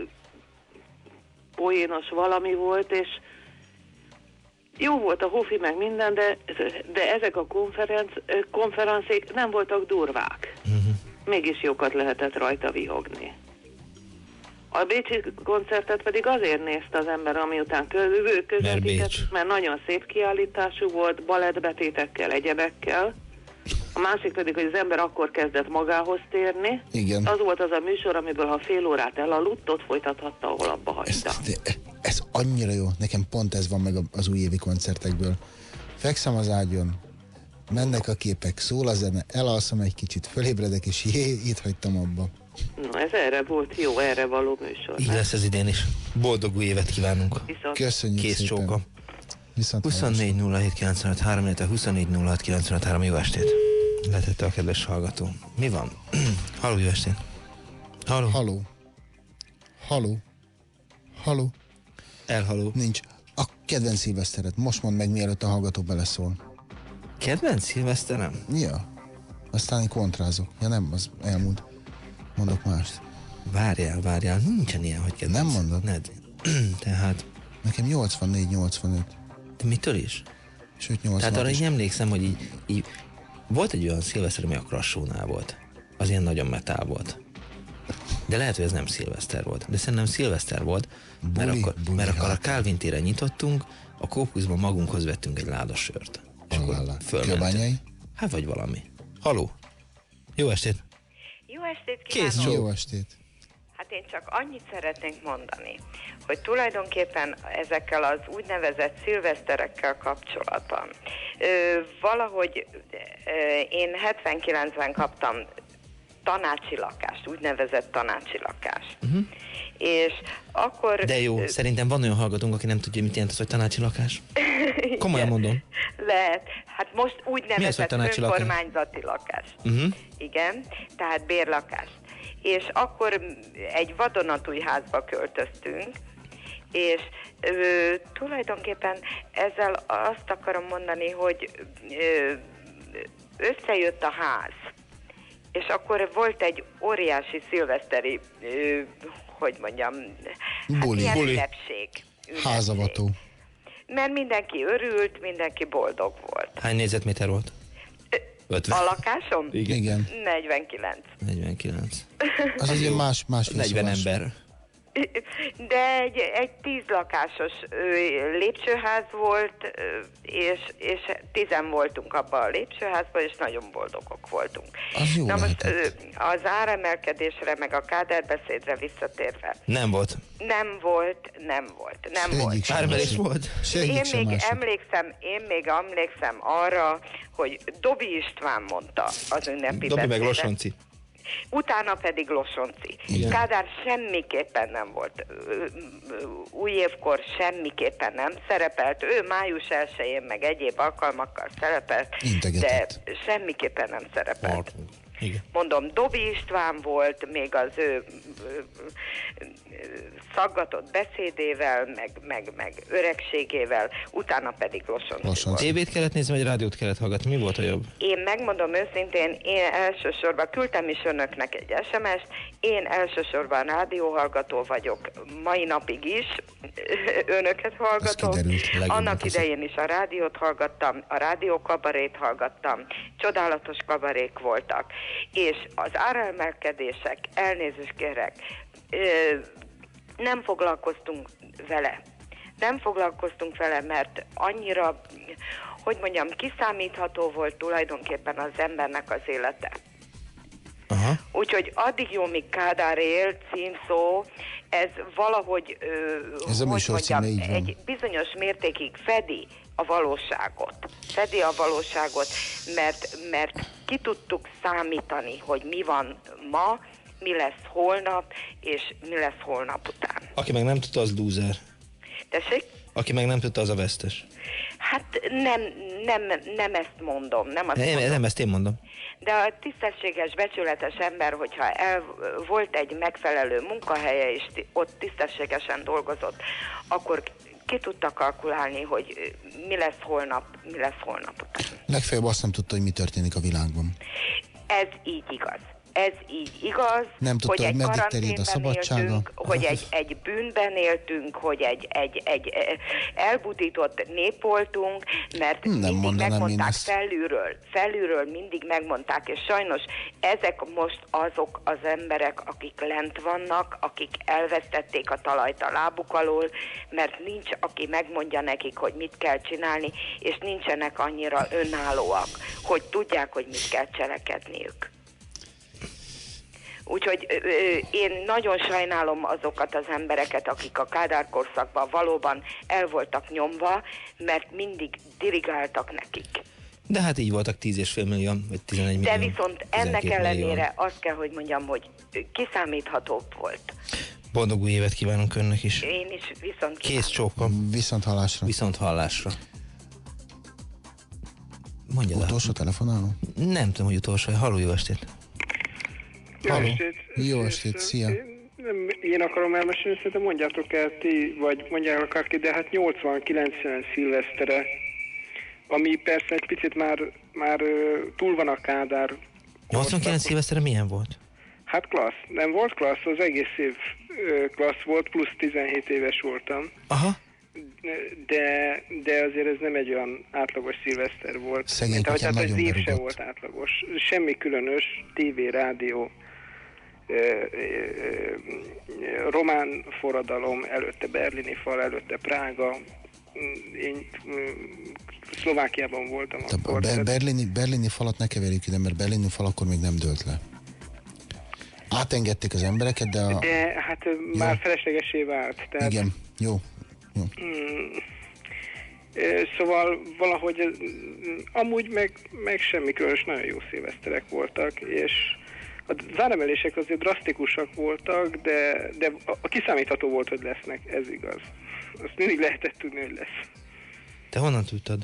poénos valami volt, és jó volt a hofi meg minden, de, de ezek a konferenc, konferencék nem voltak durvák. Mégis jókat lehetett rajta vihogni. A Bécsi koncertet pedig azért nézte az ember, ami után kö- közvetítettük, mert nagyon szép kiállítású volt, balettbetétekkel, egyebekkel. A másik pedig, hogy az ember akkor kezdett magához térni. Igen. Az volt az a műsor, amiből ha fél órát elaludt, ott folytathatta, ahol abba hagyta. De ez annyira jó, nekem pont ez van meg az újévi koncertekből. Fekszem az ágyon, mennek a képek, szól a zene, elalszom egy kicsit, fölébredek, és jé, itt hagytam abba. No, ez erre volt jó, erre való műsor. Így lesz ez idén is. Boldog új évet kívánunk. Viszont. Köszönjük Kész szépen. csóka. Viszont 24 07 95 3, illetve 24 06 95 3, jó estét! Letette a kedves hallgató. Mi van? Halló, jó estét! Halló? Halló. Halló. Halló. Elhaló. Nincs. A kedvenc szilveszteret. Most mondd meg, mielőtt a hallgató beleszól. Kedvenc szilveszterem? Ja. Aztán én kontrázok. Ja nem, az elmúlt. Mondok mást. Várjál, várjál, nincsen ilyen, hogy kedvenc. Nem mondod? Ned. Tehát... Nekem 84-85. De mitől is? Sőt, 86 Tehát arra is. így emlékszem, hogy így, így volt egy olyan szilveszter, ami a Krassónál volt. Az ilyen nagyon metál volt. De lehet, hogy ez nem szilveszter volt. De szerintem szilveszter volt, mert Buli, akkor, buli mert akkor a hát. Calvin téren nyitottunk, a kókuszban magunkhoz vettünk egy láda sört. És akkor fölmentünk. Kőbányai? Hát vagy valami. Haló? Jó estét! Jó estét Kész kívánok! csók. Jó estét. Én csak annyit szeretnék mondani, hogy tulajdonképpen ezekkel az úgynevezett szilveszterekkel kapcsolatban ö, valahogy ö, én 79-ben kaptam tanácsi lakást, úgynevezett tanácsi lakást. Uh-huh. És akkor... De jó, szerintem van olyan hallgatónk, aki nem tudja, mit jelent az, hogy tanácsi lakás. Komolyan mondom. Lehet. Hát most Mi az, úgynevezett tanácsi lakás? önkormányzati lakás. Uh-huh. Igen, tehát bérlakás. És akkor egy vadonatúj házba költöztünk, és ö, tulajdonképpen ezzel azt akarom mondani, hogy ö, összejött a ház, és akkor volt egy óriási szilveszteri, ö, hogy mondjam, Buli. hát ilyen Buli. ünnepség. Házavató. Mert mindenki örült, mindenki boldog volt. Hány négyzetméter volt? 50. A lakásom? Igen. Igen. 49. 49. Az egy más, más 40 ember. De egy, egy tíz lakásos lépcsőház volt, és, és tizen voltunk abban a lépcsőházban, és nagyon boldogok voltunk. Az jó Na most ö, az áremelkedésre, meg a káderbeszédre visszatérve, Nem volt. nem volt, nem volt, nem Se volt. egyik sem Árverés volt? Se egyik Én sem még másik. emlékszem, én még emlékszem arra, hogy Dobi István mondta az ünnepi Dobi meg beszédet. Losonci. Utána pedig Losonci. Igen. Kádár semmiképpen nem volt. Új évkor semmiképpen nem szerepelt. Ő május 1-én meg egyéb alkalmakkal szerepelt, de Integetett. semmiképpen nem szerepelt. Igen. Mondom, Dobi István volt, még az ő szaggatott beszédével, meg, meg, meg öregségével, utána pedig Losonci volt. Tévét kellett nézni, vagy rádiót kellett hallgatni? Mi volt a jobb? Én megmondom őszintén, én elsősorban küldtem is önöknek egy SMS-t, én elsősorban rádióhallgató vagyok, mai napig is önöket hallgatom. kiderült, Annak idején is a rádiót hallgattam, a rádió kabarét hallgattam, csodálatos kabarék voltak, és az áremelkedések, elnézést kérek, nem foglalkoztunk vele. Nem foglalkoztunk vele, mert annyira, hogy mondjam, kiszámítható volt tulajdonképpen az embernek az élete. Aha. Úgyhogy addig jó, míg Kádár él, címszó, ez valahogy, ö, Ez a hogy mondjam, egy bizonyos mértékig fedi a valóságot. Fedi a valóságot, mert, mert ki tudtuk számítani, hogy mi van ma, mi lesz holnap, és mi lesz holnap után. Aki meg nem tudta, az loser. Tessék? Aki meg nem tudta, az a vesztes. Hát nem, nem, nem ezt mondom, nem azt Nem, mondom. nem ezt én mondom. De a tisztességes, becsületes ember, hogyha el, volt egy megfelelő munkahelye, és ott tisztességesen dolgozott, akkor ki tudta kalkulálni, hogy mi lesz holnap, mi lesz holnap után. Legfeljebb azt nem tudta, hogy mi történik a világban. Ez így igaz. Ez így igaz, Nem tudta, hogy egy hogy meddig terjed a szabadsága. éltünk, hogy egy, egy bűnben éltünk, hogy egy, egy, egy eh, elbutított nép voltunk, mert Nem mindig megmondták felülről, felülről mindig megmondták, és sajnos ezek most azok az emberek, akik lent vannak, akik elvesztették a talajt a lábuk alól, mert nincs, aki megmondja nekik, hogy mit kell csinálni, és nincsenek annyira önállóak, hogy tudják, hogy mit kell cselekedniük. Úgyhogy ö, ö, én nagyon sajnálom azokat az embereket, akik a Kádár korszakban valóban el voltak nyomva, mert mindig dirigáltak nekik. De hát így voltak 10,5 millió, vagy 11 millió. De viszont ennek 12 millió. ellenére azt kell, hogy mondjam, hogy kiszámíthatóbb volt. Boldog új évet kívánunk önnek is. Én is viszont Kész csókom. Viszont hallásra. Viszont hallásra. Mondja Utolsó telefonáló? Nem tudom, hogy utolsó. Halló, jó estét. Jó Halló. estét. Jó estét, szia. Nem, én akarom elmesélni, szerintem mondjátok el ti, vagy mondják akárki, de hát 80-90 szilvesztere, ami persze egy picit már, már túl van a Kádár. 89 szilvesztere milyen volt? Hát klassz, nem volt klassz, az egész év klassz volt, plusz 17 éves voltam. Aha. De, de azért ez nem egy olyan átlagos szilveszter volt. Szegény Mint ahogy hát az nagyon év se berúgott. volt átlagos. Semmi különös, tévé, rádió, román forradalom, előtte berlini fal, előtte Prága. Mm, Én mm, Szlovákiában voltam A akkor. be- tehát- berlini, berlini falat ne keverjük ide, mert berlini fal akkor még nem dőlt le. Átengedték az embereket, de a... De hát ö, már feleslegesé vált. Tehát, Igen, jó. Mm, ö, Szóval valahogy mm, amúgy meg, meg semmi különös, nagyon jó szilveszterek voltak, és a záremelések azért drasztikusak voltak, de, de a, kiszámítható volt, hogy lesznek, ez igaz. Azt mindig lehetett tudni, hogy lesz. Te honnan tudtad?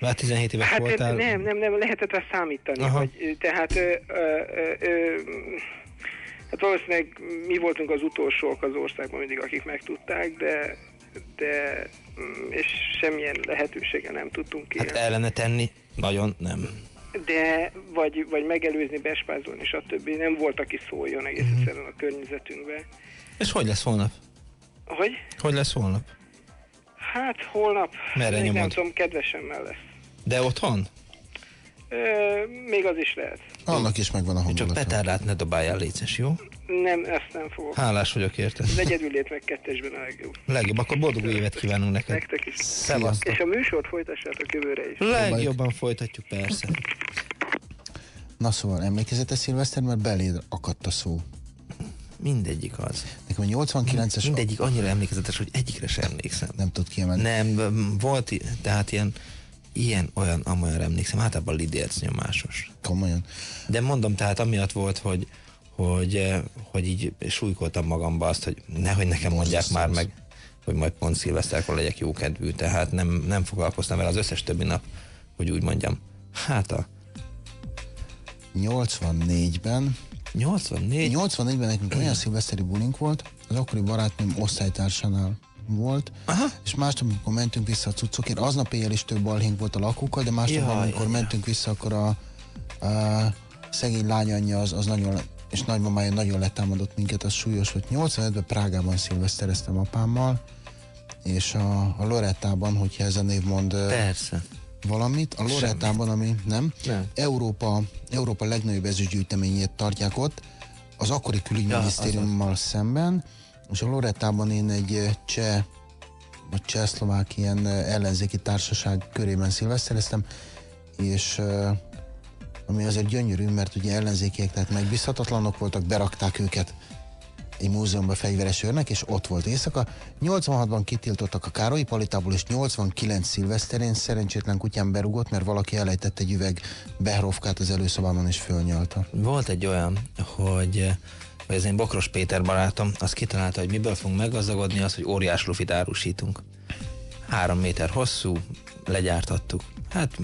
Már 17 éves Hát voltál. nem, nem, nem, lehetett rá számítani, Aha. hogy tehát ö, ö, ö, ö, hát valószínűleg mi voltunk az utolsók az országban mindig, akik megtudták, de de mm, és semmilyen lehetősége nem tudtunk ki. Hát ellene tenni? Nagyon nem. De vagy, vagy megelőzni, bespázolni, stb. Nem volt, aki szóljon egész Mhm. egyszerűen a környezetünkbe. És hogy lesz holnap? Hogy? Hogy lesz holnap? Hát holnap, Merre nem tudom, kedvesemmel lesz. De otthon? Még az is lehet. Annak is megvan a Csak hangulata. petárdát ne dobáljál, léces, jó? Nem, ezt nem fogok. Hálás vagyok érte. Az egyedülét meg kettesben a legjobb. Legjobb, akkor boldog új évet kívánunk neked. Nektek is. Szevasztok. És a műsort folytassátok jövőre is. Legjobban folytatjuk, persze. Na szóval, emlékezetes szilveszter, mert beléd akadt a szó. Mindegyik az. Nekem a 89-es... Mindegyik annyira emlékezetes, hogy egyikre sem emlékszem. Nem tud kiemelni. Nem, volt, tehát ilyen, ilyen, olyan, amolyan emlékszem, általában lidérc nyomásos. Komolyan. De mondom, tehát amiatt volt, hogy, hogy, eh, hogy így súlykoltam magamba azt, hogy nehogy nekem mondják már meg, hogy majd pont szilveszterkor legyek jókedvű, tehát nem, nem foglalkoztam vele az összes többi nap, hogy úgy mondjam. Hát a 84-ben 84? 84-ben nekünk olyan szilveszteri bulink volt, az akkori barátnőm osztálytársánál volt, Aha. és másnap, amikor mentünk vissza a cuccokért, aznap éjjel is több balhénk volt a lakókkal, de másnap, Jaj, amikor mentünk vissza, akkor a, a szegény lányanyja az, az nagyon, és nagymamája nagyon letámadott minket, az súlyos volt. 85-ben Prágában szilvesztereztem apámmal, és a, a Lorettában, hogyha ez a név mond Persze. valamit, a Lorettában, ami nem, Nem. Európa, Európa legnagyobb ezüstgyűjteményét tartják ott, az akkori külügyminisztériummal szemben, és a Lorettában én egy eh, cseh, vagy csehszlovák ilyen eh, ellenzéki társaság körében szilvesztereztem, és eh, ami azért gyönyörű, mert ugye ellenzékiek, tehát megbízhatatlanok voltak, berakták őket egy múzeumban fegyveres őrnek, és ott volt éjszaka. 86-ban kitiltottak a Károlyi Palitából, és 89 szilveszterén szerencsétlen kutyám berugott, mert valaki elejtett egy üveg behrovkát az előszobában, és fölnyalta. Volt egy olyan, hogy, hogy az én Bokros Péter barátom, az kitalálta, hogy miből fogunk meggazdagodni, az, hogy óriás lufit árusítunk. Három méter hosszú, legyártattuk. Hát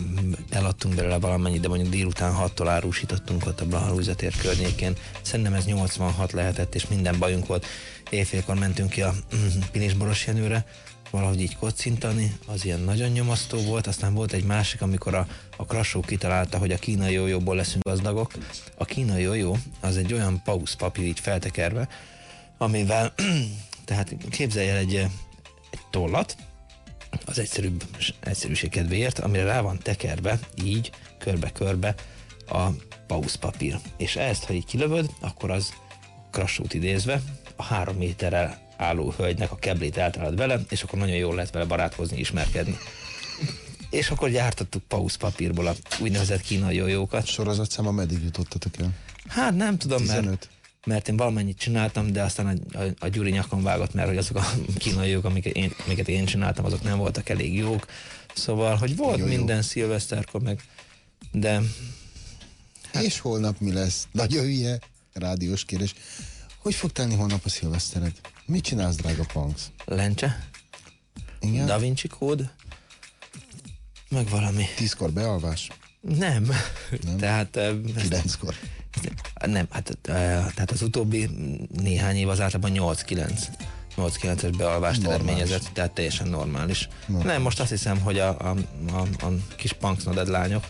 eladtunk belőle valamennyit, de mondjuk délután 6-tól árusítottunk ott a Blaha tér környékén. Szerintem ez 86 lehetett, és minden bajunk volt. Éjfélkor mentünk ki a Pilisboros Jenőre, valahogy így kocintani, az ilyen nagyon nyomasztó volt, aztán volt egy másik, amikor a, a Krasó kitalálta, hogy a kínai jójóból leszünk gazdagok. A kínai jójó az egy olyan pauszpapír így feltekerve, amivel, tehát képzelj el egy, egy tollat, az egyszerűbb, egyszerűség kedvéért, amire rá van tekerve, így, körbe-körbe a pauszpapír. És ezt, ha így kilövöd, akkor az krassút idézve, a három méterrel álló hölgynek a keblét eltalad vele, és akkor nagyon jól lehet vele barátkozni, ismerkedni. És akkor gyártottuk pauszpapírból a úgynevezett kínai jójókat. Sorozatszáma meddig jutottatok el? Hát nem tudom, mert, 15. mert én valamennyit csináltam, de aztán a, a, a Gyuri nyakon vágott, mert hogy azok a kínai jók, amiket én, amiket én csináltam, azok nem voltak elég jók. Szóval, hogy volt Nagyon jó. minden szilveszterkor meg, de Hát. És holnap mi lesz? Nagyon hülye rádiós kérdés. Hogy fog telni holnap a szilvesztered? Mit csinálsz, drága Punks? Lencse. Igen? Da Vinci kód. Meg valami. Tízkor bealvás? Nem. Nem? Tehát... eh, Kilenckor? Nem, hát eh, tehát az utóbbi néhány év az általában 8-9. 8-9-es bealvást Normális. eredményezett, tehát teljesen normális. Normális. Nem, most azt hiszem, hogy a, a, a, a kis punksnoded lányok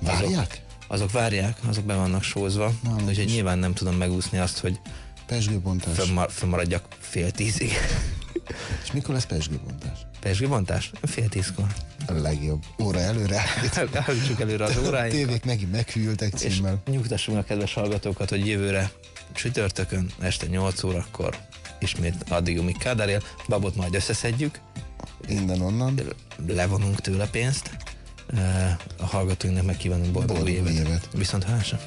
Várják? Azok, azok várják, azok be vannak sózva, úgyhogy nyilván nem tudom megúszni azt, hogy Pesgőbontás. fönnmar, fönnmaradjak fél tízig. És mikor lesz pesgőbontás? Pesgőbontás? Fél tízkor. A legjobb. Óra előre. Állítsuk előre az óráinkat. tévék megint meghűltek És címmel. nyugtassunk a kedves hallgatókat, hogy jövőre csütörtökön este 8 órakor ismét addig Umik Kádárél, babot majd összeszedjük. Innen onnan. Levonunk tőle pénzt. A hallgatóinknak meg kívánunk boldog, Boldog évet. évet. Viszont hálásra.